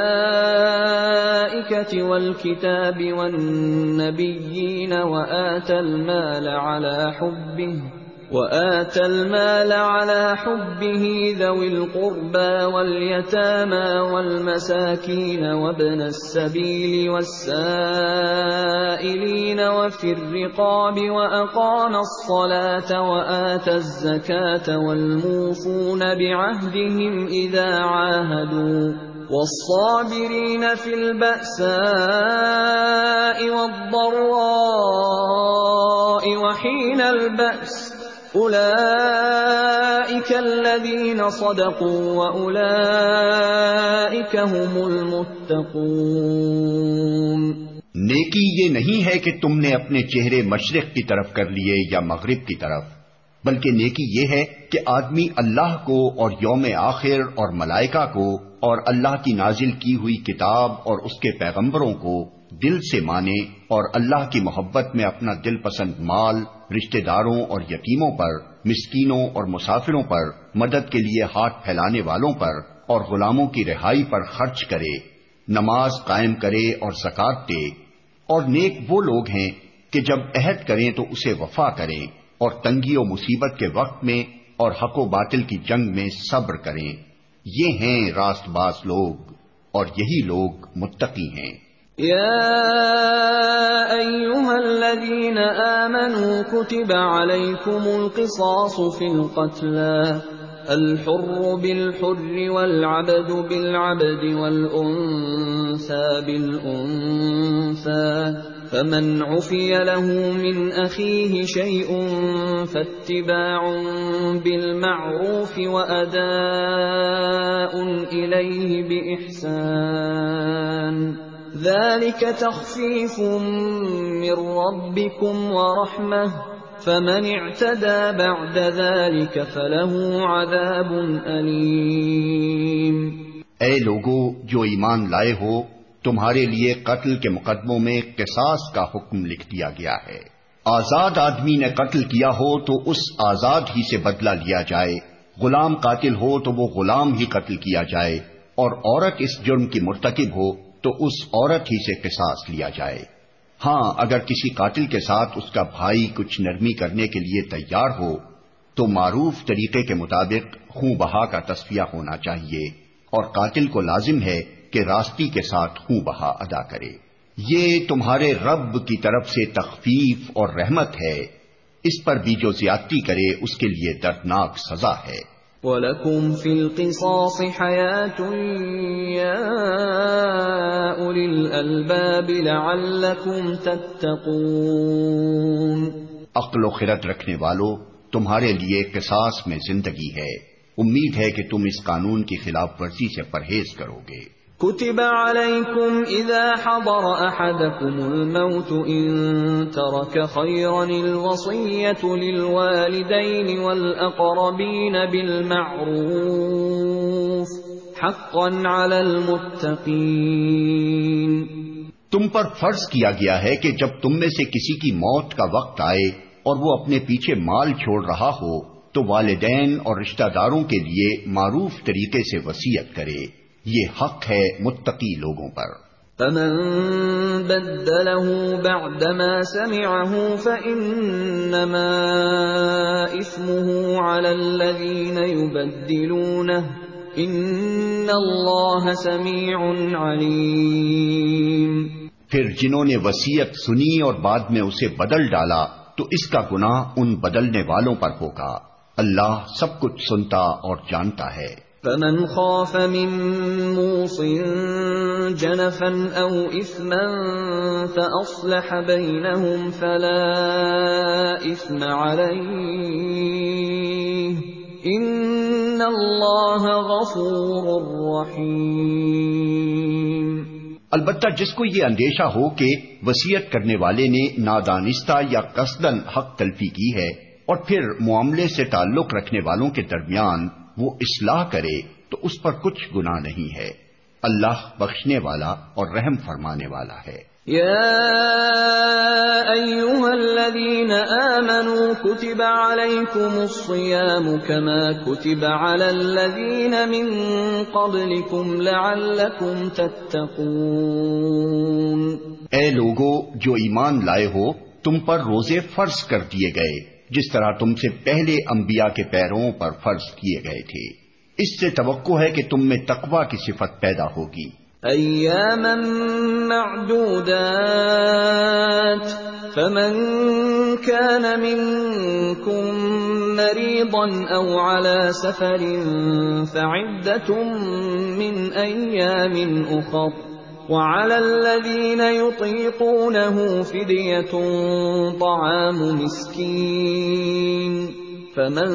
والكتاب والنبيين وآت المال على حبه وآتى المال على حبه ذوي القربى واليتامى والمساكين وابن السبيل والسائلين وفي الرقاب وأقام الصلاة وآتى الزكاة والموفون بعهدهم إذا عاهدوا والصابرين في البأساء والضراء وحين البأس الذين صدقوا هم المتقون نیکی یہ نہیں ہے کہ تم نے اپنے چہرے مشرق کی طرف کر لیے یا مغرب کی طرف، بلکہ نیکی یہ ہے کہ آدمی اللہ کو اور یوم آخر اور ملائکہ کو اور اللہ کی نازل کی ہوئی کتاب اور اس کے پیغمبروں کو دل سے مانے اور اللہ کی محبت میں اپنا دل پسند مال، رشتہ داروں اور یتیموں پر، مسکینوں اور مسافروں پر مدد کے لیے ہاتھ پھیلانے والوں پر اور غلاموں کی رہائی پر خرچ کرے، نماز قائم کرے اور زکات دے۔ اور نیک وہ لوگ ہیں کہ جب عہد کریں تو اسے وفا کریں اور تنگی و مصیبت کے وقت میں اور حق و باطل کی جنگ میں صبر کریں۔ یہ ہیں راست باز لوگ اور یہی لوگ متقی ہیں۔ يا أيها الذين آمنوا كتب عليكم القصاص في القتلى، الحر بالحر والعبد بالعبد والأنثى بالأنثى، فمن عفي له من أخيه شيء فاتباع بالمعروف وأداء إليه بإحسان. ذلك تخفيف من ربكم ورحمة. فمن اعتدى بعد ذلك فله عذاب أليم. اے لوگو، جو ایمان لائے ہو، تمہارے لیے قتل کے مقدموں میں قصاص کا حکم لکھ دیا گیا ہے۔ آزاد آدمی نے قتل کیا ہو تو اس آزاد ہی سے بدلہ لیا جائے۔ غلام قاتل ہو تو وہ غلام ہی قتل کیا جائے۔ اور عورت اس جرم کی مرتکب ہو تو اس عورت ہی سے قصاص لیا جائے۔ ہاں اگر کسی قاتل کے ساتھ اس کا بھائی کچھ نرمی کرنے کے لیے تیار ہو، تو معروف طریقے کے مطابق خوں بہا کا تصفیہ ہونا چاہیے۔ اور قاتل کو لازم ہے کہ راستی کے ساتھ خوں بہا ادا کرے۔ یہ تمہارے رب کی طرف سے تخفیف اور رحمت ہے۔ اس پر بھی جو زیادتی کرے، اس کے لیے دردناک سزا ہے۔ وَلَكُمْ فِي الْقِصَاصِ حَيَاةٌ يَا أُولِي الْأَلْبَابِ لَعَلَّكُمْ تَتَّقُونَ عقل و خرد رکھنے والو، تمہارے لیے قصاص میں زندگی ہے۔ امید ہے کہ تم اس قانون کی خلاف ورزی سے پرہیز کرو گے۔ كتب عليكم إذا حضر أحدكم الموت إن ترك خيرا الوصية للوالدين والأقربين بالمعروف حقا على المتقين تم پر فرض کیا گیا ہے کہ جب تم میں سے کسی کی موت کا وقت آئے اور وہ اپنے پیچھے مال چھوڑ رہا ہو تو والدین اور رشتہ داروں کے لیے معروف طریقے سے وسیعت کرے۔ یہ حق ہے متقی لوگوں پر۔ فمن بدله بعدما سمعه فإنما إثمه على الذين يبدلونه إن الله سميع عليم۔ پھر جنہوں نے وسیعت سنی اور بعد میں اسے بدل ڈالا تو اس کا گناہ ان بدلنے والوں پر ہوگا۔ اللہ سب کچھ سنتا اور جانتا ہے۔ فمن خاف من موص جنفا او اثما فاصلح بينهم فلا اثم عليه ان الله غفور رحيم البتہ جس کو یہ اندیشہ ہو کہ وسیعت کرنے والے نے نادانستہ یا قصدن حق تلفی کی ہے اور پھر معاملے سے تعلق رکھنے والوں کے درمیان وہ اصلاح کرے تو اس پر کچھ گنا نہیں ہے۔ اللہ بخشنے والا اور رحم فرمانے والا ہے۔ يا أيها الذين آمنوا كتب عليكم الصيام كما كتب على الذين من قبلكم لعلكم تتقون۔ اے لوگو جو ایمان لائے ہو تم پر روزے فرض کر دیے گئے۔ جس طرح تم سے پہلے انبیاء کے پیروں پر فرض کیے گئے تھے۔ اس سے توقع ہے کہ تم میں تقوا کی صفت پیدا ہوگی۔ ایاما معدودات، فمن كان منكم مريضا او على سفر، فعدة من ايام اخر وعلى الذين يطيقونه فدية طعام مسكين فمن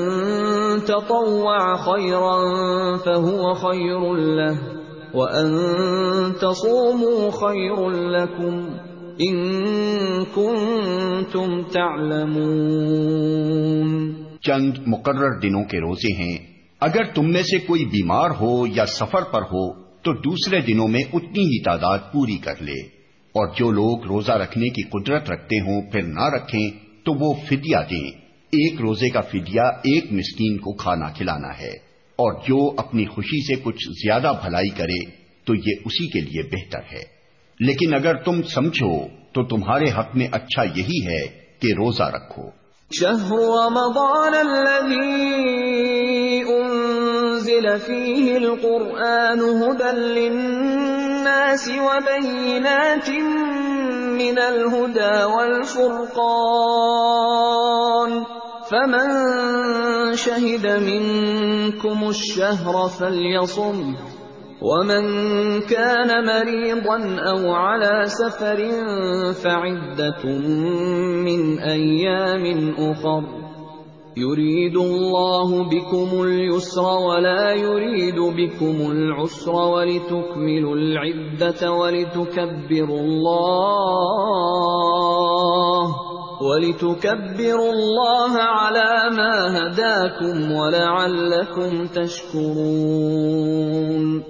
تطوع خيرا فهو خير له وأن تصوموا خير لكم إن كنتم تعلمون چند مقرر دنوں کے روزے ہیں۔ اگر تم میں سے کوئی بیمار ہو یا سفر پر ہو تو دوسرے دنوں میں اتنی ہی تعداد پوری کر لے۔ اور جو لوگ روزہ رکھنے کی قدرت رکھتے ہوں، پھر نہ رکھیں تو وہ فدیہ دیں۔ ایک روزے کا فدیہ ایک مسکین کو کھانا کھلانا ہے۔ اور جو اپنی خوشی سے کچھ زیادہ بھلائی کرے تو یہ اسی کے لیے بہتر ہے۔ لیکن اگر تم سمجھو تو تمہارے حق میں اچھا یہی ہے کہ روزہ رکھو۔ شهر رمضان الذي أنزل فيه القرآن هدى للناس وبينات من الهدى والفرقان فمن شهد منكم الشهر فليصمه ومن كان مريضا او على سفر فعده من ايام اخر يريد الله بكم اليسر ولا يريد بكم العسر ولتكملوا العده ولتكبروا الله وَلِتُكَبِّرُوا اللَّهَ عَلَى مَا هَدَاكُمْ وَلَعَلَّكُمْ تَشْكُرُونَ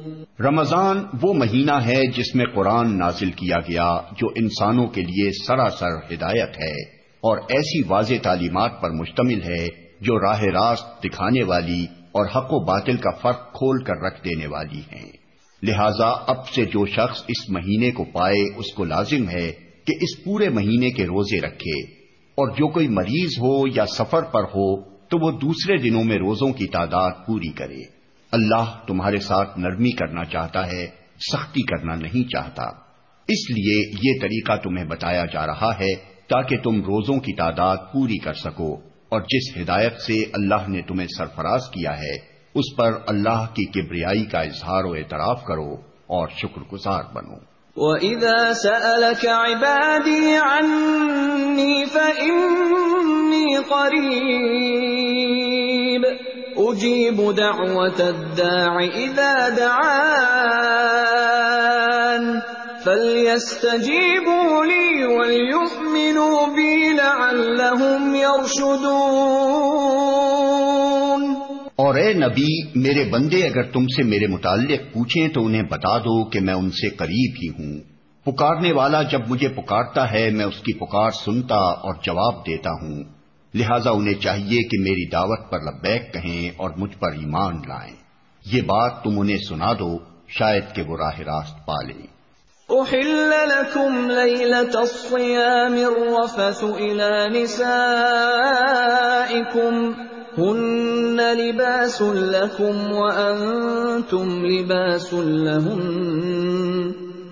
رمضان وہ مہینہ ہے جس میں قرآن نازل کیا گیا جو انسانوں کے لیے سراسر ہدایت ہے۔ اور ایسی واضح تعلیمات پر مشتمل ہے جو راہ راست دکھانے والی اور حق و باطل کا فرق کھول کر رکھ دینے والی ہیں۔ لہذا اب سے جو شخص اس مہینے کو پائے، اس کو لازم ہے کہ اس پورے مہینے کے روزے رکھے۔ اور جو کوئی مریض ہو یا سفر پر ہو، تو وہ دوسرے دنوں میں روزوں کی تعداد پوری کرے۔ اللہ تمہارے ساتھ نرمی کرنا چاہتا ہے، سختی کرنا نہیں چاہتا۔ اس لیے یہ طریقہ تمہیں بتایا جا رہا ہے تاکہ تم روزوں کی تعداد پوری کر سکو اور جس ہدایت سے اللہ نے تمہیں سرفراز کیا ہے، اس پر اللہ کی کبریائی کا اظہار و اعتراف کرو اور شکر گزار بنو۔ وَإِذَا سَأَلَكَ عِبَادِي عَنِّي فَإِنِّي قَرِيبٌ أُجِيبُ دَعْوَةَ الدَّاعِ إِذَا دَعَانِ فَلْيَسْتَجِيبُوا لِي وَلْيُؤْمِنُوا بِي لَعَلَّهُمْ يَرْشُدُونَ اور اے نبی، میرے بندے، اگر تم سے میرے متعلق پوچھیں تو انہیں بتا دو کہ میں ان سے قریب ہی ہوں۔ پکارنے والا جب مجھے پکارتا ہے، میں اس کی پکار سنتا اور جواب دیتا ہوں۔ لہذا انہیں چاہیے کہ میری دعوت پر لبیک کہیں اور مجھ پر ایمان لائیں۔ یہ بات تم انہیں سنا دو، شاید کہ وہ راہ راست پالیں أحل لكم ليلة الصيام الرفث إلى نسائكم هن لباس لكم وأنتم لباس لهم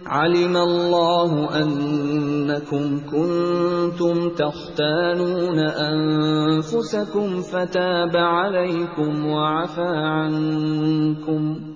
علم الله أنكم كنتم تختانون أنفسكم فتاب عليكم وعفى عنكم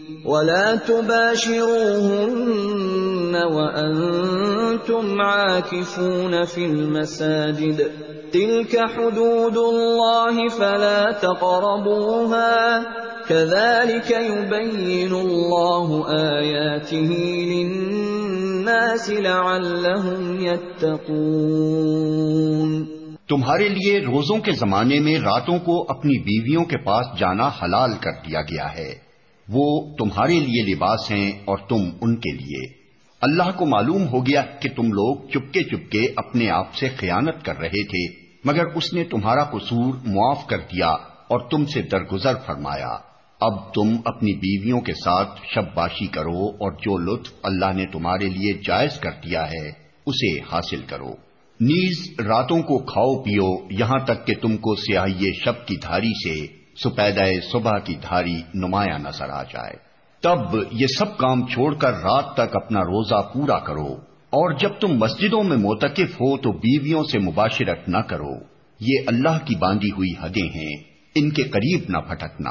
وَلَا تُبَاشِرُوهُنَّ وَأَنْتُمْ عَاكِفُونَ فِي الْمَسَاجِدِ. تِلْكَ حُدُودُ اللَّهِ فَلَا تَقْرَبُوهَا. كذلك يبين الله آياته للناس لعلهم يتقون. تمہارے لیے روزوں کے زمانے میں راتوں کو اپنی بیویوں کے پاس جانا حلال کر دیا گیا ہے۔ وہ تمہارے لیے لباس ہیں اور تم ان کے لیے۔ اللہ کو معلوم ہو گیا کہ تم لوگ چپکے چپکے اپنے آپ سے خیانت کر رہے تھے، مگر اس نے تمہارا قصور معاف کر دیا اور تم سے درگزر فرمایا۔ اب تم اپنی بیویوں کے ساتھ شب باشی کرو اور جو لطف اللہ نے تمہارے لیے جائز کر دیا ہے، اسے حاصل کرو۔ نیز راتوں کو کھاؤ پیو، یہاں تک کہ تم کو سیاہی شب کی دھاری سے سپیدہ صبح کی دھاری نمایاں نظر آ جائے۔ تب یہ سب کام چھوڑ کر رات تک اپنا روزہ پورا کرو اور جب تم مسجدوں میں موتقف ہو تو بیویوں سے مباشرت نہ کرو۔ یہ اللہ کی باندھی ہوئی حدیں ہیں، ان کے قریب نہ پھٹکنا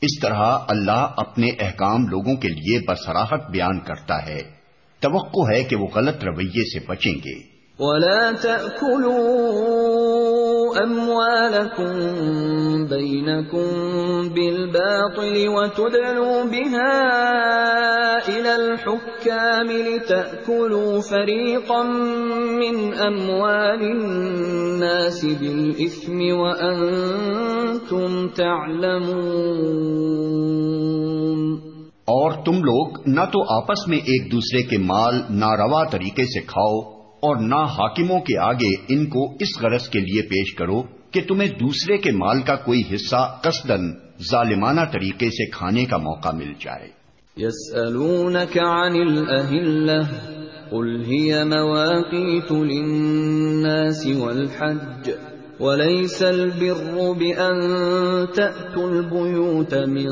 اس طرح اللہ اپنے احکام لوگوں کے لیے بسراہت بیان کرتا ہے۔ توقع ہے کہ وہ غلط رویے سے بچیں گے۔ ولا تأكلوا أموالكم بينكم بالباطل وتدلوا بها إلى الحكام لتأكلوا فريقا من أموال الناس بالإثم وأنتم تعلمون. اور تم لوگ نہ تو آپس میں ایک دوسرے کے مال ناروا طریقے سے کھاؤ اور نہ حاکموں کے آگے ان کو اس غرض کے لیے پیش کرو کہ تمہیں دوسرے کے مال کا کوئی حصہ قصدن ظالمانہ طریقے سے کھانے کا موقع مل جائے۔ عن قل هي مواقيت للناس والحج، وليس البر بأن تأتوا البيوت من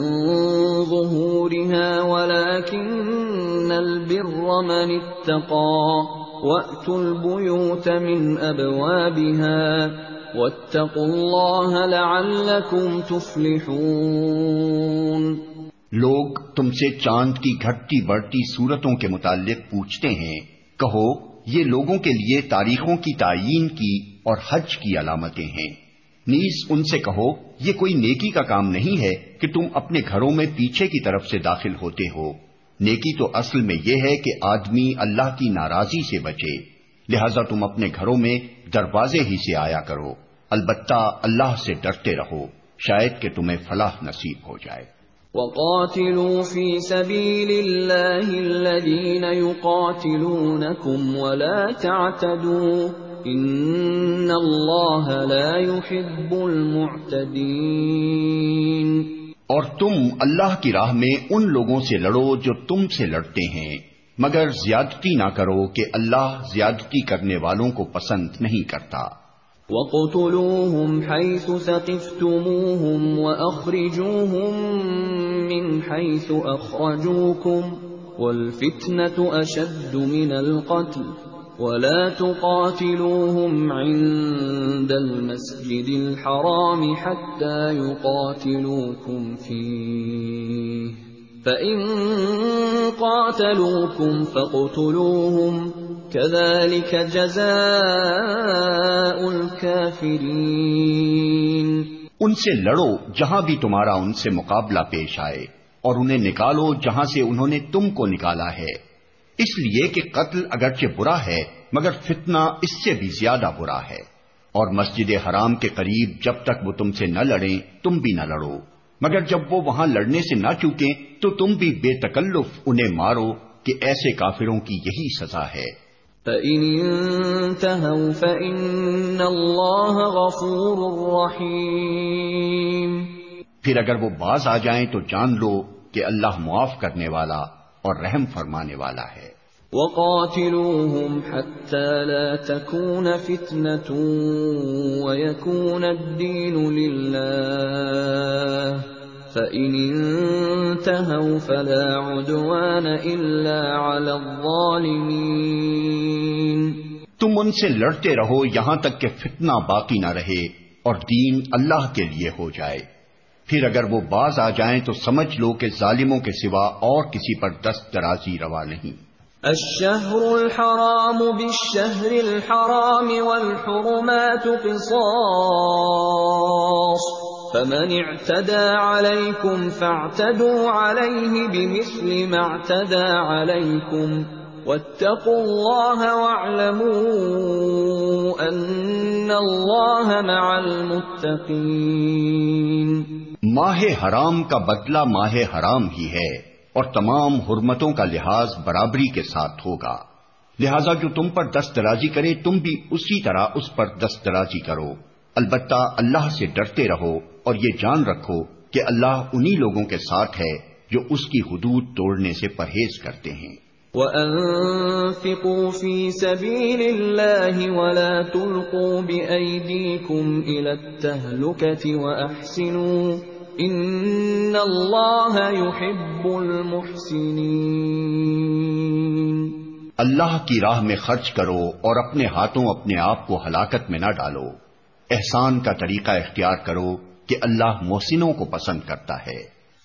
ظهورها، ولكن البر من اتقى۔ وَأْتُوا الْبُيُوتَ مِنْ أَبْوَابِهَا وَاتَّقُوا اللَّهَ لَعَلَّكُمْ تُفْلِحُونَ لوگ تم سے چاند کی گھٹتی بڑھتی صورتوں کے متعلق پوچھتے ہیں۔ کہو، یہ لوگوں کے لیے تاریخوں کی تعین کی اور حج کی علامتیں ہیں۔ نیز ان سے کہو، یہ کوئی نیکی کا کام نہیں ہے کہ تم اپنے گھروں میں پیچھے کی طرف سے داخل ہوتے ہو۔ نیکی تو اصل میں یہ ہے کہ آدمی اللہ کی ناراضی سے بچے۔ لہذا تم اپنے گھروں میں دروازے ہی سے آیا کرو۔ البتہ اللہ سے ڈرتے رہو۔ شاید کہ تمہیں فلاح نصیب ہو جائے۔ وَقَاتِلُوا فِي سَبِيلِ اللَّهِ الَّذِينَ يُقَاتِلُونَكُمْ وَلَا تَعْتَدُوا۔ إِنَّ اللَّهَ لَا يُحِبُّ الْمُعْتَدِينَ اور تم اللہ کی راہ میں ان لوگوں سے لڑو جو تم سے لڑتے ہیں۔ مگر زیادتی نہ کرو کہ اللہ زیادتی کرنے والوں کو پسند نہیں کرتا۔ وَقُتُلُوهُمْ حَيْثُ ثَقِفْتُمُوهُمْ وَأَخْرِجُوهُمْ مِنْ حَيْثُ أَخْرَجُوكُمْ وَالْفِتْنَةُ أَشَدُّ مِنَ الْقَتْلِ وَلَا تُقَاتِلُوهُمْ عِندَ الْمَسْجِدِ الْحَرَامِ حَتَّى يُقَاتِلُوكُمْ فِيهِ. فَإِن قَاتَلُوكُمْ فَاقْتُلُوهُمْ. كَذَلِكَ جَزَاءُ الْكَافِرِينَ. ان سے لڑو جہاں بھی تمہارا ان سے مقابلہ پیش آئے اور انہیں نکالو جہاں سے انہوں نے تم کو نکالا ہے۔ اس لیے کہ قتل اگرچہ برا ہے مگر فتنہ اس سے بھی زیادہ برا ہے۔ اور مسجد حرام کے قریب جب تک وہ تم سے نہ لڑیں تم بھی نہ لڑو۔ مگر جب وہ وہاں لڑنے سے نہ چوکیں تو تم بھی بے تکلف انہیں مارو کہ ایسے کافروں کی یہی سزا ہے۔ فَإِن انتهوا فَإِنَّ اللَّهَ غَفُورٌ پھر اگر وہ باز آ جائیں تو جان لو کہ اللہ معاف کرنے والا اور رحم فرمانے والا ہے۔ وَقَاتِلُوهُمْ حَتَّى لَا تَكُونَ فِتْنَةٌ وَيَكُونَ الدِّينُ لِلَّهِ فَإِنِ انْتَهَوْا فَلَا عُدْوَانَ إِلَّا عَلَى الظَّالِمِينَ تم ان سے لڑتے رہو یہاں تک کہ فتنہ باقی نہ رہے اور دین اللہ کے لیے ہو جائے۔ پھر اگر وہ باز آ جائیں تو سمجھ لو کہ ظالموں کے سوا اور کسی پر دست درازی روا نہیں۔ الشهر الحرام بالشهر الحرام والحرمات قصاص، فمن اعتدى عليكم فاعتدوا عليه بمثل ما اعتدى عليكم، واتقوا الله واعلموا ان الله مع المتقين۔ ماہ حرام کا بدلہ ماہ حرام ہی ہے اور تمام حرمتوں کا لحاظ برابری کے ساتھ ہوگا۔ لہذا جو تم پر دسترازی کرے، تم بھی اسی طرح اس پر دسترازی کرو۔ البتہ اللہ سے ڈرتے رہو اور یہ جان رکھو کہ اللہ انہی لوگوں کے ساتھ ہے جو اس کی حدود توڑنے سے پرہیز کرتے ہیں۔ وَأَنفِقُوا فِي سَبِيلِ اللَّهِ وَلَا تُلْقُوا بِأَيْدِيكُمْ إِلَى التَّهْلُكَةِ وَأَحْسِنُوا ان اللہ يحب المحسنین اللہ کی راہ میں خرچ کرو اور اپنے ہاتھوں اپنے آپ کو ہلاکت میں نہ ڈالو۔ احسان کا طریقہ اختیار کرو کہ اللہ محسنوں کو پسند کرتا ہے۔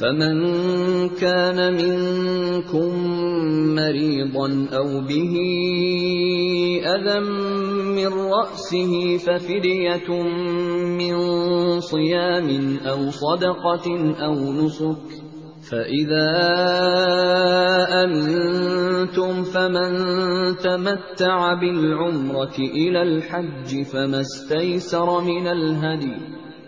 فمن كان منكم مريضا او به اذى من راسه ففديه من صيام او صدقه او نسك فَإِذَا أَمِنْتُمْ فَمَنْ تَمَتَّعَ بِالْعُمْرَةِ إِلَى الْحَجِّ فَمَا اسْتَيْسَرَ مِنَ الْهَدِيِّ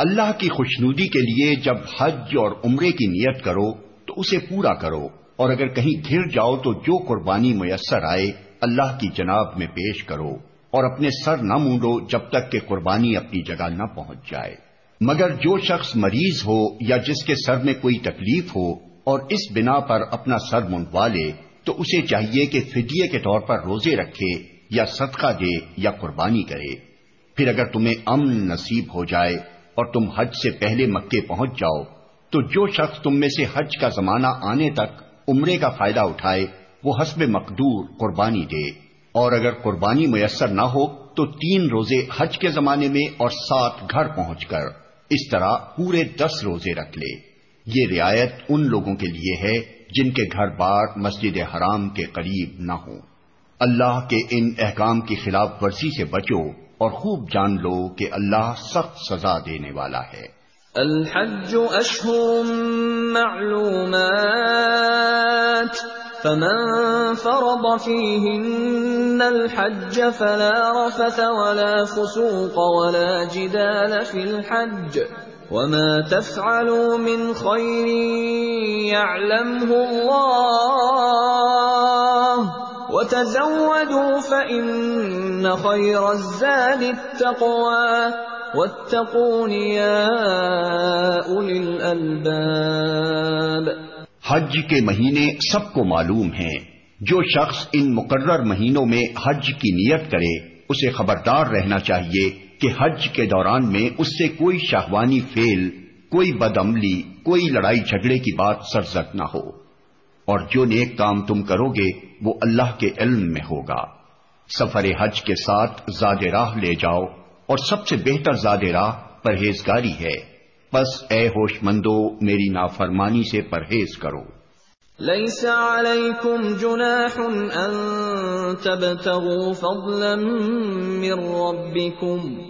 اللہ کی خوشنودی کے لیے جب حج اور عمرے کی نیت کرو، تو اسے پورا کرو۔ اور اگر کہیں گر جاؤ، تو جو قربانی میسر آئے، اللہ کی جناب میں پیش کرو۔ اور اپنے سر نہ مونڈو جب تک کہ قربانی اپنی جگہ نہ پہنچ جائے۔ مگر جو شخص مریض ہو یا جس کے سر میں کوئی تکلیف ہو اور اس بنا پر اپنا سر منڈوا لے، تو اسے چاہیے کہ فدیے کے طور پر روزے رکھے یا صدقہ دے یا قربانی کرے۔ پھر اگر تمہیں امن نصیب ہو جائے اور تم حج سے پہلے مکے پہنچ جاؤ۔ تو جو شخص تم میں سے حج کا زمانہ آنے تک عمرے کا فائدہ اٹھائے، وہ حسب مقدور قربانی دے۔ اور اگر قربانی میسر نہ ہو، تو تین روزے حج کے زمانے میں اور سات گھر پہنچ کر۔ اس طرح پورے دس روزے رکھ لے۔ یہ رعایت ان لوگوں کے لیے ہے جن کے گھر بار مسجد حرام کے قریب نہ ہوں۔ اللہ کے ان احکام کی خلاف ورزی سے بچو۔ اور خوب جان لو کہ اللہ سخت سزا دینے والا ہے۔ الحج اشہر معلومات، فمن فرض فيهن الحج فلا رفث ولا فسوق ولا جدال في الحج، وما تفعلوا من خير يعلمه الله. وتزودوا فإن خير الزاد التقوى. واتقون يا أولي الألباب. حج کے مہینے سب کو معلوم ہیں۔ جو شخص ان مقرر مہینوں میں حج کی نیت کرے، اسے خبردار رہنا چاہیے کہ حج کے دوران میں اس سے کوئی شاہوانی فیل کوئی بد عملی کوئی لڑائی جھگڑے کی بات سرزد نہ ہو۔ اور جو نیک کام تم کرو گے، وہ اللہ کے علم میں ہوگا۔ سفر حج کے ساتھ زاد راہ لے جاؤ، اور سب سے بہتر زاد راہ پرہیزگاری ہے۔ بس اے ہوش مندو، میری نافرمانی سے پرہیز کرو۔ ليس عليكم جناح ان تبتغوا فضلا من ربكم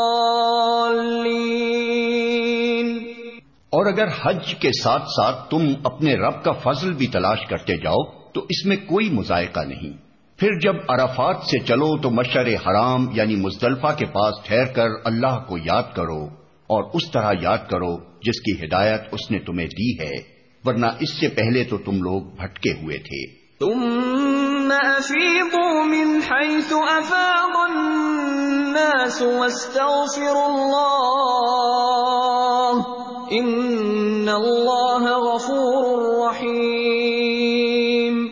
اور اگر حج کے ساتھ ساتھ تم اپنے رب کا فضل بھی تلاش کرتے جاؤ، تو اس میں کوئی مذائقہ نہیں۔ پھر جب عرفات سے چلو تو مشر حرام یعنی مزدلفہ کے پاس ٹھہر کر اللہ کو یاد کرو اور اس طرح یاد کرو جس کی ہدایت اس نے تمہیں دی ہے۔ ورنہ اس سے پہلے تو تم لوگ بھٹکے ہوئے تھے۔ ثم افیضوا من حیث افاض الناس واستغفروا اللہ ان اللہ غفور رحیم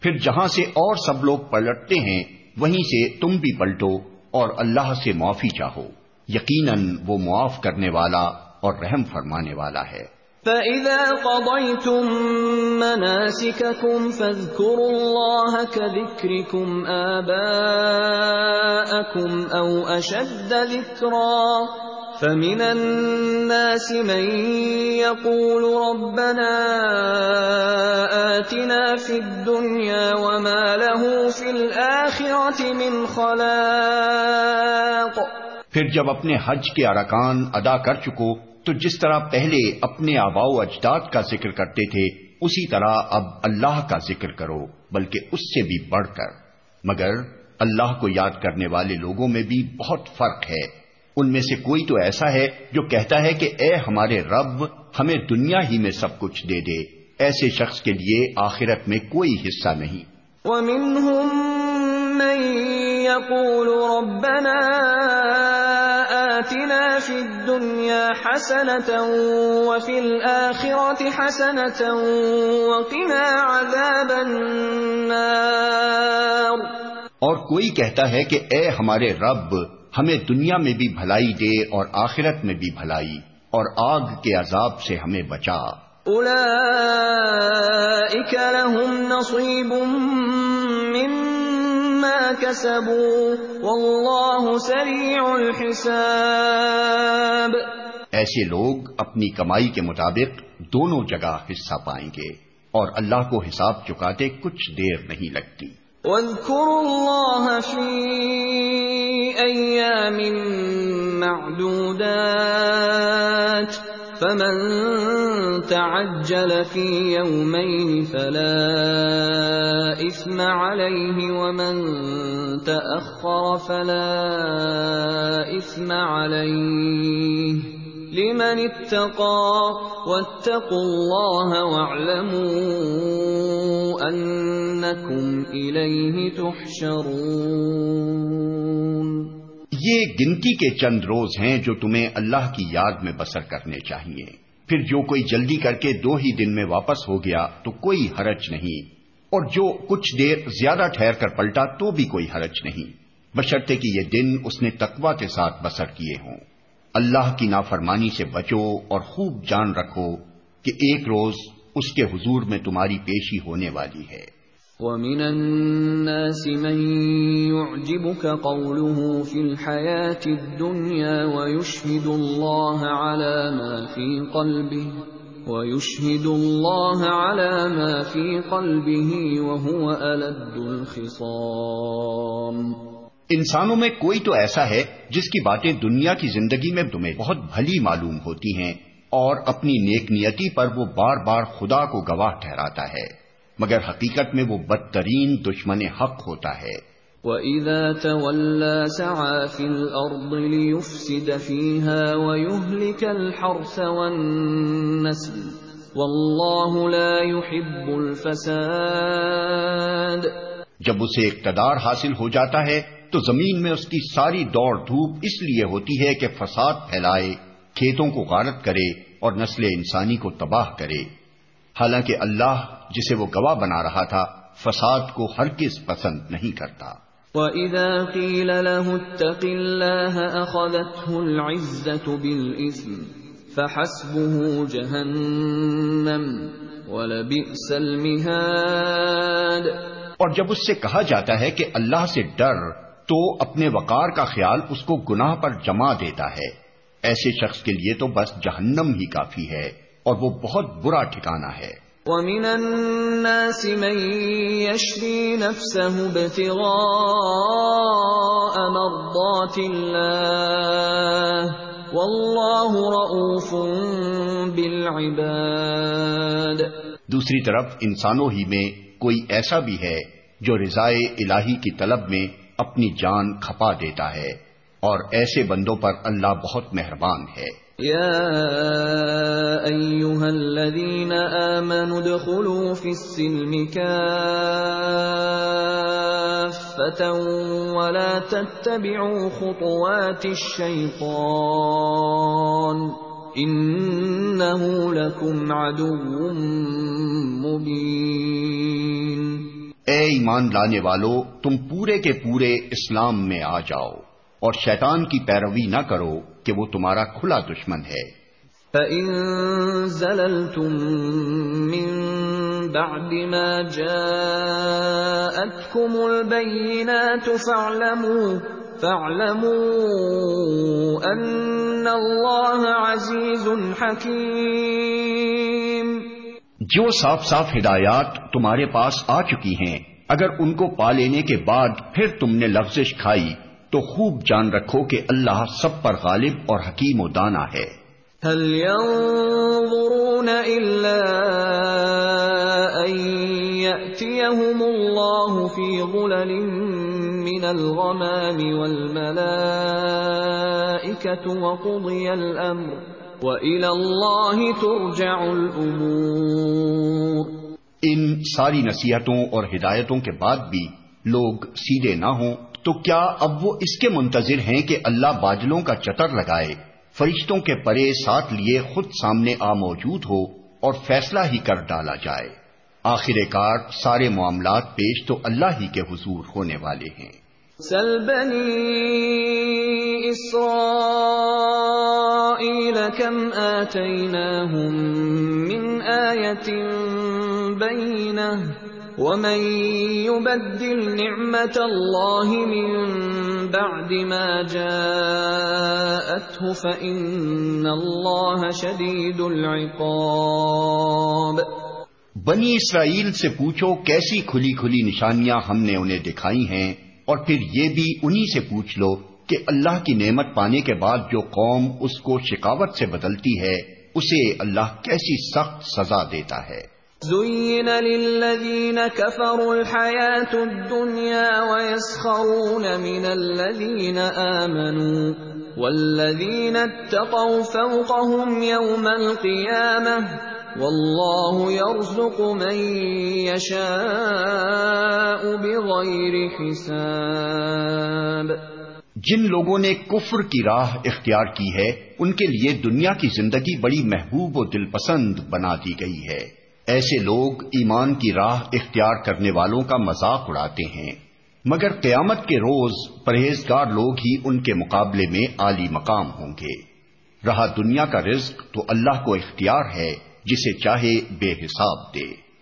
پھر جہاں سے اور سب لوگ پلٹتے ہیں وہیں سے تم بھی پلٹو اور اللہ سے معافی چاہو۔ یقیناً وہ معاف کرنے والا اور رحم فرمانے والا ہے۔ فَإِذَا قَضَيْتُم مَّنَاسِكَكُمْ فَاذْكُرُوا اللَّهَ كَذِكْرِكُمْ آبَاءَكُمْ أَوْ أَشَدَّ ذِكْرًا۔ فمن الناس من يقول ربنا آتنا في الدنيا وما له في الآخرة من خلاق پھر جب اپنے حج کے ارکان ادا کر چکو، تو جس طرح پہلے اپنے آباؤ اجداد کا ذکر کرتے تھے، اسی طرح اب اللہ کا ذکر کرو، بلکہ اس سے بھی بڑھ کر۔ مگر اللہ کو یاد کرنے والے لوگوں میں بھی بہت فرق ہے۔ ان میں سے کوئی تو ایسا ہے جو کہتا ہے کہ اے ہمارے رب ہمیں دنیا ہی میں سب کچھ دے دے۔ ایسے شخص کے لیے آخرت میں کوئی حصہ نہیں۔ وَمِنْهُمْ مَنْ يَقُولُ رَبَّنَا آتِنَا فِي الدُّنْيَا حَسَنَةً وَفِي الْآخِرَةِ حَسَنَةً وَقِنَا عَذَابَ النَّارِ۔ اور کوئی کہتا ہے کہ اے ہمارے رب ہمیں دنیا میں بھی بھلائی دے اور آخرت میں بھی بھلائی اور آگ کے عذاب سے ہمیں بچا۔ لهم نصیب مما واللہ سریع الحساب۔ ایسے لوگ اپنی کمائی کے مطابق دونوں جگہ حصہ پائیں گے اور اللہ کو حساب چکاتے کچھ دیر نہیں لگتی۔ واذكروا الله في ايام معدودات فمن تعجل في يومين فلا اثم عليه ومن تأخر فلا اثم عليه لمن اتقى واتقوا الله واعلموا انكم اليه تحشرون. یہ گنتی کے چند روز ہیں جو تمہیں اللہ کی یاد میں بسر کرنے چاہیے۔ پھر جو کوئی جلدی کر کے دو ہی دن میں واپس ہو گیا تو کوئی حرج نہیں۔ اور جو کچھ دیر زیادہ ٹھہر کر پلٹا تو بھی کوئی حرج نہیں۔ بشرطے کہ یہ دن اس نے تقوا کے ساتھ بسر کیے ہوں۔ اللہ کی نافرمانی سے بچو اور خوب جان رکھو کہ ایک روز اس کے حضور میں تمہاری پیشی ہونے والی ہے۔ وَمِنَ النَّاسِ مَن يُعْجِبُكَ قَوْلُهُ فِي الْحَيَاةِ الدُّنْيَا وَيُشْهِدُ اللَّهَ عَلَى مَا فِي قَلْبِهِ وَيُشْهِدُ اللَّهَ عَلَى مَا فِي قَلْبِهِ وَهُوَ أَلَدُّ الْخِصَامِ انسانوں میں کوئی تو ایسا ہے جس کی باتیں دنیا کی زندگی میں تمہیں بہت بھلی معلوم ہوتی ہیں اور اپنی نیک نیتی پر وہ بار بار خدا کو گواہ ٹھہراتا ہے مگر حقیقت میں وہ بدترین دشمن حق ہوتا ہے۔ وَإِذَا تَوَلَّى سَعَى فِي الْأَرْضِ لِيُفْسِدَ فِيهَا وَيُهْلِكَ الْحَرْثَ وَالنَّسْلِ وَاللَّهُ لَا يُحِبُّ الْفَسَادِ جب اسے اقتدار حاصل ہو جاتا ہے تو زمین میں اس کی ساری دوڑ دھوپ اس لیے ہوتی ہے کہ فساد پھیلائے کھیتوں کو غارت کرے اور نسل انسانی کو تباہ کرے۔ حالانکہ اللہ جسے وہ گواہ بنا رہا تھا فساد کو ہر کس پسند نہیں کرتا۔ وَإِذَا قِيلَ لَهُ اتَّقِ اللَّهَ أَخَذَتْهُ الْعِزَّةُ بِالْإِثْمِ فَحَسْبُهُ جَهَنَّمْ وَلَبِئْسَ الْمِهَادِ۔ اور جب اس سے کہا جاتا ہے کہ اللہ سے ڈر تو اپنے وقار کا خیال اس کو گناہ پر جما دیتا ہے۔ ایسے شخص کے لیے تو بس جہنم ہی کافی ہے اور وہ بہت برا ٹھکانہ ہے۔ وَمِنَ النَّاسِ مَن يَشْرِي نَفْسَهُ ابْتِغَاءَ مَرْضَاتِ اللَّهِ وَاللَّهُ رَءُوفٌ بِالْعِبَادِ۔ دوسری طرف انسانوں ہی میں کوئی ایسا بھی ہے جو رضائے الہی کی طلب میں اپنی جان کھپا دیتا ہے اور ایسے بندوں پر اللہ بہت مہربان ہے۔ يا ايها الذين امنوا ادخلوا في السلم كافه ولا تتبعوا خطوات الشيطان انه لكم عدو مبين اے ایمان لانے والو، تم پورے کے پورے اسلام میں آ جاؤ اور شیطان کی پیروی نہ کرو کہ وہ تمہارا کھلا دشمن ہے۔ فَإِن زَلَلْتُم مِّن بَعْدِ مَا جَاءَتْكُمُ الْبَيِّنَاتُ فَاعْلَمُوا فَاعْلَمُوا أَنَّ اللَّهَ عَزِيزٌ حَكِيمٌ جو صاف صاف ہدایات تمہارے پاس آ چکی ہیں، اگر ان کو پا لینے کے بعد پھر تم نے لفزش کھائی، تو خوب جان رکھو کہ اللہ سب پر غالب اور حکیم و دانا ہے۔ هل ينظرون إلا أن يأتيهم الله في ظلل من الغمام والملائكة وقضي الأمر وإلى الله ترجع الأمور۔ ان ساری نصیحتوں اور ہدایتوں کے بعد بھی لوگ سیدھے نہ ہوں تو کیا اب وہ اس کے منتظر ہیں کہ اللہ باجلوں کا چتر لگائے فرشتوں کے پرے ساتھ لیے خود سامنے آ موجود ہو اور فیصلہ ہی کر ڈالا جائے؟ آخر کار سارے معاملات پیش تو اللہ ہی کے حضور ہونے والے ہیں۔ سل بنی كم آتيناهم من آية بينه ومن يبدل نعمت الله من بعد ما جاءته فإن الله شديد العقاب. بنی اسرائیل سے پوچھو کیسی کھلی کھلی نشانیاں ہم نے انہیں دکھائی ہیں اور پھر یہ بھی انہی سے پوچھ لو کہ اللہ کی نعمت پانے کے بعد جو قوم اس کو شکاوت سے بدلتی ہے، اسے اللہ کیسی سخت سزا دیتا ہے۔ زين للذين كفروا الحياة الدنيا ويسخرون من الذين آمنوا والذين اتقوا فوقهم يوم القيامة والله يرزق من يشاء بغير حساب جن لوگوں نے کفر کی راہ اختیار کی ہے، ان کے لیے دنیا کی زندگی بڑی محبوب و دل پسند بنا دی گئی ہے۔ ایسے لوگ ایمان کی راہ اختیار کرنے والوں کا مذاق اڑاتے ہیں۔ مگر قیامت کے روز پرہیزگار لوگ ہی ان کے مقابلے میں عالی مقام ہوں گے۔ رہا دنیا کا رزق تو اللہ کو اختیار ہے، جسے چاہے بے حساب دے۔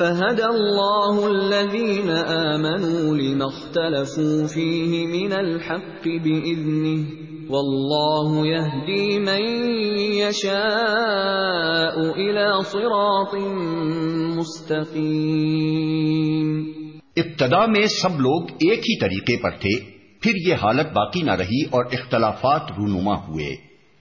فهدى الله الذين آمنوا لما اختلفوا فيه من الحق بإذنه والله يهدي من يشاء إلى صراط مستقيم ابتدا میں سب لوگ ایک ہی طریقے پر تھے، پھر یہ حالت باقی نہ رہی اور اختلافات رونما ہوئے۔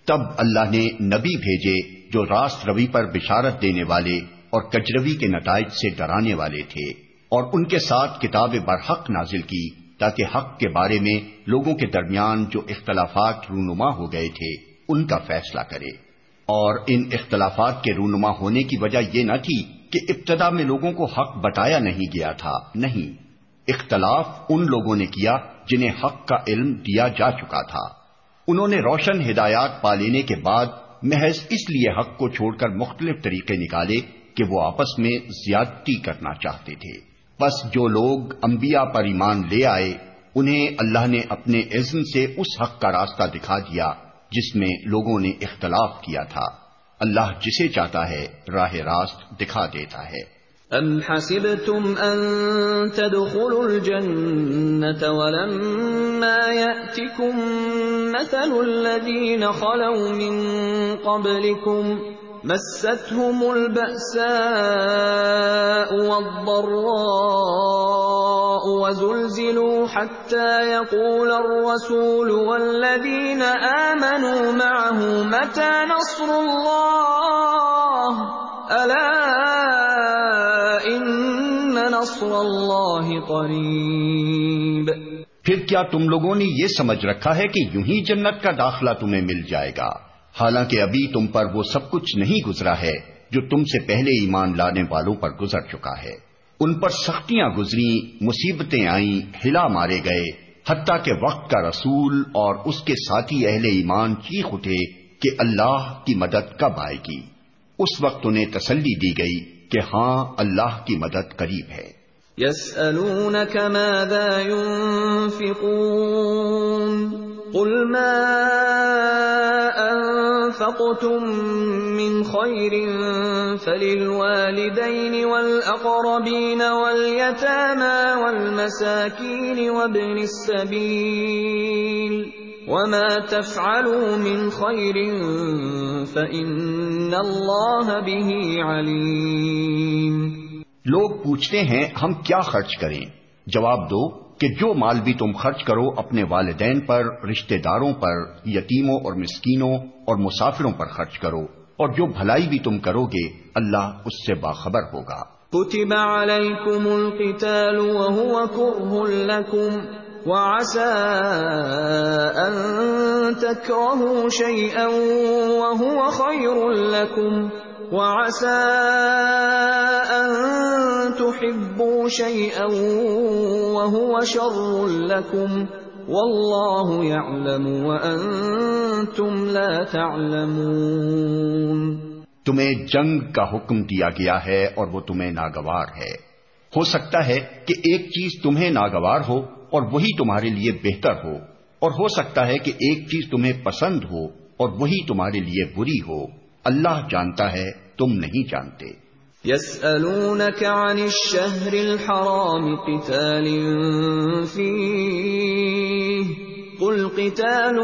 تب اللہ نے نبی بھیجے جو راست روی پر بشارت دینے والے اور کجروی کے نتائج سے ڈرانے والے تھے اور ان کے ساتھ کتاب برحق نازل کی تاکہ حق کے بارے میں لوگوں کے درمیان جو اختلافات رونما ہو گئے تھے، ان کا فیصلہ کرے۔ اور ان اختلافات کے رونما ہونے کی وجہ یہ نہ تھی کہ ابتدا میں لوگوں کو حق بتایا نہیں گیا تھا، نہیں۔ اختلاف ان لوگوں نے کیا جنہیں حق کا علم دیا جا چکا تھا۔ انہوں نے روشن ہدایات پا لینے کے بعد محض اس لیے حق کو چھوڑ کر مختلف طریقے نکالے کہ وہ آپس میں زیادتی کرنا چاہتے تھے۔ بس جو لوگ انبیاء پر ایمان لے آئے، انہیں اللہ نے اپنے عزم سے اس حق کا راستہ دکھا دیا جس میں لوگوں نے اختلاف کیا تھا۔ اللہ جسے چاہتا ہے، راہ راست دکھا دیتا ہے۔ ام حسبتم ان تدخلوا الجنة ولما يأتكم مثل الذين خلوا من قبلكم مستهم البأساء والضراء وزلزلوا حتى يقول الرسول والذين آمنوا معه متى نصر الله؟ ألا إن نصر الله قريب. پھر کیا تم لوگوں نے یہ سمجھ رکھا ہے کہ یوں ہی جنت کا داخلہ تمہیں مل جائے گا؟ حالانکہ ابھی تم پر وہ سب کچھ نہیں گزرا ہے جو تم سے پہلے ایمان لانے والوں پر گزر چکا ہے۔ ان پر سختیاں گزری، مصیبتیں آئیں، ہلا مارے گئے، حتیٰ کہ وقت کا رسول اور اس کے ساتھی اہل ایمان چیخ اٹھے کہ اللہ کی مدد کب آئے گی۔ اس وقت انہیں تسلی دی گئی کہ ہاں اللہ کی مدد قریب ہے۔ ماذا قل ما انفقتم من خير فللوالدين والاقربين واليتامى والمساكين وابن السبيل وما تفعلوا من خير فان الله به عليم لوگ پوچھتے ہیں ہم کیا خرچ کریں؟ جواب دو کہ جو مال بھی تم خرچ کرو اپنے والدین پر، رشتہ داروں پر، یتیموں اور مسکینوں اور مسافروں پر خرچ کرو، اور جو بھلائی بھی تم کرو گے، اللہ اس سے باخبر ہوگا۔ كتب عليكم القتال وهو كره لكم وعسى أن تكرهوا شيئا وهو خير لكم وعسى أن تحبوا شيئا وهو شر لكم والله يعلم وأنتم لا تعلمون تمہیں جنگ کا حکم دیا گیا ہے اور وہ تمہیں ناگوار ہے۔ ہو سکتا ہے کہ ایک چیز تمہیں ناگوار ہو اور وہی تمہارے لیے بہتر ہو، اور ہو سکتا ہے کہ ایک چیز تمہیں پسند ہو اور وہی تمہارے لیے بری ہو۔ اللہ جانتا ہے، تم نہیں جانتے۔ يسألونك عن الشهر الحرام قتال فيه، قل قتال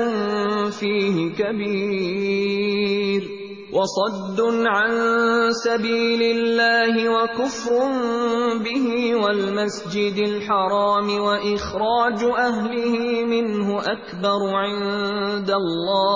فيه كبير، وصد عن سبيل الله وكفر به والمسجد الحرام وإخراج أهله منه أكبر عند الله.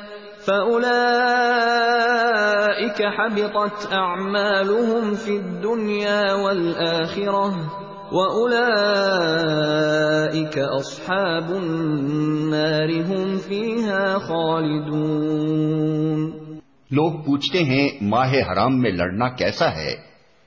فأولئك حبطت أعمالهم في الدنيا والآخرة وأولئك أصحاب النار هم فيها خالدون لوگ پوچھتے ہیں، ماہ حرام میں لڑنا کیسا ہے؟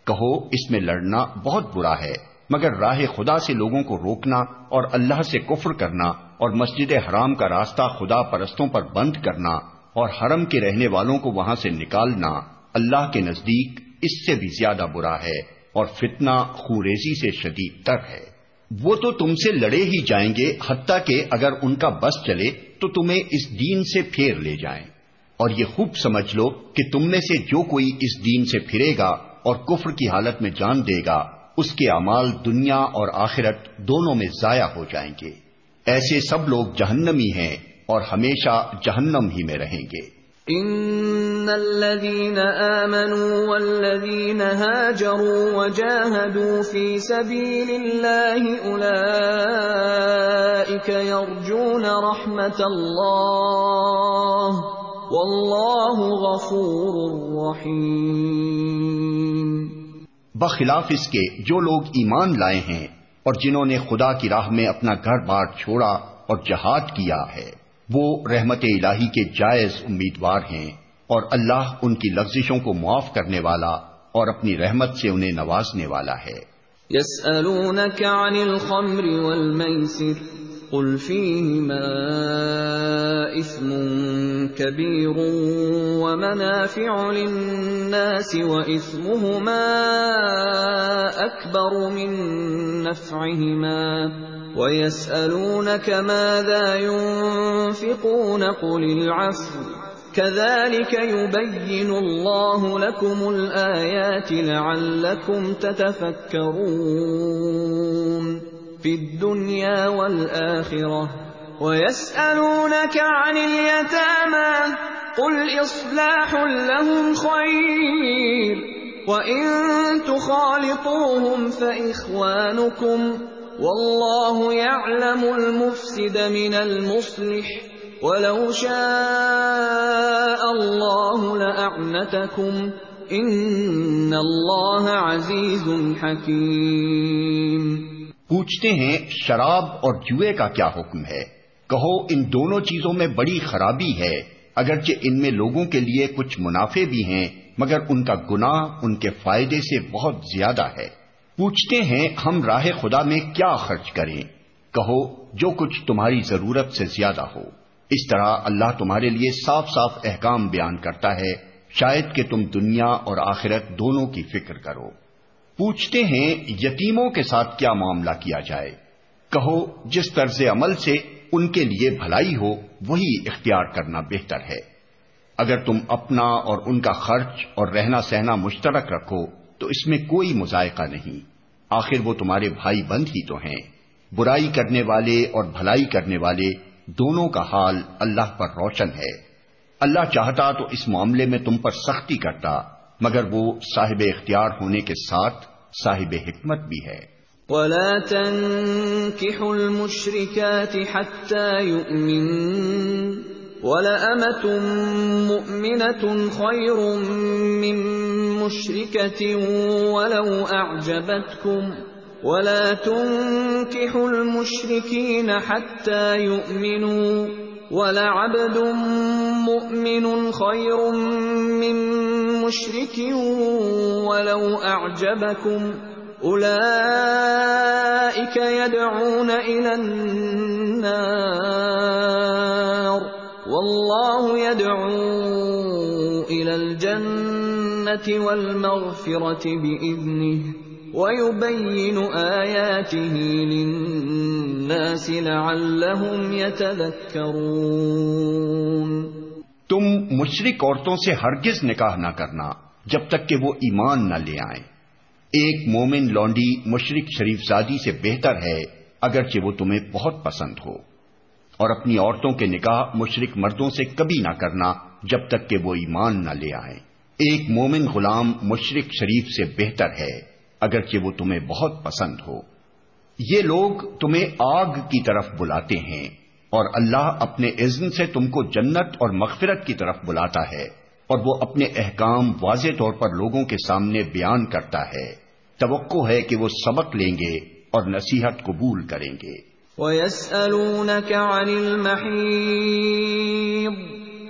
کہو، اس میں لڑنا بہت برا ہے، مگر راہ خدا سے لوگوں کو روکنا اور اللہ سے کفر کرنا اور مسجد حرام کا راستہ خدا پرستوں پر بند کرنا اور حرم کے رہنے والوں کو وہاں سے نکالنا اللہ کے نزدیک اس سے بھی زیادہ برا ہے اور فتنہ خوریزی سے شدید تر ہے۔ وہ تو تم سے لڑے ہی جائیں گے، حتیٰ کہ اگر ان کا بس چلے تو تمہیں اس دین سے پھیر لے جائیں۔ اور یہ خوب سمجھ لو کہ تم میں سے جو کوئی اس دین سے پھرے گا اور کفر کی حالت میں جان دے گا، اس کے امال دنیا اور آخرت دونوں میں ضائع ہو جائیں گے۔ ایسے سب لوگ جہنمی ہیں۔ اور ہمیشہ جہنم ہی میں رہیں گے۔ ان الذين امنوا والذين هاجروا وجاهدوا في سبيل الله اولئك يرجون رحمه الله واللہ غفور رحیم بخلاف اس کے جو لوگ ایمان لائے ہیں اور جنہوں نے خدا کی راہ میں اپنا گھر بار چھوڑا اور جہاد کیا ہے۔ وہ رحمت الہی کے جائز امیدوار ہیں اور اللہ ان کی لفزشوں کو معاف کرنے والا اور اپنی رحمت سے انہیں نوازنے والا ہے۔ عن الخمر قل فيهما إثم كبير ومنافع للناس وإثمهما أكبر من نفعهما ويسألونك ماذا ينفقون قل العفو كذلك يبين الله لكم الآيات لعلكم تتفكرون في الدنيا والآخرة ويسألونك عن اليتامى قل إصلاح لهم خير وإن تخالطوهم فإخوانكم والله يعلم المفسد من المصلح ولو شاء الله لأعنتكم إن الله عزيز حكيم پوچھتے ہیں شراب اور جوئے کا کیا حکم ہے۔ کہو ان دونوں چیزوں میں بڑی خرابی ہے، اگرچہ ان میں لوگوں کے لیے کچھ منافع بھی ہیں، مگر ان کا گناہ ان کے فائدے سے بہت زیادہ ہے۔ پوچھتے ہیں ہم راہ خدا میں کیا خرچ کریں۔ کہو جو کچھ تمہاری ضرورت سے زیادہ ہو۔ اس طرح اللہ تمہارے لیے صاف صاف احکام بیان کرتا ہے۔ شاید کہ تم دنیا اور آخرت دونوں کی فکر کرو۔ پوچھتے ہیں یتیموں کے ساتھ کیا معاملہ کیا جائے۔ کہو، جس طرز عمل سے ان کے لیے بھلائی ہو، وہی اختیار کرنا بہتر ہے۔ اگر تم اپنا اور ان کا خرچ اور رہنا سہنا مشترک رکھو، تو اس میں کوئی مذائقہ نہیں۔ آخر وہ تمہارے بھائی بند ہی تو ہیں۔ برائی کرنے والے اور بھلائی کرنے والے، دونوں کا حال اللہ پر روشن ہے۔ اللہ چاہتا تو اس معاملے میں تم پر سختی کرتا۔ مگر وہ صاحب اختیار ہونے کے ساتھ صاحب حکمت بھی ہے۔ ولا تنكحوا المشركات حتى يؤمن ولأمة مؤمنة خير من مشركة ولو أعجبتكم۔ ولا تنكحوا المشركين حتى يؤمنوا۔ ولعبد مؤمن خير من مشرك ولو أعجبكم. أولئك يدعون إلى النار. والله يدعو إلى الجنة والمغفرة بإذنه. وَيُبَيِّنُ آيَاتِهِ لِلنَّاسِ لَعَلَّهُمْ يَتَذَكَّرُونَ تم مشرق عورتوں سے ہرگز نکاح نہ کرنا جب تک کہ وہ ایمان نہ لے آئیں۔ ایک مومن لونڈی مشرق شریف زادی سے بہتر ہے اگرچہ وہ تمہیں بہت پسند ہو۔ اور اپنی عورتوں کے نکاح مشرق مردوں سے کبھی نہ کرنا جب تک کہ وہ ایمان نہ لے آئیں۔ ایک مومن غلام مشرق شریف سے بہتر ہے۔ اگرچہ وہ تمہیں بہت پسند ہو۔ یہ لوگ تمہیں آگ کی طرف بلاتے ہیں اور اللہ اپنے عزم سے تم کو جنت اور مغفرت کی طرف بلاتا ہے اور وہ اپنے احکام واضح طور پر لوگوں کے سامنے بیان کرتا ہے۔ توقع ہے کہ وہ سبق لیں گے اور نصیحت قبول کریں گے۔ وَيَسْأَلُونَكَ عَنِ الْمَحِيضِ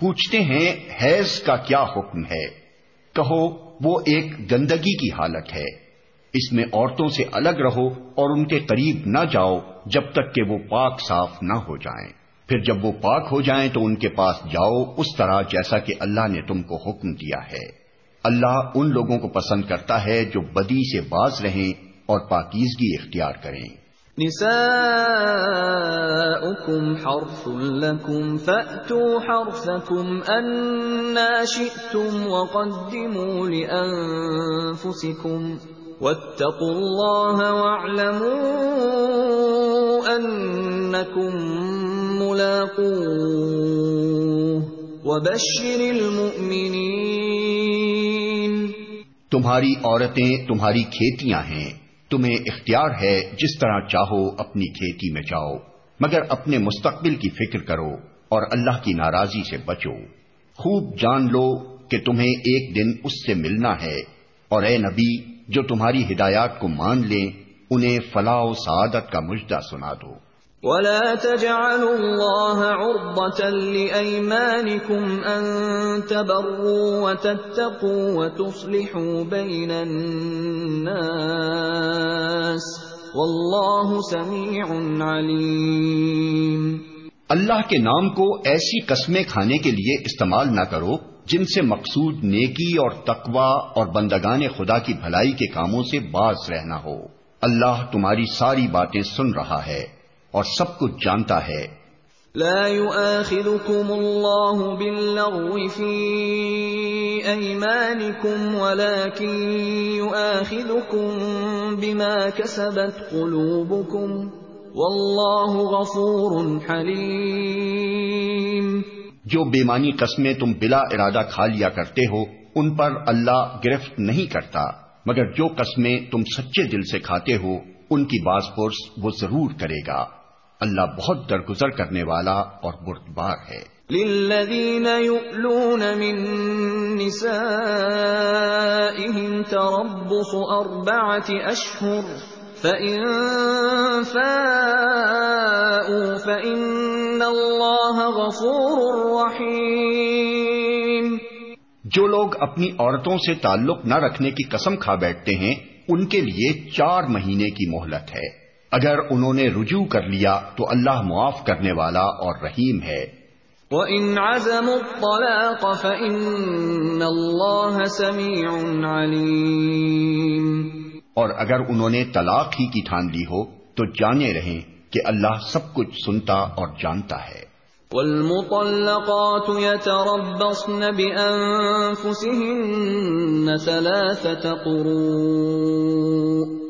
پوچھتے ہیں، حیض کا کیا حکم ہے؟ کہو، وہ ایک گندگی کی حالت ہے۔ اس میں عورتوں سے الگ رہو اور ان کے قریب نہ جاؤ جب تک کہ وہ پاک صاف نہ ہو جائیں۔ پھر جب وہ پاک ہو جائیں تو ان کے پاس جاؤ، اس طرح جیسا کہ اللہ نے تم کو حکم دیا ہے۔ اللہ ان لوگوں کو پسند کرتا ہے جو بدی سے باز رہیں اور پاکیزگی اختیار کریں۔ نساؤكم حرث لكم فأتوا حرثكم أنا شئتم وقدموا لأنفسكم واتقوا الله واعلموا أنكم ملاقوه وبشر المؤمنين تمہاری عورتیں تمہاری کھیتیاں ہیں۔ تمہیں اختیار ہے جس طرح چاہو اپنی کھیتی میں جاؤ، مگر اپنے مستقبل کی فکر کرو اور اللہ کی ناراضی سے بچو۔ خوب جان لو کہ تمہیں ایک دن اس سے ملنا ہے اور اے نبی، جو تمہاری ہدایات کو مان لیں، انہیں فلاح و سعادت کا مجدہ سنا دو۔ ولا تجعلوا الله عرضة لأيمانكم أن تبروا وتتقوا وتصلحوا بين الناس والله سميع عليم اللہ کے نام کو ایسی قسمیں کھانے کے لیے استعمال نہ کرو جن سے مقصود نیکی اور تقوی اور بندگان خدا کی بھلائی کے کاموں سے باز رہنا ہو۔ اللہ تمہاری ساری باتیں سن رہا ہے۔ اور سب کچھ جانتا ہے۔ لا يؤاخذكم الله باللغو في ايمانكم ولكن يؤاخذكم بما كسبت قلوبكم والله غفور حليم۔ جو بےمانی قسمیں تم بلا ارادہ کھا لیا کرتے ہو ان پر اللہ گرفت نہیں کرتا مگر جو قسمیں تم سچے دل سے کھاتے ہو ان کی باز پرس وہ ضرور کرے گا۔ اللہ بہت درگزر کرنے والا اور بردبار ہے۔ للذین یؤلون من نسائهم تربص اربعة اشہر فَإِن فَاءُوا فَإِنَّ اللَّهَ غَفُورٌ رَّحِيمٌ جو لوگ اپنی عورتوں سے تعلق نہ رکھنے کی قسم کھا بیٹھتے ہیں ان کے لیے چار مہینے کی مہلت ہے۔ اگر انہوں نے رجوع کر لیا تو اللہ معاف کرنے والا اور رحیم ہے۔ وَإِنْ عَزَمُوا الطَّلَاقَ فَإِنَّ اللَّهَ سَمِيعٌ عَلِيمٌ۔ اور اگر انہوں نے طلاق ہی کی ٹھان لی ہو تو جانے رہیں کہ اللہ سب کچھ سنتا اور جانتا ہے۔ والمطلقات يتربصن بأنفسهن ثلاثة قروء۔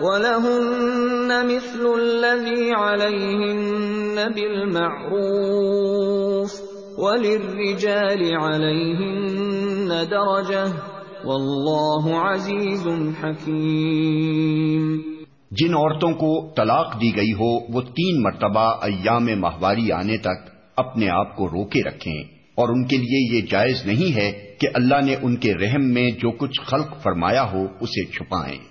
وَلَهُنَّ مِثْلُ الَّذِي عَلَيْهِنَّ بِالْمَعْرُوفِ وَلِلرِّجَالِ عَلَيْهِنَّ دَرَجَةٌ وَاللَّهُ عَزِيزٌ حَكِيمٌ۔ جن عورتوں کو طلاق دی گئی ہو، وہ تین مرتبہ ایام ماہواری آنے تک اپنے آپ کو روکے رکھیں۔ اور ان کے لیے یہ جائز نہیں ہے کہ اللہ نے ان کے رحم میں جو کچھ خلق فرمایا ہو، اسے چھپائیں۔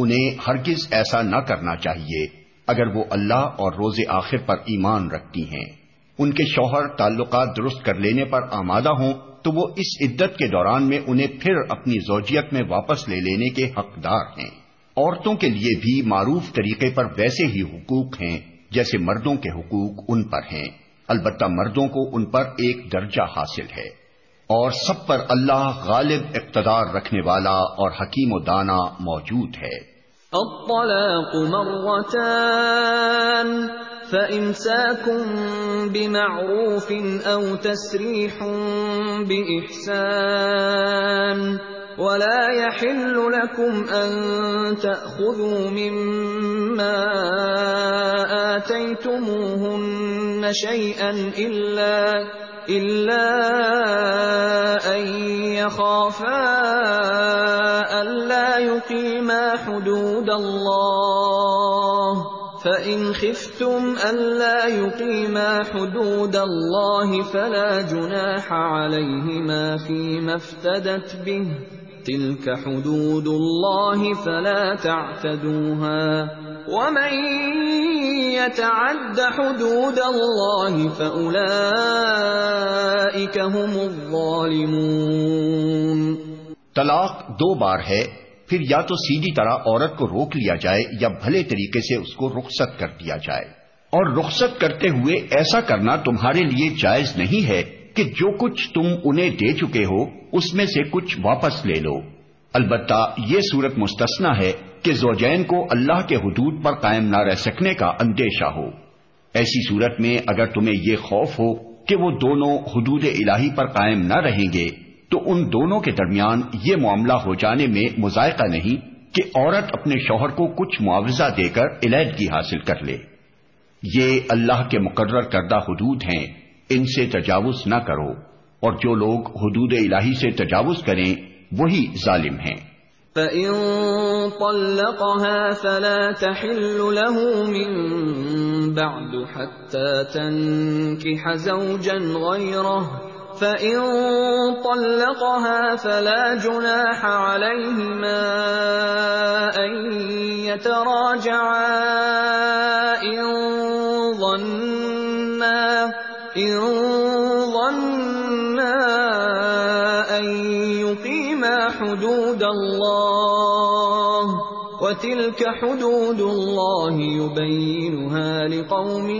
انہیں ہرگز ایسا نہ کرنا چاہیے اگر وہ اللہ اور روز آخر پر ایمان رکھتی ہیں۔ ان کے شوہر تعلقات درست کر لینے پر آمادہ ہوں تو وہ اس عدت کے دوران میں انہیں پھر اپنی زوجیت میں واپس لے لینے کے حقدار ہیں۔ عورتوں کے لیے بھی معروف طریقے پر ویسے ہی حقوق ہیں جیسے مردوں کے حقوق ان پر ہیں۔ البتہ مردوں کو ان پر ایک درجہ حاصل ہے۔ اور سب پر اللہ غالب اقتدار رکھنے والا اور حکیم و دانا موجود ہے۔ الطلاق مرتان، فإمساكم بمعروف أو تسريح بإحسان، ولا يحل لكم أن تأخذوا مما آتيتموهن شيئا إلا إلا أن يخافا ألا يقيما حدود الله فإن خفتم ألا يقيما حدود الله فلا جناح عليهما فيما افتدت به تلك حدود الله فلا تعتدوها. ومن يتعد حدود الله فأولئك هم الظالمون. طلاق دو بار ہے، پھر یا تو سیدھی طرح عورت کو روک لیا جائے یا بھلے طریقے سے اس کو رخصت کر دیا جائے۔ اور رخصت کرتے ہوئے ایسا کرنا تمہارے لیے جائز نہیں ہے۔ کہ جو کچھ تم انہیں دے چکے ہو، اس میں سے کچھ واپس لے لو۔ البتہ یہ صورت مستثنا ہے کہ زوجین کو اللہ کے حدود پر قائم نہ رہ سکنے کا اندیشہ ہو۔ ایسی صورت میں اگر تمہیں یہ خوف ہو کہ وہ دونوں حدود الہی پر قائم نہ رہیں گے، تو ان دونوں کے درمیان یہ معاملہ ہو جانے میں مذائقہ نہیں کہ عورت اپنے شوہر کو کچھ معاوضہ دے کر علیحدگی حاصل کر لے۔ یہ اللہ کے مقرر کردہ حدود ہیں۔ ان سے تجاوز نہ کرو، اور جو لوگ حدود الہی سے تجاوز کریں، وہی ظالم ہیں۔ فَإِن طَلَّقَهَا فَلَا تَحِلُّ لَهُ مِن بَعْدُ حَتَّى تَنكِحَ زَوْجًا غَيْرَهُ فَإِن طَلَّقَهَا فَلَا جُنَاحَ عَلَيْهِمَا أَن يَتَرَاجَعَا إِن ظَنَّا إِن ظَنَّا حدود اللہ وتلك حدود اللہ يبينها لقوم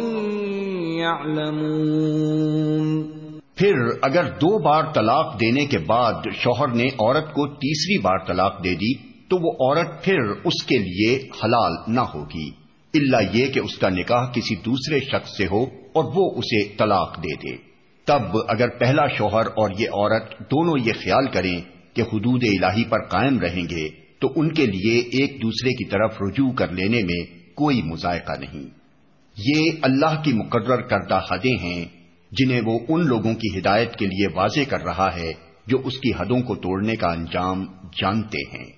يعلمون پھر اگر دو بار طلاق دینے کے بعد شوہر نے عورت کو تیسری بار طلاق دے دی، تو وہ عورت پھر اس کے لیے حلال نہ ہوگی۔ اللہ یہ کہ اس کا نکاح کسی دوسرے شخص سے ہو اور وہ اسے طلاق دے دے۔ تب اگر پہلا شوہر اور یہ عورت دونوں یہ خیال کریں کہ حدود الہی پر قائم رہیں گے، تو ان کے لیے ایک دوسرے کی طرف رجوع کر لینے میں کوئی مذائقہ نہیں۔ یہ اللہ کی مقرر کردہ حدیں ہیں جنہیں وہ ان لوگوں کی ہدایت کے لیے واضح کر رہا ہے جو اس کی حدوں کو توڑنے کا انجام جانتے ہیں۔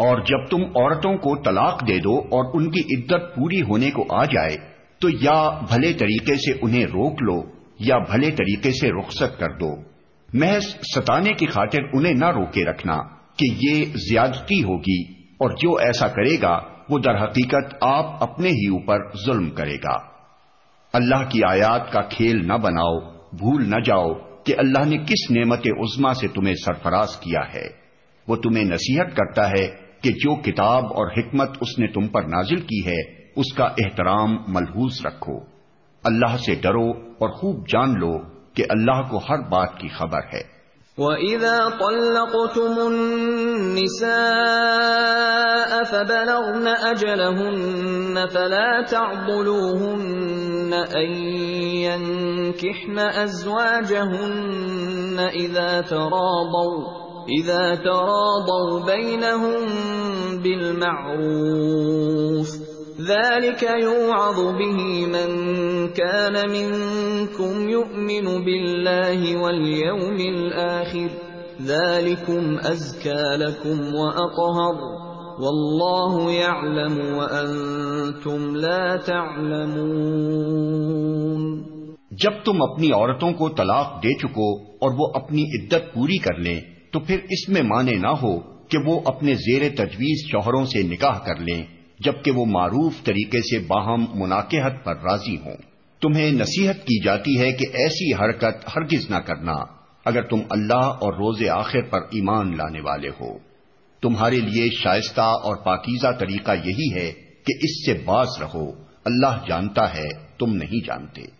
اور جب تم عورتوں کو طلاق دے دو اور ان کی عدت پوری ہونے کو آ جائے، تو یا بھلے طریقے سے انہیں روک لو، یا بھلے طریقے سے رخصت کر دو۔ محض ستانے کی خاطر انہیں نہ روکے رکھنا کہ یہ زیادتی ہوگی، اور جو ایسا کرے گا، وہ در حقیقت آپ اپنے ہی اوپر ظلم کرے گا۔ اللہ کی آیات کا کھیل نہ بناؤ، بھول نہ جاؤ کہ اللہ نے کس نعمت عزما سے تمہیں سرفراز کیا ہے۔ وہ تمہیں نصیحت کرتا ہے کہ جو کتاب اور حکمت اس نے تم پر نازل کی ہے، اس کا احترام ملحوظ رکھو۔ اللہ سے ڈرو اور خوب جان لو کہ اللہ کو ہر بات کی خبر ہے۔ وَإِذَا طَلَّقْتُمُ النِّسَاءَ فَبَلَغْنَ أَجَلَهُنَّ فَلَا تَعْضُلُوهُنَّ أَن يَنكِحْنَ أَزْوَاجَهُنَّ إِذَا تَرَاضَوْا۔ اذا تراضوا بينهم بالمعروف، ذلك يوعظ به من كان منكم يؤمن بالله واليوم الاخر ذلكم ازكى لكم واطهر والله يعلم وانتم لا تعلمون. جب تم اپنی عورتوں کو طلاق دے چکو اور وہ اپنی عدت پوری کر لیں تو پھر اس میں مانے نہ ہو کہ وہ اپنے زیر تجویز شوہروں سے نکاح کر لیں، جبکہ وہ معروف طریقے سے باہم مناقحت پر راضی ہوں۔ تمہیں نصیحت کی جاتی ہے کہ ایسی حرکت ہرگز نہ کرنا، اگر تم اللہ اور روز آخر پر ایمان لانے والے ہو۔ تمہارے لیے شائستہ اور پاکیزہ طریقہ یہی ہے کہ اس سے باز رہو۔ اللہ جانتا ہے، تم نہیں جانتے۔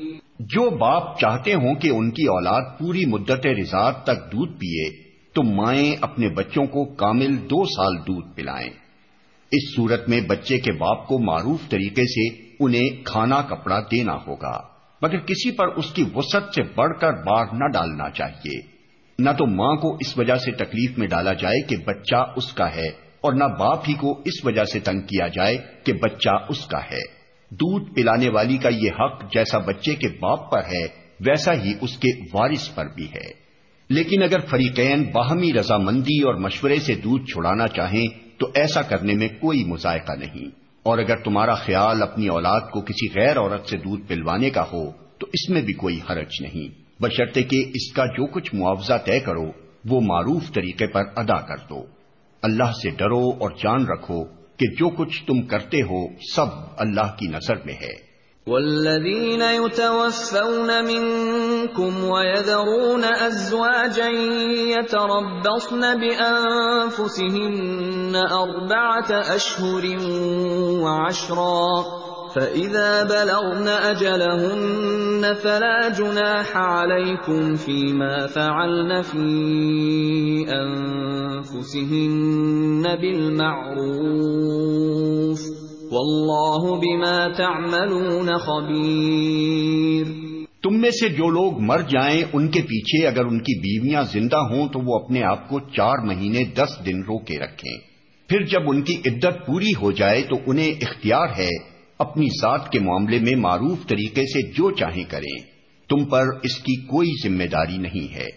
جو باپ چاہتے ہوں کہ ان کی اولاد پوری مدت رضاعت تک دودھ پیے، تو مائیں اپنے بچوں کو کامل دو سال دودھ پلائیں۔ اس صورت میں بچے کے باپ کو معروف طریقے سے انہیں کھانا کپڑا دینا ہوگا، مگر کسی پر اس کی وسط سے بڑھ کر بار نہ ڈالنا چاہیے۔ نہ تو ماں کو اس وجہ سے تکلیف میں ڈالا جائے کہ بچہ اس کا ہے، اور نہ باپ ہی کو اس وجہ سے تنگ کیا جائے کہ بچہ اس کا ہے۔ دودھ پلانے والی کا یہ حق جیسا بچے کے باپ پر ہے، ویسا ہی اس کے وارث پر بھی ہے۔ لیکن اگر فریقین باہمی رضامندی اور مشورے سے دودھ چھڑانا چاہیں، تو ایسا کرنے میں کوئی مذائقہ نہیں۔ اور اگر تمہارا خیال اپنی اولاد کو کسی غیر عورت سے دودھ پلوانے کا ہو، تو اس میں بھی کوئی حرج نہیں۔ بشرطے کہ اس کا جو کچھ معاوضہ طے کرو، وہ معروف طریقے پر ادا کر دو۔ اللہ سے ڈرو اور جان رکھو۔ کہ جو کچھ تم کرتے ہو سب اللہ کی نظر میں ہے۔ والذین يتوفون منكم ويذرون ازواجا يتربصن بانفسهن أربعة اشهر وعشرا۔ فإذا بلغن أجلهن فلا جناح عليكم فيما فعلن في أنفسهن بالمعروف والله بما تعملون خبير تم میں سے جو لوگ مر جائیں ان کے پیچھے اگر ان کی بیویاں زندہ ہوں تو وہ اپنے آپ کو چار مہینے دس دن رو کے رکھیں۔ پھر جب ان کی عدت پوری ہو جائے تو انہیں اختیار ہے اپنی ذات کے معاملے میں معروف طریقے سے جو چاہیں کریں، تم پر اس کی کوئی ذمہ داری نہیں ہے۔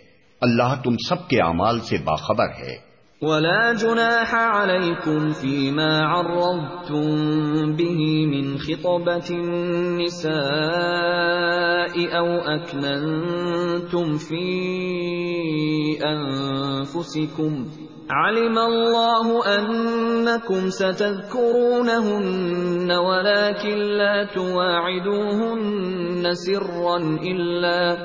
اللہ تم سب کے اعمال سے باخبر ہے۔ ولا جناح عليكم فيما عرضتم به من خطبة النساء أو أكننتم في أنفسكم علم اللہ انکم ستذکرونہن ولیکن لا تواعدوهن سرا اللہ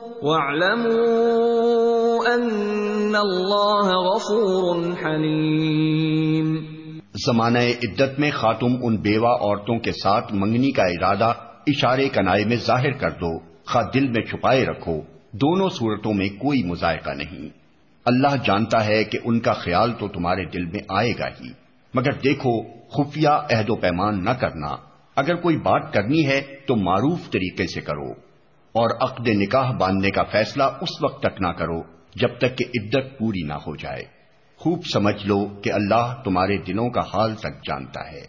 واعلموا ان اللہ غفور حلیم زمانہ عدت میں خاتم ان بیوہ عورتوں کے ساتھ منگنی کا ارادہ اشارے کنائے میں ظاہر کر دو، خواہ دل میں چھپائے رکھو۔ دونوں صورتوں میں کوئی مذائقہ نہیں۔ اللہ جانتا ہے کہ ان کا خیال تو تمہارے دل میں آئے گا ہی۔ مگر دیکھو، خفیہ عہد و پیمان نہ کرنا۔ اگر کوئی بات کرنی ہے تو معروف طریقے سے کرو۔ اور عقد نکاح باندھنے کا فیصلہ اس وقت تک نہ کرو جب تک کہ عدت پوری نہ ہو جائے۔ خوب سمجھ لو کہ اللہ تمہارے دلوں کا حال تک جانتا ہے۔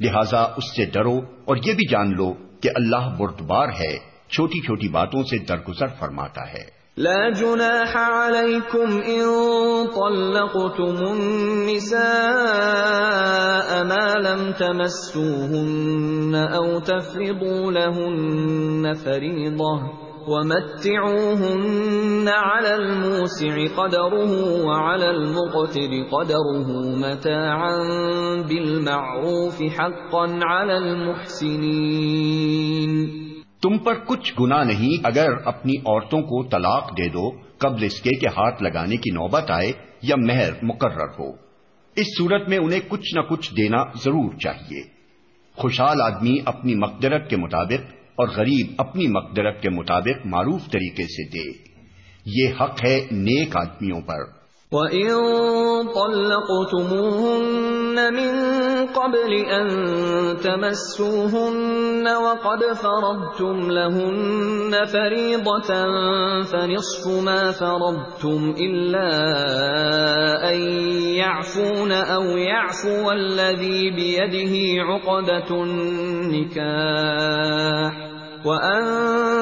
لہذا اس سے ڈرو اور یہ بھی جان لو کہ اللہ بردبار ہے، چھوٹی چھوٹی باتوں سے درگزر فرماتا ہے۔ لا جناح عليكم إن طلقتم النساء ما لم تمسوهن أو تفرضوا لهن فريضة ومتعوهن على الموسع قدره وعلى المقتر قدره متاعا بالمعروف حقا على المحسنين تم پر کچھ گنا نہیں، اگر اپنی عورتوں کو طلاق دے دو، قبل اس کے کہ ہاتھ لگانے کی نوبت آئے یا مہر مقرر ہو۔ اس صورت میں انہیں کچھ نہ کچھ دینا ضرور چاہیے۔ خوشحال آدمی اپنی مقدرت کے مطابق اور غریب اپنی مقدرت کے مطابق معروف طریقے سے دے۔ یہ حق ہے نیک آدمیوں پر۔ وَإِن طَلَّقْتُمُوهُنَّ مِن قَبْلِ أَن تَمَسُّوهُنَّ وَقَدْ فَرَضْتُمْ لَهُنَّ فَرِيضَةً فَنِصْفُ مَا فَرَضْتُمْ إِلَّا أَن يَعْفُونَ أَوْ يَعْفُوَ الَّذِي بِيَدِهِ عُقْدَةُ النِّكَاحِ وَأَن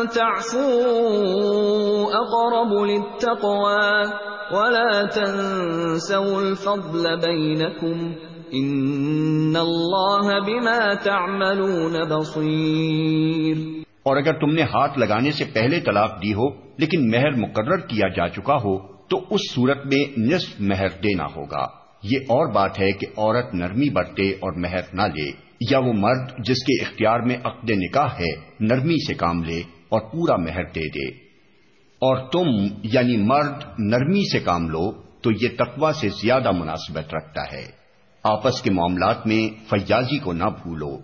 تَعْفُوا أَقْرَبُ لِلتَّقْوَىٰ ولا تنسوا الفضل بينكم ان اللہ بما تعملون بصیر اور اگر تم نے ہاتھ لگانے سے پہلے طلاق دی ہو لیکن مہر مقرر کیا جا چکا ہو تو اس صورت میں نصف مہر دینا ہوگا۔ یہ اور بات ہے کہ عورت نرمی برتے اور مہر نہ لے، یا وہ مرد جس کے اختیار میں عقد نکاح ہے نرمی سے کام لے اور پورا مہر دے دے۔ اور تم یعنی مرد نرمی سے کام لو تو یہ تقوا سے زیادہ مناسبت رکھتا ہے۔ آپس کے معاملات میں فیاضی کو نہ بھولو۔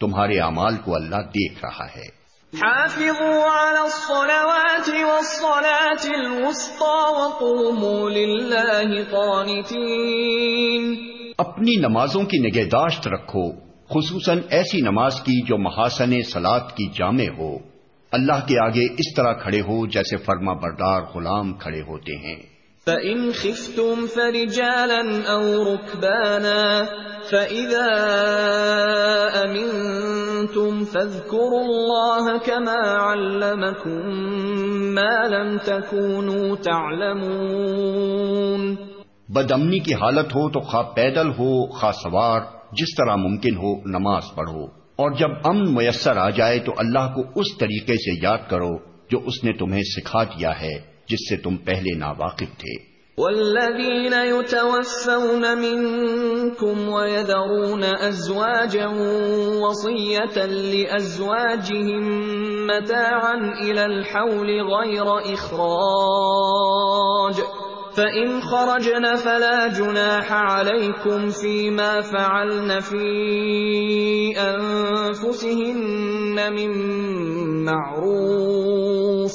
تمہارے اعمال کو اللہ دیکھ رہا ہے۔ حافظوا على الصلوات والصلاة الوسطى وقوموا لله قانتين۔ اپنی نمازوں کی نگہداشت رکھو خصوصاً ایسی نماز کی جو محاسن سلاد کی جامع ہو۔ اللہ کے آگے اس طرح کھڑے ہو جیسے فرما بردار غلام کھڑے ہوتے ہیں۔ فَإِنْ خِفْتُمْ فَرِجَالًا أَوْ رُكْبَانًا فَإِذَا أَمِنْتُمْ فَاذْكُرُوا اللَّهَ كَمَا عَلَّمَكُمْ مَا لَمْ تَكُونُوا تَعْلَمُونَ۔ بدامنی کی حالت ہو تو خواہ پیدل ہو خواہ سوار جس طرح ممکن ہو نماز پڑھو۔ اور جب امن میسر آ جائے تو اللہ کو اس طریقے سے یاد کرو جو اس نے تمہیں سکھا دیا ہے، جس سے تم پہلے نا واقف تھے۔ والذين يتوفون منكم ويذرون أزواجا وصية لأزواجهم متاعا إلى الحول غير إخراج فَإِنْ خَرَجْنَ فَلَا جُنَاحَ عَلَيْكُمْ فِي مَا فَعَلْنَ فِي أَنفُسِهِنَّ مِن مَّعْرُوفٍ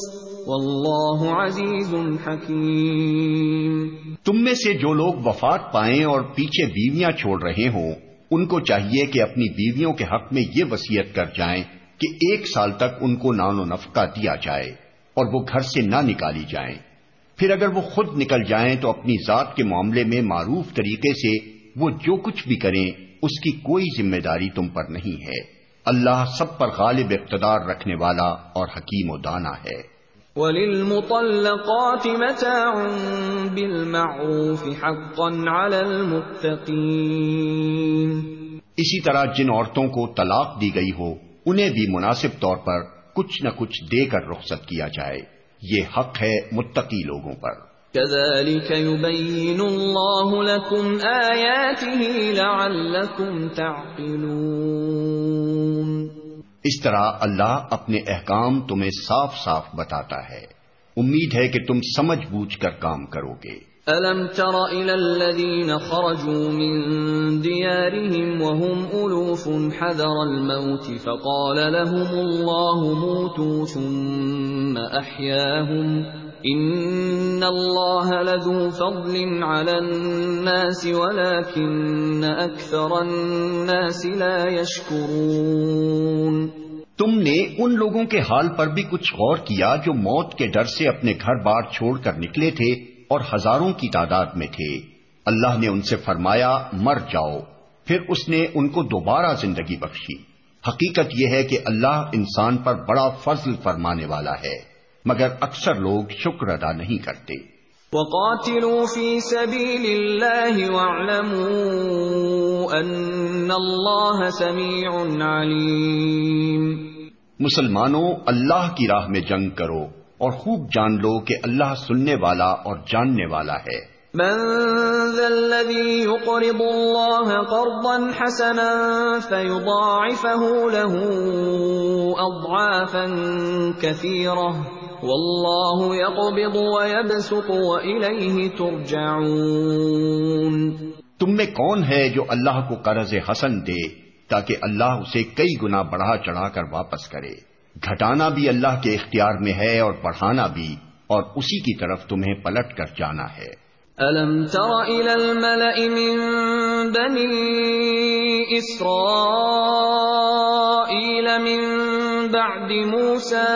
وَاللَّهُ عَزِيزٌ حَكِيمٌ۔ تم میں سے جو لوگ وفات پائیں اور پیچھے بیویاں چھوڑ رہے ہوں، ان کو چاہیے کہ اپنی بیویوں کے حق میں یہ وسیعت کر جائیں کہ ایک سال تک ان کو نان و نفقہ دیا جائے اور وہ گھر سے نہ نکالی جائیں۔ پھر اگر وہ خود نکل جائیں تو اپنی ذات کے معاملے میں معروف طریقے سے وہ جو کچھ بھی کریں اس کی کوئی ذمہ داری تم پر نہیں ہے۔ اللہ سب پر غالب اقتدار رکھنے والا اور حکیم و دانا ہے۔ وَلِلْمُطَلَّقَاتِ مَتَاعٌ بِالْمَعْرُوفِ حَقًّا عَلَى الْمُتَّقِينَ۔ اسی طرح جن عورتوں کو طلاق دی گئی ہو انہیں بھی مناسب طور پر کچھ نہ کچھ دے کر رخصت کیا جائے۔ یہ حق ہے متقی لوگوں پر۔ كذلك يبين الله لكم آياته لعلكم تعقلون۔ اس طرح اللہ اپنے احکام تمہیں صاف صاف بتاتا ہے۔ امید ہے کہ تم سمجھ بوجھ کر کام کرو گے۔ أَلَمْ تَرَ إِلَى الَّذِينَ خَرَجُوا مِن دِيَارِهِمْ وَهُمْ أُلُوفٌ حَذَرَ الْمَوْتِ فَقَالَ لَهُمُ اللَّهُ مُوتُوا ثُمَّ أَحْيَاهُمْ إِنَّ اللَّهَ لَذُو فَضْلٍ عَلَى النَّاسِ وَلَكِنَّ أَكْثَرَ النَّاسِ لَا يَشْكُرُونَ تم نے ان لوگوں کے حال پر بھی کچھ غور کیا جو موت کے ڈر سے اپنے گھر بار چھوڑ کر نکلے تھے اور ہزاروں کی تعداد میں تھے۔ اللہ نے ان سے فرمایا مر جاؤ۔ پھر اس نے ان کو دوبارہ زندگی بخشی۔ حقیقت یہ ہے کہ اللہ انسان پر بڑا فضل فرمانے والا ہے مگر اکثر لوگ شکر ادا نہیں کرتے۔ وقاتلوا في سبيل الله واعلموا ان الله سميع عليم۔ مسلمانوں اللہ کی راہ میں جنگ کرو۔ اور خوب جان لو کہ اللہ سننے والا اور جاننے والا ہے۔ من ذا الذي يقرض الله قرضا حسنا فيضاعفه له اضعافا كثيره والله يقبض ويبسط واليه ترجعون۔ تم میں کون ہے جو اللہ کو قرض حسن دے تاکہ اللہ اسے کئی گنا بڑھا چڑھا کر واپس کرے؟ گھٹانا بھی اللہ کے اختیار میں ہے اور پڑھانا بھی، اور اسی کی طرف تمہیں پلٹ کر جانا ہے۔ الم تر الى الملأ من بني اسرائيل من بعد موسى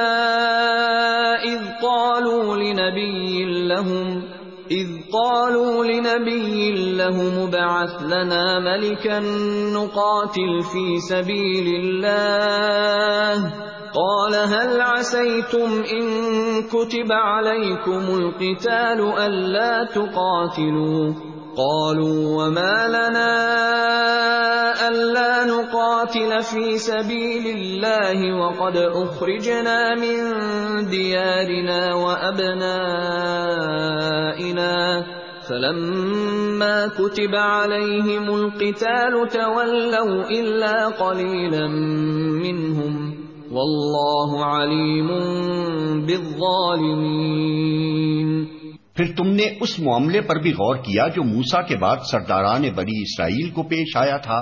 اذ قالوا لنبي لهم اذ قالوا لنبي لهم ابعث لنا ملكا نقاتل في سبيل الله قال هل عسيتم إن كتب عليكم القتال ألا تقاتلوا قالوا وما لنا ألا نقاتل في سبيل الله وقد أخرجنا من ديارنا وأبنائنا فلما كتب عليهم القتال تولوا إلا قليلا منهم واللہ علیم بالظالمین۔ پھر تم نے اس معاملے پر بھی غور کیا جو موسا کے بعد سرداران بڑی اسرائیل کو پیش آیا تھا؟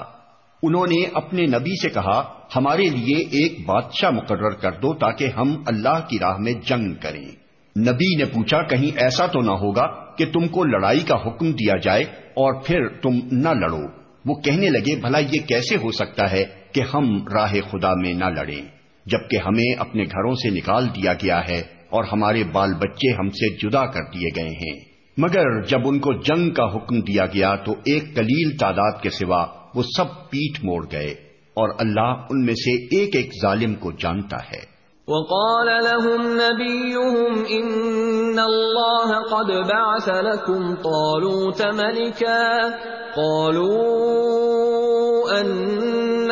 انہوں نے اپنے نبی سے کہا، ہمارے لیے ایک بادشاہ مقرر کر دو تاکہ ہم اللہ کی راہ میں جنگ کریں۔ نبی نے پوچھا، کہیں ایسا تو نہ ہوگا کہ تم کو لڑائی کا حکم دیا جائے اور پھر تم نہ لڑو؟ وہ کہنے لگے، بھلا یہ کیسے ہو سکتا ہے کہ ہم راہ خدا میں نہ لڑیں؟ جبکہ ہمیں اپنے گھروں سے نکال دیا گیا ہے اور ہمارے بال بچے ہم سے جدا کر دیے گئے ہیں۔ مگر جب ان کو جنگ کا حکم دیا گیا تو ایک کلیل تعداد کے سوا وہ سب پیٹ موڑ گئے اور اللہ ان میں سے ایک ایک ظالم کو جانتا ہے۔ وقال لهم نبيهم إن الله قد بعث لكم طالوت ملكا قالوا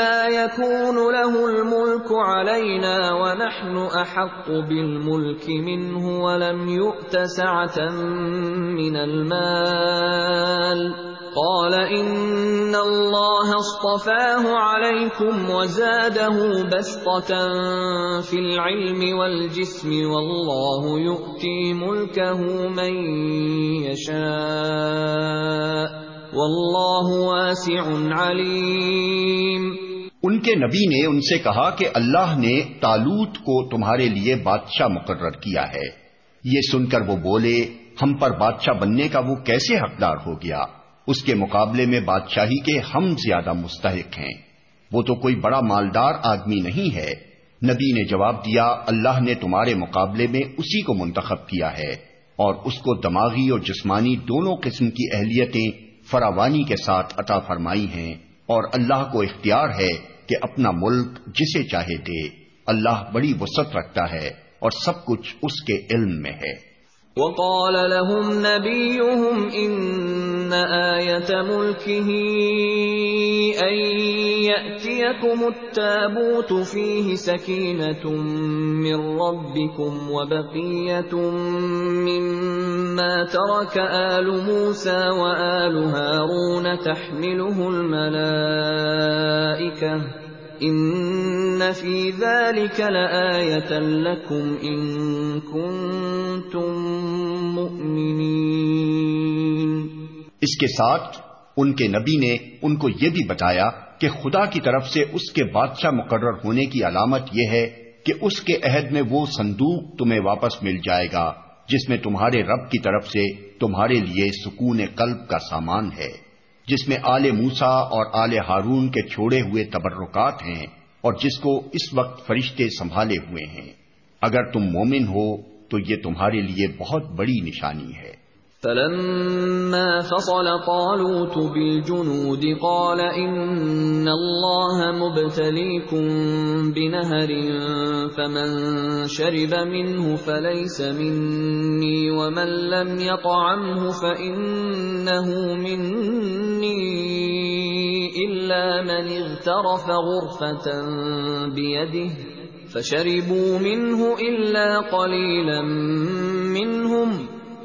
أنا يكون له الملك علينا ونحن أحق بالملك منه ولم يؤت سعة من المال. قال ان الله اصطفاه عليكم وزاده بسطة في العلم والجسم والله يؤتي ملكه من يشاء. والله واسع عليم. ان کے نبی نے ان سے کہا کہ اللہ نے تالوت کو تمہارے لیے بادشاہ مقرر کیا ہے۔ یہ سن کر وہ بولے، ہم پر بادشاہ بننے کا وہ کیسے حقدار ہو گیا؟ اس کے مقابلے میں بادشاہی کے ہم زیادہ مستحق ہیں۔ وہ تو کوئی بڑا مالدار آدمی نہیں ہے۔ نبی نے جواب دیا، اللہ نے تمہارے مقابلے میں اسی کو منتخب کیا ہے۔ اور اس کو دماغی اور جسمانی دونوں قسم کی اہلیتیں فراوانی کے ساتھ عطا فرمائی ہیں۔ اور اللہ کو اختیار ہے کہ اپنا ملک جسے چاہے دے، اللہ بڑی وسط رکھتا ہے اور سب کچھ اس کے علم میں ہے۔ وقال لهم نبيهم إن آية ملكه أن يأتيكم التابوت فيه سكينة من ربكم وبقية مما ترك آل موسى وآل هارون تحمله الملائكة ان فی ذلك لآیتا لکم ان کنتم مؤمنین اس کے ساتھ ان کے نبی نے ان کو یہ بھی بتایا کہ خدا کی طرف سے اس کے بادشاہ مقرر ہونے کی علامت یہ ہے کہ اس کے عہد میں وہ صندوق تمہیں واپس مل جائے گا۔ جس میں تمہارے رب کی طرف سے تمہارے لیے سکون قلب کا سامان ہے، جس میں آل موسا اور آل ہارون کے چھوڑے ہوئے تبرکات ہیں اور جس کو اس وقت فرشتے سنبھالے ہوئے ہیں۔ اگر تم مومن ہو تو یہ تمہارے لیے بہت بڑی نشانی ہے۔ فلما فصل طالوت بالجنود قال ان الله مبتليكم بنهر فمن شرب منه فليس مني ومن لم يطعمه فانه مني الا من اغترف غرفه بيده فشربوا منه الا قليلا منهم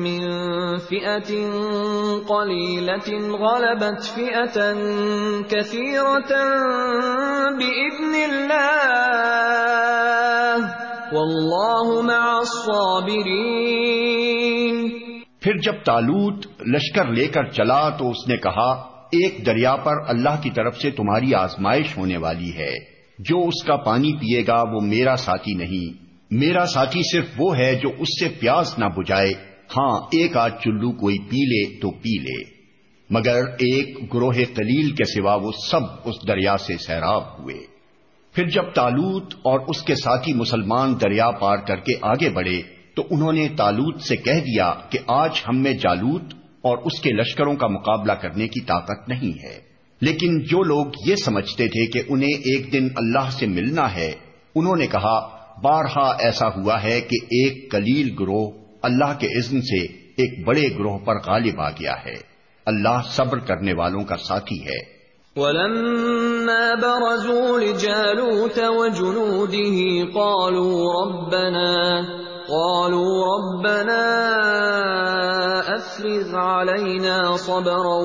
من فئة قليلة غلبت فئة كثيرة بإذن الله. والله مع الصابرين. پھر جب تالوت لشکر لے کر چلا تو اس نے کہا، ایک دریا پر اللہ کی طرف سے تمہاری آزمائش ہونے والی ہے۔ جو اس کا پانی پیے گا وہ میرا ساتھی نہیں۔ میرا ساتھی صرف وہ ہے جو اس سے پیاس نہ بجائے ہاں ایک آدھ چلو کوئی پی لے تو پی لے مگر ایک گروہ قلیل کے سوا وہ سب اس دریا سے سیراب ہوئے۔ پھر جب تالوت اور اس کے ساتھی مسلمان دریا پار کر کے آگے بڑھے، تو انہوں نے تالوت سے کہہ دیا کہ آج ہم میں جالوت اور اس کے لشکروں کا مقابلہ کرنے کی طاقت نہیں ہے۔ لیکن جو لوگ یہ سمجھتے تھے کہ انہیں ایک دن اللہ سے ملنا ہے، انہوں نے کہا، بارہا ایسا ہوا ہے کہ ایک کلیل گروہ اللہ کے اذن سے ایک بڑے گروہ پر غالب آ گیا ہے۔ اللہ صبر کرنے والوں کا ساتھی ہے۔ ولما برزوا لجالوت وجنوده قالوا ربنا قالوا ربنا افرغ علينا صبرا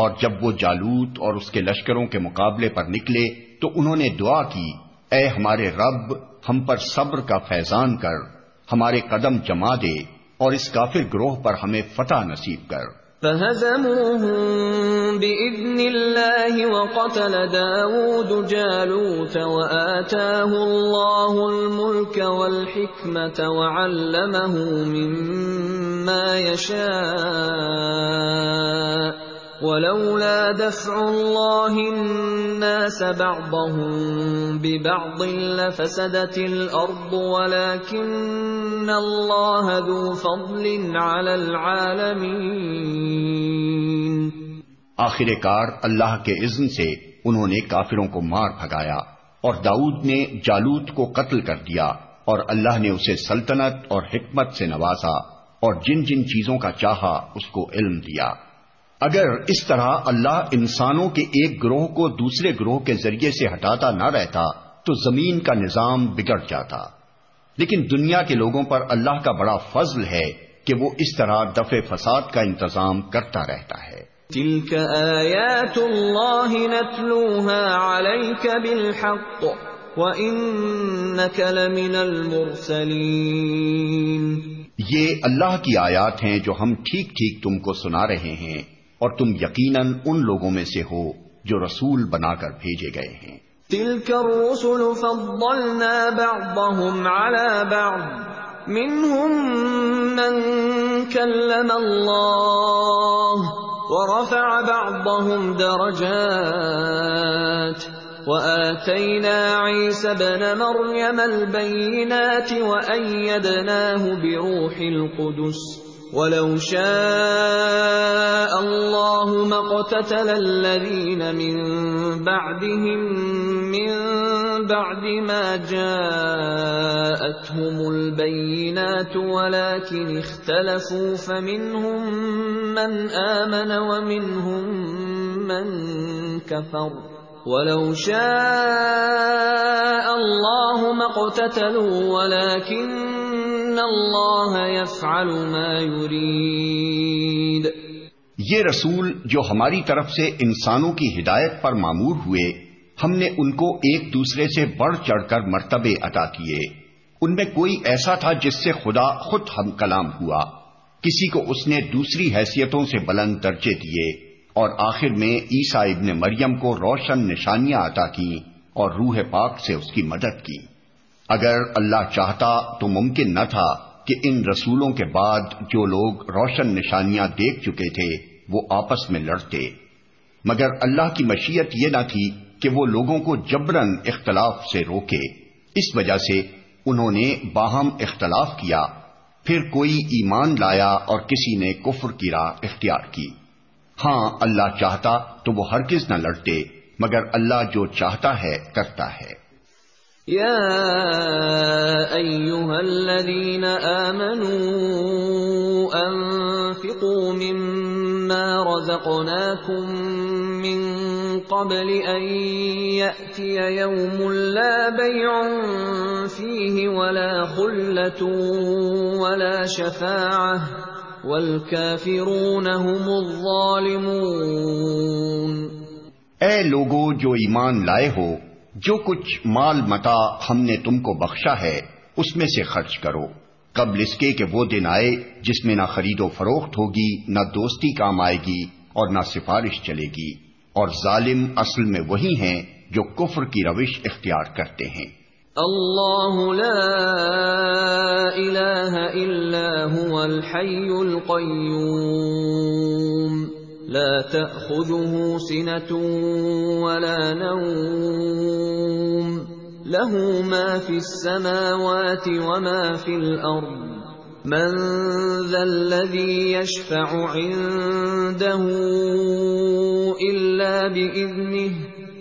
اور جب وہ جالوت اور اس کے لشکروں کے مقابلے پر نکلے تو انہوں نے دعا کی، اے ہمارے رب، ہم پر صبر کا فیضان کر، ہمارے قدم جما دے اور اس کافر گروہ پر ہمیں فتح نصیب کر۔ بِإِذْنِ اللَّهِ وَقَتَلَ دَاوُودُ جَالُوتَ وَآتَاهُ اللَّهُ الْمُلْكَ وَالْحِكْمَةَ وَعَلَّمَهُ مِمَّا يَشَاءُ ولولا دفع الله الناس بعضهم ببعض لفسدت الارض ولكن الله ذو فضل على العالمين. آخر کار اللہ کے اذن سے انہوں نے کافروں کو مار بھگایا اور داؤد نے جالوت کو قتل کر دیا اور اللہ نے اسے سلطنت اور حکمت سے نوازا اور جن جن چیزوں کا چاہا اس کو علم دیا۔ اگر اس طرح اللہ انسانوں کے ایک گروہ کو دوسرے گروہ کے ذریعے سے ہٹاتا نہ رہتا تو زمین کا نظام بگڑ جاتا۔ لیکن دنیا کے لوگوں پر اللہ کا بڑا فضل ہے کہ وہ اس طرح دفع فساد کا انتظام کرتا رہتا ہے۔ تلك آیات اللہ نتلوها علیک بالحق وَإِنَّكَ لَمِنَ الْمُرْسَلِينَ۔ یہ اللہ کی آیات ہیں جو ہم ٹھیک ٹھیک تم کو سنا رہے ہیں۔ اور تم یقیناً ان لوگوں میں سے ہو جو رسول بنا کر بھیجے گئے ہیں۔ تلك الرسل فضلنا بعضهم على بعض، منهم من كلم الله ورفع بعضهم درجات، وآتينا عيسى بن مريم البينات وأيدناه بروح القدس۔ ولو شاء الله ما اقتتل الذين من بعدهم من بعد ما جاءتهم البينات ولكن اختلفوا فمنهم من آمن ومنهم من ولو شاء الله ما اقتتلوا ولكن اللہ يفعل ما يريد۔ یہ رسول جو ہماری طرف سے انسانوں کی ہدایت پر معمور ہوئے، ہم نے ان کو ایک دوسرے سے بڑھ چڑھ کر مرتبے عطا کیے۔ ان میں کوئی ایسا تھا جس سے خدا خود ہم کلام ہوا۔ کسی کو اس نے دوسری حیثیتوں سے بلند درجے دیے۔ اور آخر میں عیسا ابن مریم کو روشن نشانیاں عطا کی اور روح پاک سے اس کی مدد کی۔ اگر اللہ چاہتا تو ممکن نہ تھا کہ ان رسولوں کے بعد جو لوگ روشن نشانیاں دیکھ چکے تھے وہ آپس میں لڑتے۔ مگر اللہ کی مشیت یہ نہ تھی کہ وہ لوگوں کو جبرن اختلاف سے روکے۔ اس وجہ سے انہوں نے باہم اختلاف کیا۔ پھر کوئی ایمان لایا اور کسی نے کفر کی راہ اختیار کی۔ ہاں اللہ چاہتا تو وہ ہرگز نہ لڑتے، مگر اللہ جو چاہتا ہے، کرتا ہے۔ يا ايها الذين امنوا انفقوا مما رزقناكم من قبل ان ياتي يوم لا بيع فيه ولا خله ولا شفاعه والكافرون هم الظالمون۔ اے لوگو جو ایمان لائے ہو، جو کچھ مال متا ہم نے تم کو بخشا ہے، اس میں سے خرچ کرو۔ قبل اس کے کہ وہ دن آئے جس میں نہ خرید و فروخت ہوگی، نہ دوستی کام آئے گی اور نہ سفارش چلے گی۔ اور ظالم اصل میں وہی ہیں جو کفر کی روش اختیار کرتے ہیں۔ اللہ لا الہ الا هو الحی القیوم لا تأخذه سنة ولا نوم له ما في السماوات وما في الأرض من ذا الذي يشفع عنده إلا بإذنه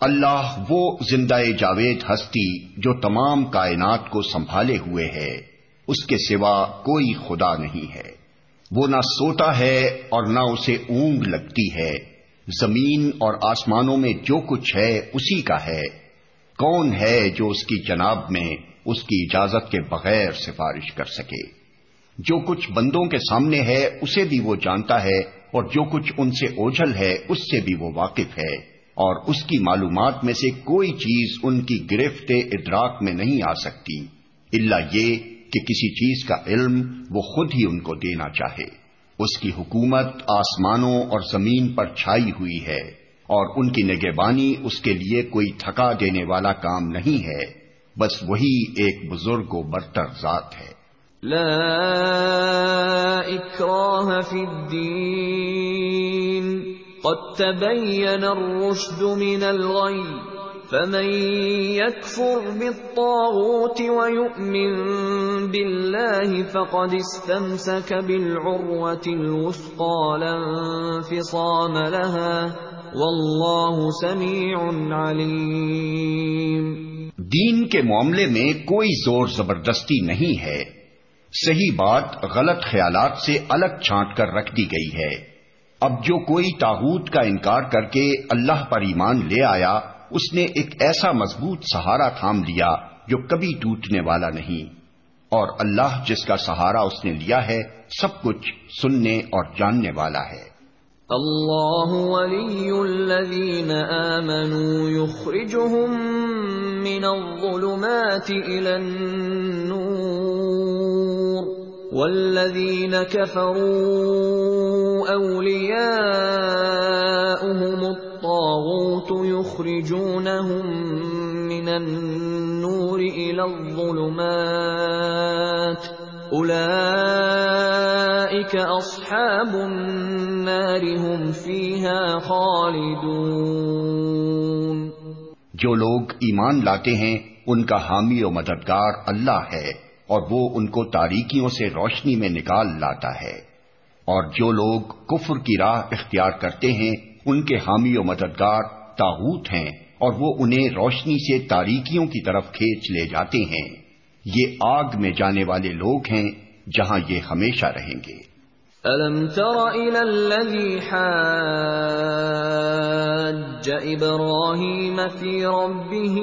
اللہ وہ زندہ جاوید ہستی جو تمام کائنات کو سنبھالے ہوئے ہے، اس کے سوا کوئی خدا نہیں ہے۔ وہ نہ سوتا ہے اور نہ اسے اونگ لگتی ہے۔ زمین اور آسمانوں میں جو کچھ ہے، اسی کا ہے۔ کون ہے جو اس کی جناب میں اس کی اجازت کے بغیر سفارش کر سکے؟ جو کچھ بندوں کے سامنے ہے، اسے بھی وہ جانتا ہے اور جو کچھ ان سے اوجھل ہے، اس سے بھی وہ واقف ہے۔ اور اس کی معلومات میں سے کوئی چیز ان کی گرفت ادراک میں نہیں آ سکتی اللہ یہ کہ کسی چیز کا علم وہ خود ہی ان کو دینا چاہے۔ اس کی حکومت آسمانوں اور زمین پر چھائی ہوئی ہے اور ان کی نگہبانی اس کے لیے کوئی تھکا دینے والا کام نہیں ہے۔ بس وہی ایک بزرگ و برتر ذات ہے۔ لا اکراہ فی الدین۔ قد تبین الرشد من الغی فمن يكفر بالطاغوت ويؤمن بالله فقد استمسك بالعروة الوثقى لا انفصام لها واللہ سمیع علیم دین کے معاملے میں کوئی زور زبردستی نہیں ہے۔ صحیح بات غلط خیالات سے الگ چھانٹ کر رکھ دی گئی ہے۔ اب جو کوئی تاغوت کا انکار کر کے اللہ پر ایمان لے آیا، اس نے ایک ایسا مضبوط سہارا تھام لیا جو کبھی ٹوٹنے والا نہیں۔ اور اللہ جس کا سہارا اس نے لیا ہے، سب کچھ سننے اور جاننے والا ہے۔ اللہ ولی الذین آمنوا يخرجهم من الظلمات الى النور۔ والذین كفروا اولیاؤهم الطاغوت يخرجونهم من النور الى الظلمات اصحاب النار هم فيها خالدون جو لوگ ایمان لاتے ہیں، ان کا حامی و مددگار اللہ ہے۔ اور وہ ان کو تاریکیوں سے روشنی میں نکال لاتا ہے۔ اور جو لوگ کفر کی راہ اختیار کرتے ہیں، ان کے حامی و مددگار تاغوت ہیں اور وہ انہیں روشنی سے تاریکیوں کی طرف کھینچ لے جاتے ہیں۔ یہ آگ میں جانے والے لوگ ہیں جہاں یہ ہمیشہ رہیں گے۔ ألم تر إلى الذي حاج إبراهيم في ربه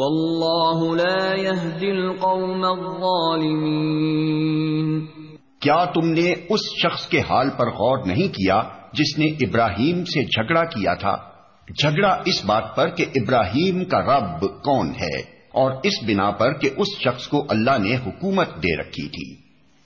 والله لا يهدي القوم الظالمين کیا تم نے اس شخص کے حال پر غور نہیں کیا جس نے ابراہیم سے جھگڑا کیا تھا؟ جھگڑا اس بات پر کہ ابراہیم کا رب کون ہے اور اس بنا پر کہ اس شخص کو اللہ نے حکومت دے رکھی تھی۔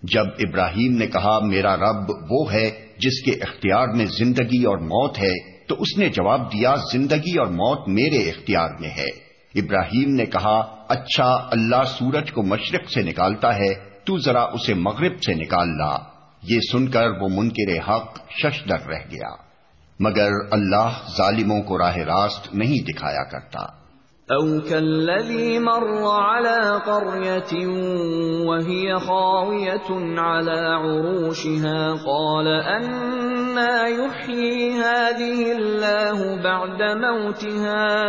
جب ابراہیم نے کہا، میرا رب وہ ہے جس کے اختیار میں زندگی اور موت ہے، تو اس نے جواب دیا، زندگی اور موت میرے اختیار میں ہے۔ ابراہیم نے کہا اچھا اللہ سورج کو مشرق سے نکالتا ہے، تو ذرا اسے مغرب سے نکال لا۔ یہ سن کر وہ منکر حق ششدر رہ گیا۔ مگر اللہ ظالموں کو راہ راست نہیں دکھایا کرتا۔ او كالذي مر على قرية وهي خاوية على عروشها، قال أنا يحيي هذه الله بعد موتها۔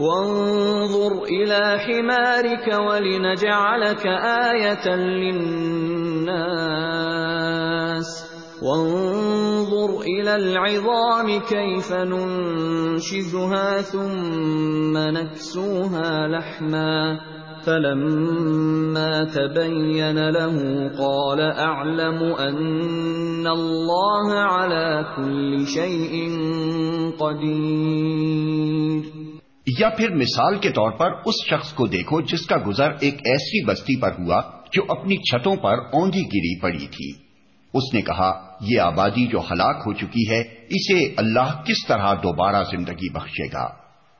وانظر إلى حمارك ولنجعلك آية للناس. وانظر إلى العظام كيف ننشزها ثم نكسوها لحماً. فلما تبين له قال اعلم ان الله على كل شيء قدير. یا پھر مثال کے طور پر اس شخص کو دیکھو جس کا گزر ایک ایسی بستی پر ہوا جو اپنی چھتوں پر اوندھی گری پڑی تھی۔ اس نے کہا، یہ آبادی جو ہلاک ہو چکی ہے، اسے اللہ کس طرح دوبارہ زندگی بخشے گا؟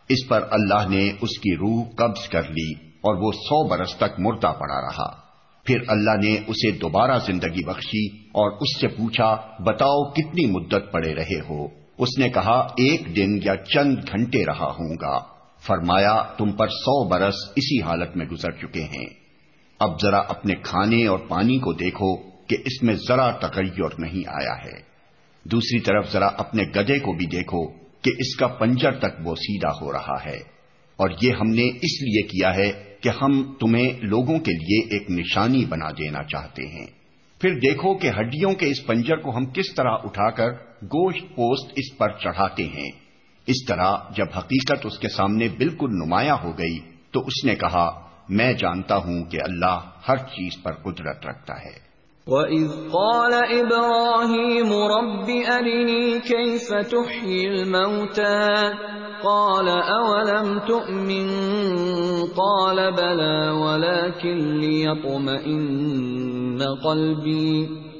اس پر اللہ نے اس کی روح قبض کر لی اور وہ سو برس تک مردہ پڑا رہا۔ پھر اللہ نے اسے دوبارہ زندگی بخشی اور اس سے پوچھا، بتاؤ کتنی مدت پڑے رہے ہو؟ اس نے کہا، ایک دن یا چند گھنٹے رہا ہوں گا. فرمایا، تم پر سو برس اسی حالت میں گزر چکے ہیں۔ اب ذرا اپنے کھانے اور پانی کو دیکھو کہ اس میں ذرا تغیر نہیں آیا ہے۔ دوسری طرف ذرا اپنے گدے کو بھی دیکھو کہ اس کا پنجر تک وہ سیدھا ہو رہا ہے۔ اور یہ ہم نے اس لیے کیا ہے کہ ہم تمہیں لوگوں کے لیے ایک نشانی بنا دینا چاہتے ہیں۔ پھر دیکھو کہ ہڈیوں کے اس پنجر کو ہم کس طرح اٹھا کر گوشت پوسٹ اس پر چڑھاتے ہیں۔ اس طرح جب حقیقت اس کے سامنے بالکل نمایاں ہو گئی، تو اس نے کہا، میں جانتا ہوں کہ اللہ ہر چیز پر قدرت رکھتا ہے۔ وَإِذْ قَالَ إِبْرَاهِيمُ رَبِّ أَرِنِي كَيْفَ تُحْيِي الْمَوْتَى؟ قَالَ، أَوَلَمْ تُؤْمِنْ؟ قَالَ، بَلَى، وَلَكِنْ لِيَطْمَئِنَّ قَلْبِي۔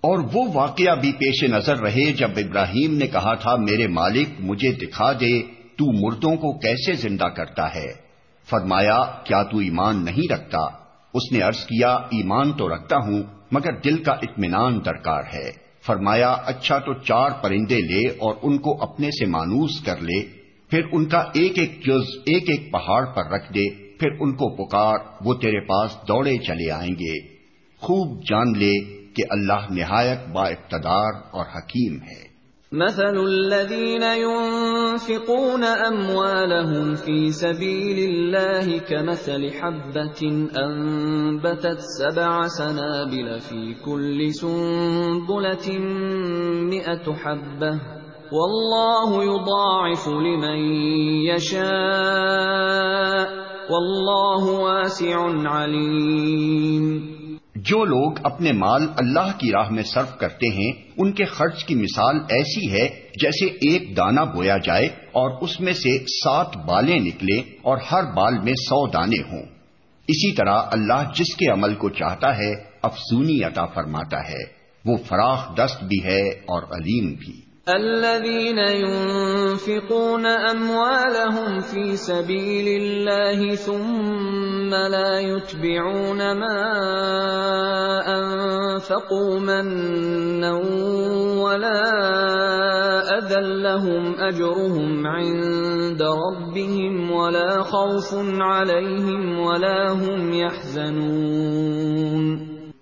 اور وہ واقعہ بھی پیش نظر رہے جب ابراہیم نے کہا تھا، میرے مالک، مجھے دکھا دے، تو مردوں کو کیسے زندہ کرتا ہے؟ فرمایا، کیا تو ایمان نہیں رکھتا؟ اس نے عرض کیا، ایمان تو رکھتا ہوں، مگر دل کا اطمینان درکار ہے۔ فرمایا اچھا تو چار پرندے لے اور ان کو اپنے سے مانوس کر لے، پھر ان کا ایک ایک جز، ایک ایک پہاڑ پر رکھ دے، پھر ان کو پکار، وہ تیرے پاس دوڑے چلے آئیں گے۔ خوب جان لے کہ اللہ نہایت با اقتدار اور حکیم ہے۔ مثل الذين ينفقون أموالهم في سبيل الله كمثل حبة أنبتت سبع سنابل في كل سنبلة مئة حبة والله يضاعف لمن يشاء والله واسع عليم جو لوگ اپنے مال اللہ کی راہ میں صرف کرتے ہیں، ان کے خرچ کی مثال ایسی ہے جیسے ایک دانہ بویا جائے اور اس میں سے سات بالیں نکلے اور ہر بال میں سو دانے ہوں۔ اسی طرح اللہ جس کے عمل کو چاہتا ہے، افسونی عطا فرماتا ہے۔ وہ فراخ دست بھی ہے اور علیم بھی۔ الذين ينفقون أموالهم في سبيل الله ثم لا يتبعون ما أنفقوا منا ولا أذى لهم أجرهم عند ربهم ولا خوف عليهم ولا هم يحزنون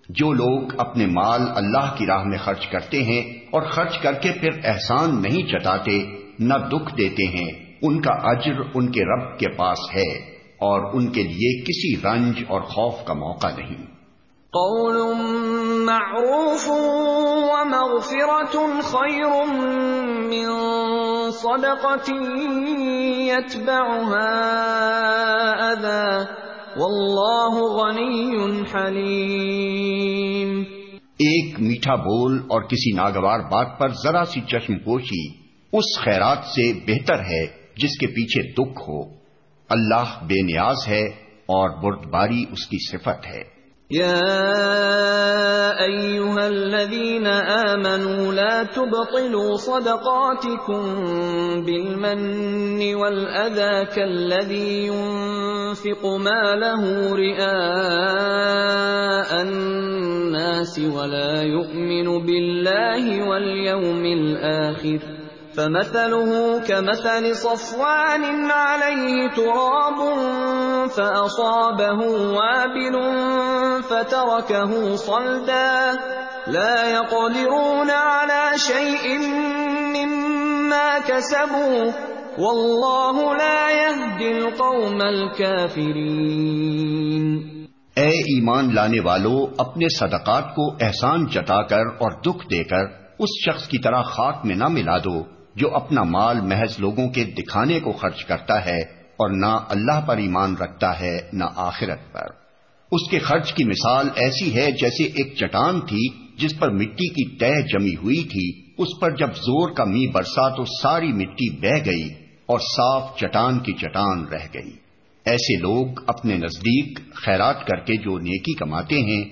جو لوگ اپنے مال اللہ کی راہ میں خرچ کرتے ہیں اور خرچ کر کے پھر احسان نہیں چٹاتے نہ دکھ دیتے ہیں، ان کا اجر ان کے رب کے پاس ہے اور ان کے لیے کسی رنج اور خوف کا موقع نہیں۔ قول معروف خیر من يتبعها واللہ غنی حلیم۔ ایک میٹھا بول اور کسی ناگوار بات پر ذرا سی چشم پوشی اس خیرات سے بہتر ہے جس کے پیچھے دکھ ہو۔ اللہ بے نیاز ہے اور بردباری اس کی صفت ہے۔ يا ايها الذين امنوا لا تبطلوا صدقاتكم بالمن والاذى كالذي ينفق ماله رئاء الناس ولا يؤمن بالله واليوم الاخر فمثله كمثل صفوان عليه تراب فأصابه وابل فتركه صلدا لا يقدرون على شيء مما كسبوا والله لا يهدي القوم الكافرين اے ایمان لانے والو، اپنے صدقات کو احسان جتا کر اور دکھ دے کر اس شخص کی طرح خاک میں نہ ملا دو۔ جو اپنا مال محض لوگوں کے دکھانے کو خرچ کرتا ہے اور نہ اللہ پر ایمان رکھتا ہے، نہ آخرت پر۔ اس کے خرچ کی مثال ایسی ہے جیسے ایک چٹان تھی جس پر مٹی کی تہ جمی ہوئی تھی۔ اس پر جب زور کا می برسا تو ساری مٹی بہ گئی اور صاف چٹان کی چٹان رہ گئی۔ ایسے لوگ اپنے نزدیک خیرات کر کے جو نیکی کماتے ہیں،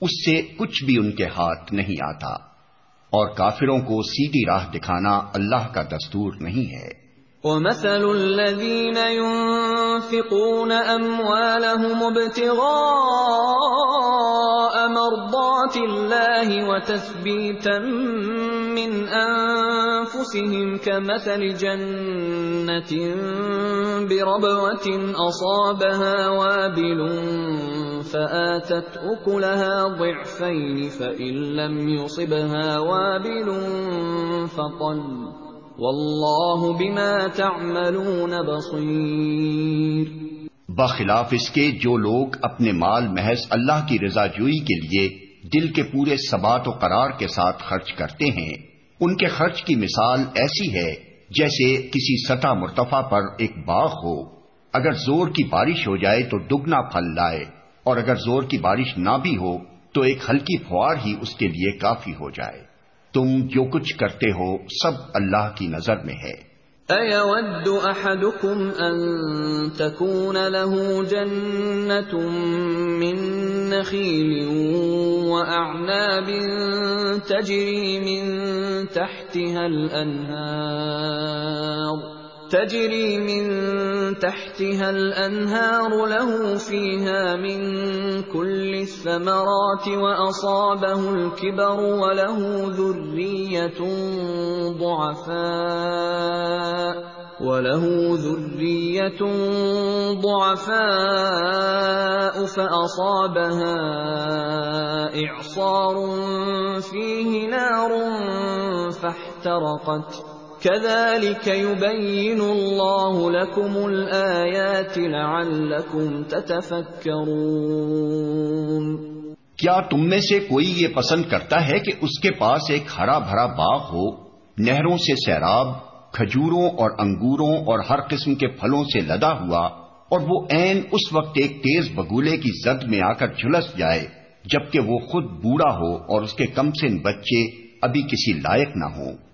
اس سے کچھ بھی ان کے ہاتھ نہیں آتا۔ اور کافروں کو سیدھی راہ دکھانا اللہ کا دستور نہیں ہے۔ ومثل الذين ينفقون أموالهم ابتغاء مرضات الله وتثبيتا من أنفسهم كمثل جنة بربوة أصابها وابل فآتت أكلها ضعفين فإن لم يصبها وابل فطل والله بما تعملون بصير بخلاف اس کے جو لوگ اپنے مال محض اللہ کی رضا جوئی کے لیے دل کے پورے سبات و قرار کے ساتھ خرچ کرتے ہیں۔ ان کے خرچ کی مثال ایسی ہے جیسے کسی سطح مرتفع پر ایک باغ ہو۔ اگر زور کی بارش ہو جائے تو دگنا پھل لائے، اور اگر زور کی بارش نہ بھی ہو تو ایک ہلکی فوار ہی اس کے لیے کافی ہو جائے۔ تم جو کچھ کرتے ہو سب اللہ کی نظر میں ہے۔ أَيَوَدُّ أَحَدُكُمْ أَن تَكُونَ لَهُ جَنَّةٌ مِّن نَّخِيلٍ وَأَعْنَابٍ تَجْرِي مِن تَحْتِهَا الْأَنْهَارُ تجري من تحتها الأنهار له فيها من كل الثمرات وأصابه الكبر وله ذرية ضعفاء وله ذرية ضعفاء فأصابها إعصار فيه نار فاحترقت كذلك يبين الله لكم الآيات لعلكم تتفكرون. کیا تم میں سے کوئی یہ پسند کرتا ہے کہ اس کے پاس ایک ہرا بھرا باغ ہو؟ نہروں سے سیراب، کھجوروں اور انگوروں اور ہر قسم کے پھلوں سے لدا ہوا اور وہ عین اس وقت ایک تیز بگولے کی زد میں آ کر جھلس جائے، جبکہ وہ خود بوڑھا ہو اور اس کے کم سن بچے ابھی کسی لائق نہ ہوں۔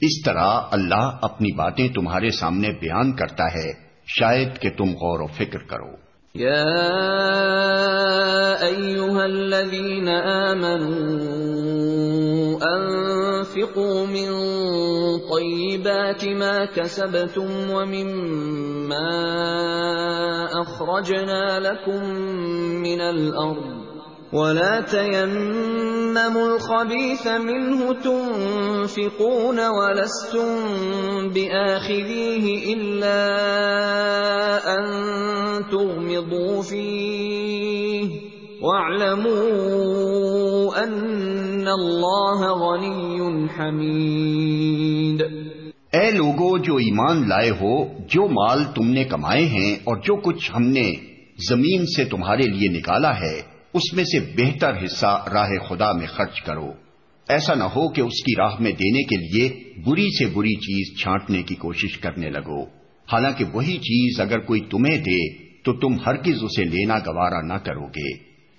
اس طرح اللہ اپنی باتیں تمہارے سامنے بیان کرتا ہے، شاید کہ تم غور و فکر کرو۔ یا ایوہا الذین آمنوا انفقوا من طیبات ما کسبتم ومما اخرجنا لکم من الارض۔ ولا تيمموا الخبيث منه تنفقون ولستم بآخذيه إلا أن تغمضوا فيه واعلموا أن الله غني حميد اے لوگو جو ایمان لائے ہو، جو مال تم نے کمائے ہیں اور جو کچھ ہم نے زمین سے تمہارے لیے نکالا ہے اس میں سے بہتر حصہ راہ خدا میں خرچ کرو۔ ایسا نہ ہو کہ اس کی راہ میں دینے کے لیے بری سے بری چیز چھانٹنے کی کوشش کرنے لگو۔ حالانکہ وہی چیز اگر کوئی تمہیں دے، تو تم ہر اسے لینا گوارا نہ کرو گے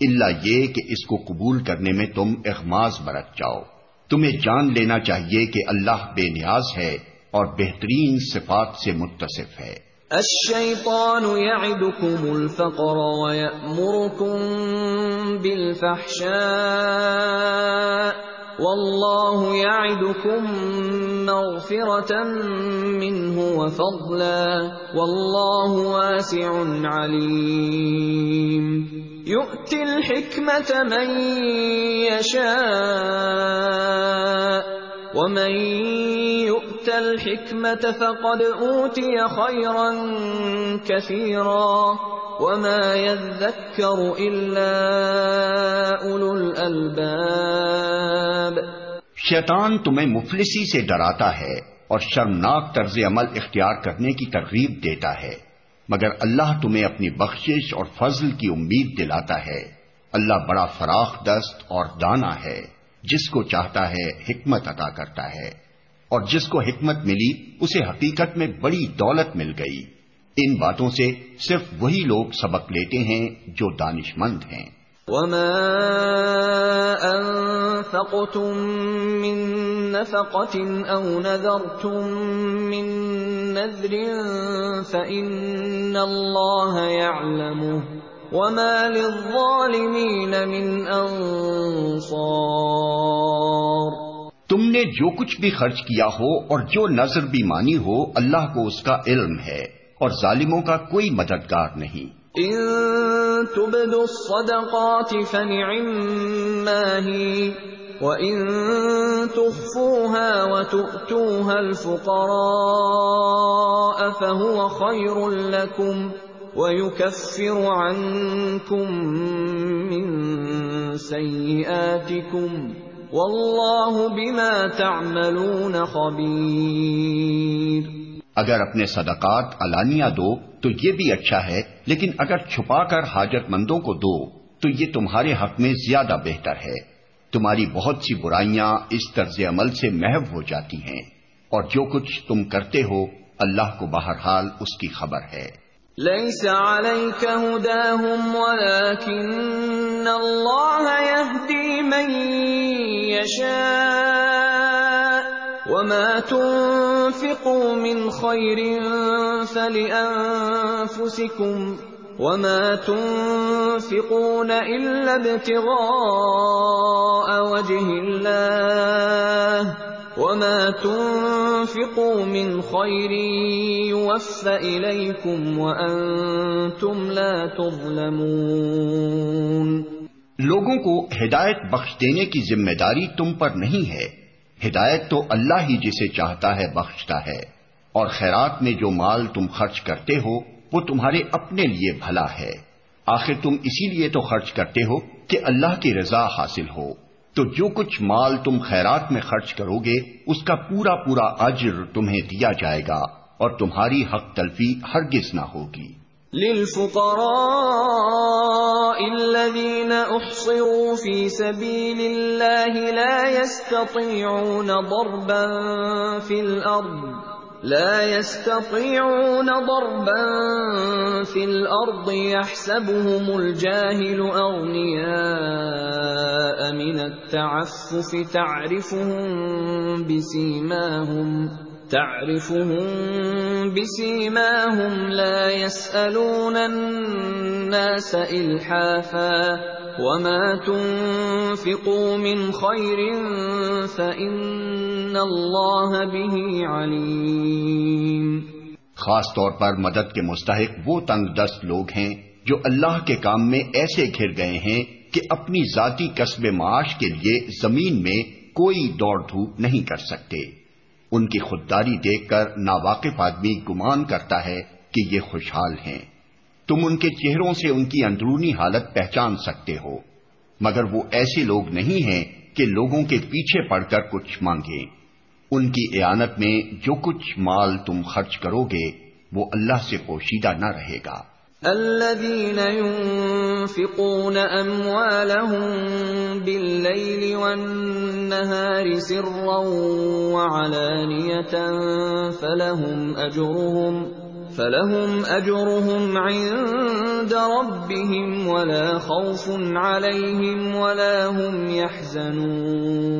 اللہ یہ کہ اس کو قبول کرنے میں تم احماز برت جاؤ۔ تمہیں جان لینا چاہیے کہ اللہ بے نیاز ہے اور بہترین صفات سے متصف ہے۔ الشيطان يعدكم الفقر ويأمركم بالفحشاء والله يعدكم مغفرة منه وفضلا والله واسع عليم. يؤتي الحكمة من يشاء ومن يؤت الحكمة فقد أوتي خيرا كثيرا وما يذكر إلا أولو الألباب شیطان تمہیں مفلسی سے ڈراتا ہے اور شرمناک طرز عمل اختیار کرنے کی ترغیب دیتا ہے، مگر اللہ تمہیں اپنی بخشش اور فضل کی امید دلاتا ہے۔ اللہ بڑا فراخ دست اور دانا ہے۔ جس کو چاہتا ہے حکمت عطا کرتا ہے۔ اور جس کو حکمت ملی، اسے حقیقت میں بڑی دولت مل گئی۔ ان باتوں سے صرف وہی لوگ سبق لیتے ہیں جو دانش مند ہیں۔ وما انفقتم من نفقة او نذرتم من نذر فإن الله يعلمه۔ وما للظالمين من انصار تم نے جو کچھ بھی خرچ کیا ہو اور جو نظر بھی مانی ہو اللہ کو اس کا علم ہے اور ظالموں کا کوئی مددگار نہیں۔ ان الصدقات وَإِن تُخْفُوهَا وَتُؤْتُوهَا الْفُقَرَاءَ فَهُوَ خَيْرٌ لَكُمْ وَيُكَفِّرُ عَنكُم مِّن سَيِّئَاتِكُمْ وَاللَّهُ بِمَا تَعْمَلُونَ خَبِيرٌ اگر اپنے صدقات علانیہ دو تو یہ بھی اچھا ہے، لیکن اگر چھپا کر حاجت مندوں کو دو تو یہ تمہارے حق میں زیادہ بہتر ہے۔ تمہاری بہت سی برائیاں اس طرز عمل سے محو ہو جاتی ہیں، اور جو کچھ تم کرتے ہو اللہ کو بہرحال اس کی خبر ہے۔ ليس عليك هداهم ولكن الله يهدي من يشاء وما تنفقوا من خير فلأنفسكم وما تنفقون إلا ابتغاء وجه الله وما تنفقوا من خير يوفى إليكم وأنتم لا تظلمون لوگوں کو ہدایت بخش دینے کی ذمہ داری تم پر نہیں ہے۔ ہدایت تو اللہ ہی جسے چاہتا ہے بخشتا ہے۔ اور خیرات میں جو مال تم خرچ کرتے ہو، وہ تمہارے اپنے لیے بھلا ہے۔ آخر تم اسی لیے تو خرچ کرتے ہو کہ اللہ کی رضا حاصل ہو۔ تو جو کچھ مال تم خیرات میں خرچ کرو گے، اس کا پورا پورا اجر تمہیں دیا جائے گا، اور تمہاری حق تلفی ہرگز نہ ہوگی۔ للفقراء الذين احصروا في سبيل الله لا يستطيعون ضربا في الارض لا يستطيعون ضربا في الأرض يحسبهم الجاهل أغنياء من التعفف تعرفهم بسيماهم تعرفهم بسيماهم لا يسألون الناس إلحافا وما تنفقوا من خير فإن الله به عليم خاص طور پر مدد کے مستحق وہ تنگ دست لوگ ہیں جو اللہ کے کام میں ایسے گھر گئے ہیں کہ اپنی ذاتی قصب معاش کے لیے زمین میں کوئی دوڑ دھوپ نہیں کر سکتے۔ ان کی خودداری دیکھ کر ناواقف آدمی گمان کرتا ہے کہ یہ خوشحال ہیں۔ تم ان کے چہروں سے ان کی اندرونی حالت پہچان سکتے ہو۔ مگر وہ ایسے لوگ نہیں ہیں کہ لوگوں کے پیچھے پڑ کر کچھ مانگیں۔ ان کی اعانت میں جو کچھ مال تم خرچ کرو گے، وہ اللہ سے پوشیدہ نہ رہے گا۔ الذين ينفقون اموالهم بالليل والنهار سرا وعلانيه فلهم اجرهم فلهم اجرهم عند ربهم ولا خوف عليهم ولا هم يحزنون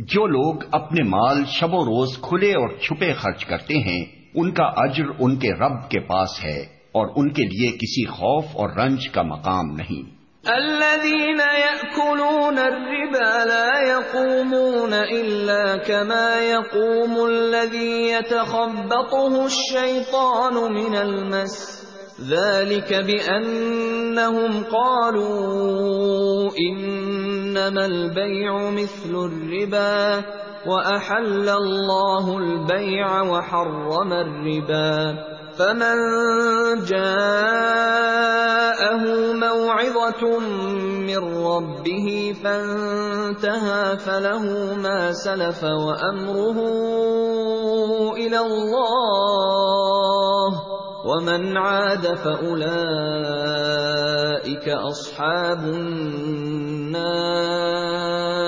جو لوگ اپنے مال شب و روز کھلے اور چھپے خرچ کرتے ہیں ان کا اجر ان کے رب کے پاس ہے اور ان کے لیے کسی خوف اور رنج کا مقام نہیں۔ الذين يأكلون الربا لا يقومون إلا كما يقوم الذي يتخبطه الشيطان من المس۔ ذلك بأنهم قالوا إنما البيع مثل الربا۔ وَأَحَلَّ اللَّهُ الْبَيْعَ وَحَرَّمَ الرِّبَا فمن جاءه موعظة من ربه فانتهى فله ما سلف وأمره إلى الله ومن عاد فأولئك أصحاب النار هم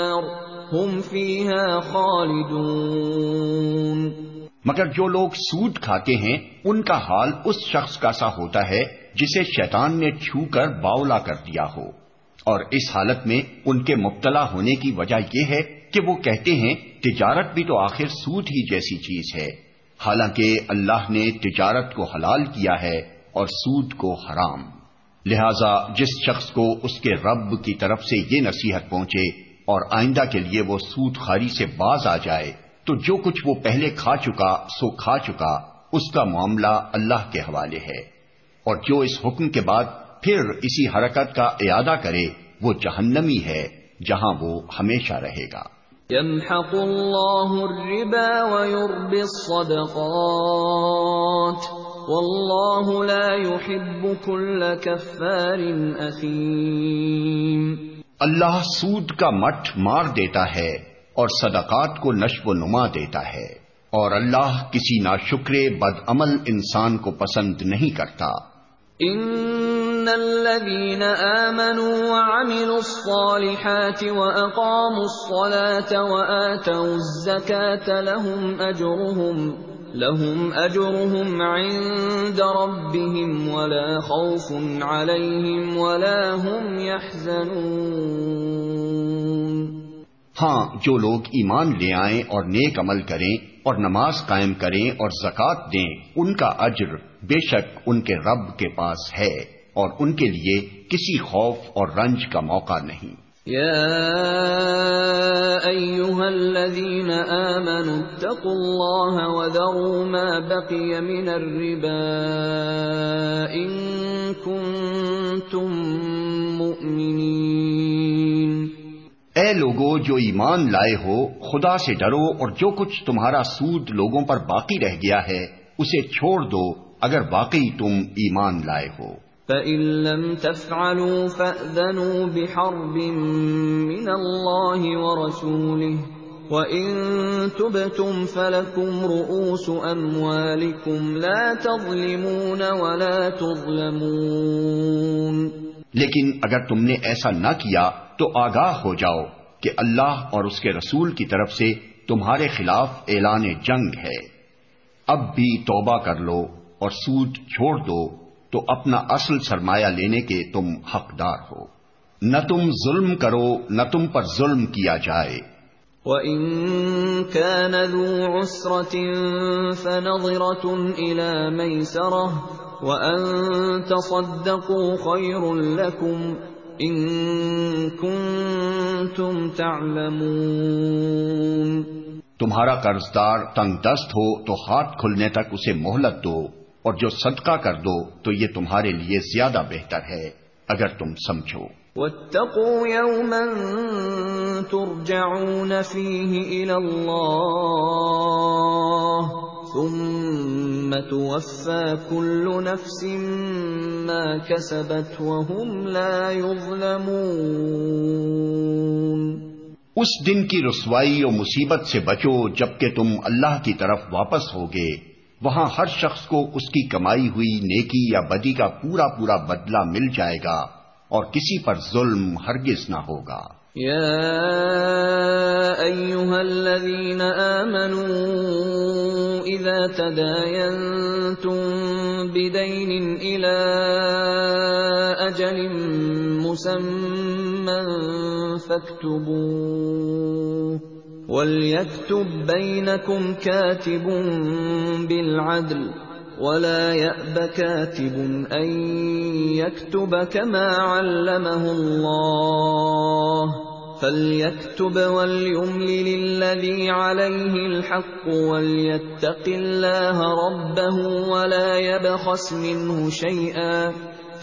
فيها خالدون۔ مگر جو لوگ سود کھاتے ہیں، ان کا حال اس شخص کا سا ہوتا ہے جسے شیطان نے چھو کر باولا کر دیا ہو۔ اور اس حالت میں ان کے مبتلا ہونے کی وجہ یہ ہے کہ وہ کہتے ہیں، تجارت بھی تو آخر سود ہی جیسی چیز ہے۔ حالانکہ اللہ نے تجارت کو حلال کیا ہے اور سود کو حرام۔ لہذا جس شخص کو اس کے رب کی طرف سے یہ نصیحت پہنچے اور آئندہ کے لیے وہ سود خاری سے باز آ جائے، تو جو کچھ وہ پہلے کھا چکا، سو کھا چکا، اس کا معاملہ اللہ کے حوالے ہے۔ اور جو اس حکم کے بعد پھر اسی حرکت کا ارادہ کرے، وہ جہنمی ہے، جہاں وہ ہمیشہ رہے گا۔ يمحق الله الربا ويربي الصدقات والله لا يحب كل كفار اثيم اللہ سود کا مٹھ مار دیتا ہے اور صدقات کو نشو و نما دیتا ہے اور اللہ کسی ناشکرے بد عمل انسان کو پسند نہیں کرتا۔ ان الذين امنوا وعملوا الصالحات واقاموا الصلاه واتوا الزكاه لهم اجرهم لهم اجرهم عند ربهم ولا خوف عليهم ولا هم يحزنون ہاں جو لوگ ایمان لے آئیں اور نیک عمل کریں اور نماز قائم کریں اور زکات دیں، ان کا اجر بے شک ان کے رب کے پاس ہے اور ان کے لیے کسی خوف اور رنج کا موقع نہیں۔ الله وذروا ما بقي من الربا كنتم مؤمنين۔ اے لوگو، جو ایمان لائے ہو، خدا سے ڈرو اور جو کچھ تمہارا سود لوگوں پر باقی رہ گیا ہے، اسے چھوڑ دو اگر واقعی تم ایمان لائے ہو۔ فَإِن لَّمْ تَفْعَلُوا فَأْذَنُوا بِحَرْبٍ مِّنَ اللَّهِ وَرَسُولِهِ وَإِن تُبْتُمْ فَلَكُمْ رُؤُوسُ أَمْوَالِكُمْ لَا تَظْلِمُونَ وَلَا تُظْلَمُونَ لیکن اگر تم نے ایسا نہ کیا تو آگاہ ہو جاؤ کہ اللہ اور اس کے رسول کی طرف سے تمہارے خلاف اعلان جنگ ہے۔ اب بھی توبہ کر لو اور سود چھوڑ دو۔ تو اپنا اصل سرمایہ لینے کے تم حقدار ہو۔ نہ تم ظلم کرو نہ تم پر ظلم کیا جائے۔ وَإِن كَانَ ذُو عُسْرَةٍ فَنَظِرَةٌ إِلَى مَيْسَرَةٍ وَأَن تَصَدَّقُوا خَيْرٌ لَكُمْ ان کنتم تعلمون۔ تمہارا قرض دار تنگ دست ہو تو ہاتھ کھلنے تک اسے مہلت دو۔ اور جو صدقہ کر دو تو یہ تمہارے لیے زیادہ بہتر ہے اگر تم سمجھو۔ واتقوا يوما ترجعون فيه الى الله ثم توفى كل نفس ما كسبت وهم لا يظلمون۔ اس دن کی رسوائی و مصیبت سے بچو جبکہ تم اللہ کی طرف واپس ہوگے۔ وہاں ہر شخص کو اس کی کمائی ہوئی نیکی یا بدی کا پورا پورا بدلہ مل جائے گا اور کسی پر ظلم ہرگز نہ ہوگا۔ يا ايها الذين امنوا اذا تداينتم بدين الى اجل مسمى فاكتبوه وليكتب بينكم كاتب بالعدل ولا يأب كاتب ان يكتب كما علمه الله فليكتب وليملل الذي عليه الحق وليتق الله ربه ولا يبخس منه شيئا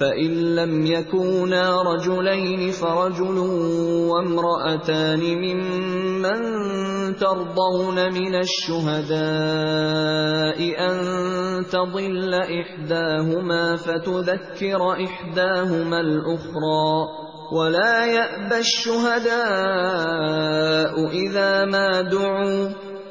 فَإِن لَّمْ يَكُونَا رَجُلَيْنِ فَرَجُلٌ وَامْرَأَتَانِ مِمَّن تَرْضَوْنَ مِنَ الشُّهَدَاءِ أَن تَضِلَّ إِحْدَاهُمَا فَتُذَكِّرَ إِحْدَاهُمَا الْأُخْرَىٰ وَلَا يَأْبَ الشُّهَدَاءُ إِذَا مَا دُعُوا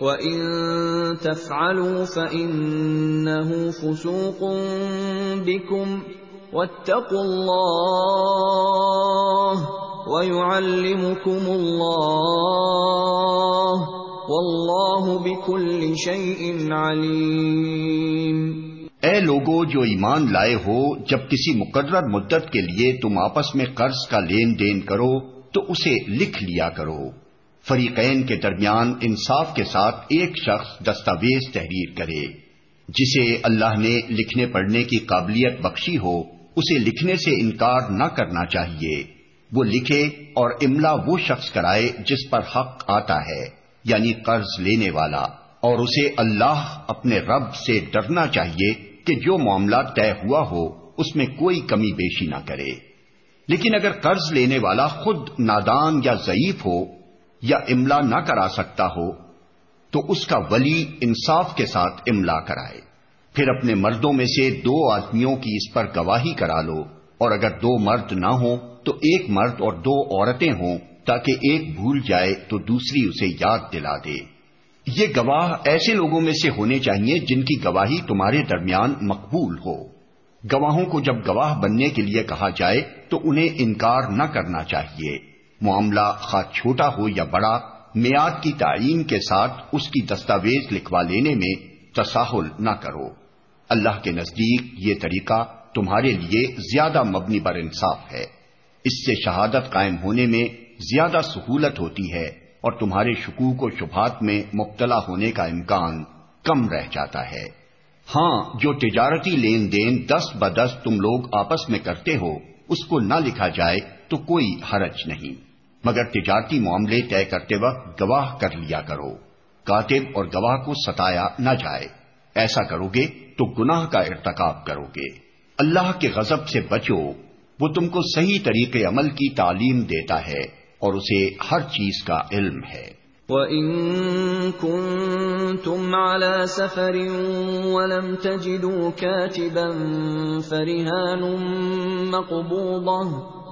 وان تفعلوا فانه فسوق بكم واتقوا الله ويعلمكم الله والله بكل شيء عليم اے لوگو جو ایمان لائے ہو، جب کسی مقرر مدت کے لیے تم آپس میں قرض کا لین دین کرو، تو اسے لکھ لیا کرو۔ فریقین کے درمیان انصاف کے ساتھ ایک شخص دستاویز تحریر کرے۔ جسے اللہ نے لکھنے پڑھنے کی قابلیت بخشی ہو، اسے لکھنے سے انکار نہ کرنا چاہیے۔ وہ لکھے اور املا وہ شخص کرائے جس پر حق آتا ہے یعنی قرض لینے والا۔ اور اسے اللہ اپنے رب سے ڈرنا چاہیے کہ جو معاملہ طے ہوا ہو، اس میں کوئی کمی بیشی نہ کرے۔ لیکن اگر قرض لینے والا خود نادان یا ضعیف ہو یا املا نہ کرا سکتا ہو، تو اس کا ولی انصاف کے ساتھ املا کرائے۔ پھر اپنے مردوں میں سے دو آدمیوں کی اس پر گواہی کرا لو۔ اور اگر دو مرد نہ ہوں، تو ایک مرد اور دو عورتیں ہوں۔ تاکہ ایک بھول جائے، تو دوسری اسے یاد دلا دے۔ یہ گواہ ایسے لوگوں میں سے ہونے چاہیے جن کی گواہی تمہارے درمیان مقبول ہو۔ گواہوں کو جب گواہ بننے کے لیے کہا جائے، تو انہیں انکار نہ کرنا چاہیے۔ معاملہ خواہ چھوٹا ہو یا بڑا میاد کی تعین کے ساتھ اس کی دستاویز لکھوا لینے میں تساہل نہ کرو۔ اللہ کے نزدیک یہ طریقہ تمہارے لیے زیادہ مبنی بر انصاف ہے۔ اس سے شہادت قائم ہونے میں زیادہ سہولت ہوتی ہے اور تمہارے شکوک و شبہات میں مبتلا ہونے کا امکان کم رہ جاتا ہے۔ ہاں جو تجارتی لین دین دس بدس تم لوگ آپس میں کرتے ہو، اس کو نہ لکھا جائے تو کوئی حرج نہیں۔ مگر تجارتی معاملے طے کرتے وقت گواہ کر لیا کرو۔ کاتب اور گواہ کو ستایا نہ جائے۔ ایسا کرو گے تو گناہ کا ارتکاب کرو گے۔ اللہ کے غضب سے بچو۔ وہ تم کو صحیح طریقے عمل کی تعلیم دیتا ہے اور اسے ہر چیز کا علم ہے۔ وَإِن كُنتُمْ عَلَى سَفَرٍ وَلَمْ تَجِدُوا كَاتِبًا فَرِهَانٌ مَقْبُوضَةٌ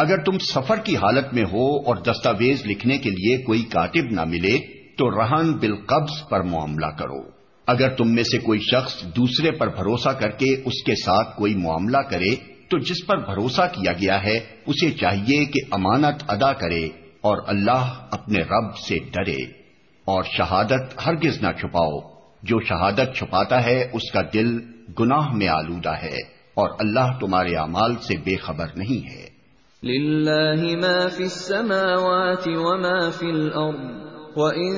اگر تم سفر کی حالت میں ہو اور دستاویز لکھنے کے لیے کوئی کاتب نہ ملے، تو رہن بالقبض پر معاملہ کرو۔ اگر تم میں سے کوئی شخص دوسرے پر بھروسہ کر کے اس کے ساتھ کوئی معاملہ کرے، تو جس پر بھروسہ کیا گیا ہے، اسے چاہیے کہ امانت ادا کرے اور اللہ اپنے رب سے ڈرے۔ اور شہادت ہرگز نہ چھپاؤ۔ جو شہادت چھپاتا ہے، اس کا دل گناہ میں آلودہ ہے اور اللہ تمہارے اعمال سے بے خبر نہیں ہے۔ ما السماوات وما الارض وَإِن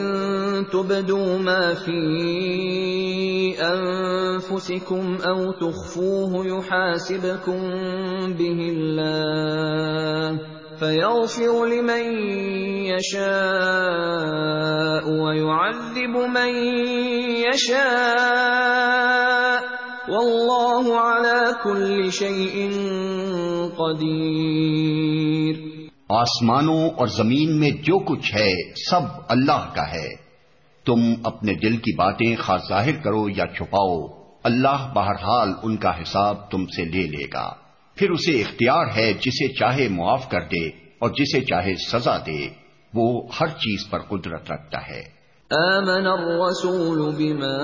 تُبْدُوا مَا فِي أَنفُسِكُمْ أَوْ تُخْفُوهُ يُحَاسِبْكُم بِهِ اللَّهُ فَيَغْفِرُ لِمَن يَشَاءُ وَيُعَذِّبُ مَن يَشَاءُ وَاللَّهُ عَلَى كُلِّ شَيْءٍ قَدِيرٌ آسمانوں اور زمین میں جو کچھ ہے، سب اللہ کا ہے۔ تم اپنے دل کی باتیں خاص ظاہر کرو یا چھپاؤ، اللہ بہرحال ان کا حساب تم سے لے لے گا۔ پھر اسے اختیار ہے جسے چاہے معاف کر دے اور جسے چاہے سزا دے، وہ ہر چیز پر قدرت رکھتا ہے۔ آمن الرسول بما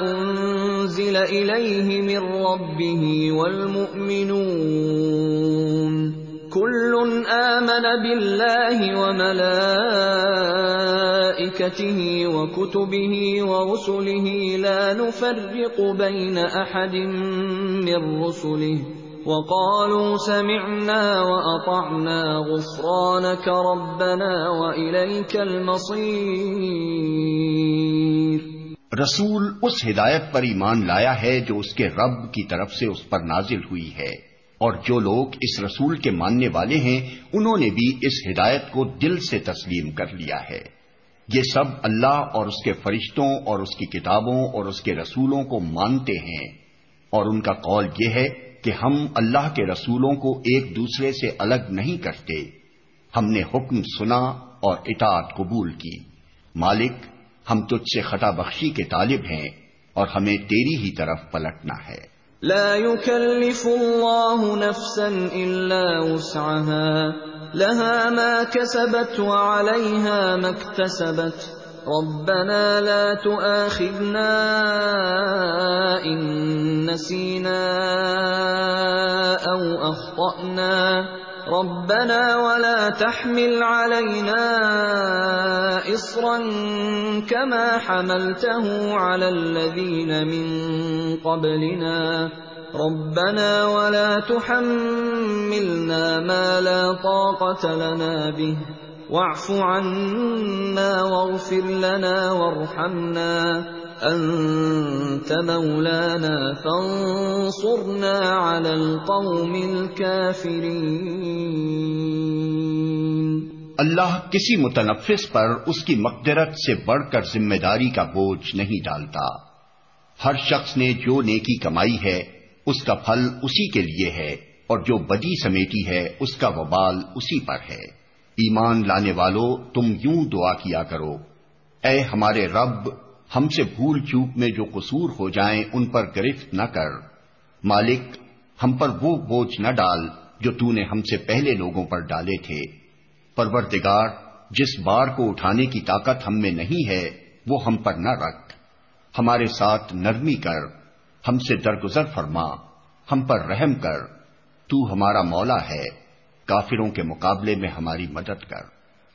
انزل الیہ من ربه والمؤمنون. كل آمن بالله وملائكته وكتبه ورسله. لا نفرق بين أحد من رسله. وقالوا سمعنا وأطعنا غفرانك ربنا وإليك المصير. رسول اس ہدایت پر ایمان لایا ہے جو اس کے رب کی طرف سے اس پر نازل ہوئی ہے، اور جو لوگ اس رسول کے ماننے والے ہیں، انہوں نے بھی اس ہدایت کو دل سے تسلیم کر لیا ہے۔ یہ سب اللہ اور اس کے فرشتوں اور اس کی کتابوں اور اس کے رسولوں کو مانتے ہیں، اور ان کا قول یہ ہے کہ ہم اللہ کے رسولوں کو ایک دوسرے سے الگ نہیں کرتے۔ ہم نے حکم سنا اور اطاعت قبول کی۔ مالک، ہم تجھ سے خطا بخشی کے طالب ہیں اور ہمیں تیری ہی طرف پلٹنا ہے۔ لا يكلف الله نفسا الا وسعها، لها ما كسبت وعليها ما اكتسبت۔ ربنا لا تؤاخذنا ان نسينا او اخطانا ربنا ولا تحمل علينا اصرا كما حملته على الذين من قبلنا ربنا ولا تحملنا ما لا طاقه لنا به واعف عنا واغفر لنا وارحمنا. انت مولانا فانصرنا على القوم الكافرين. اللہ کسی متنفس پر اس کی مقدرت سے بڑھ کر ذمہ داری کا بوجھ نہیں ڈالتا۔ ہر شخص نے جو نیکی کمائی ہے، اس کا پھل اسی کے لیے ہے اور جو بدی سمیٹی ہے، اس کا وبال اسی پر ہے۔ ایمان لانے والو، تم یوں دعا کیا کرو، اے ہمارے رب، ہم سے بھول چوک میں جو قصور ہو جائیں، ان پر گرفت نہ کر۔ مالک، ہم پر وہ بوجھ نہ ڈال جو تو نے ہم سے پہلے لوگوں پر ڈالے تھے۔ پروردگار، جس بار کو اٹھانے کی طاقت ہم میں نہیں ہے، وہ ہم پر نہ رکھ۔ ہمارے ساتھ نرمی کر۔ ہم سے درگزر فرما۔ ہم پر رحم کر۔ تو ہمارا مولا ہے۔ کافروں کے مقابلے میں ہماری مدد کر۔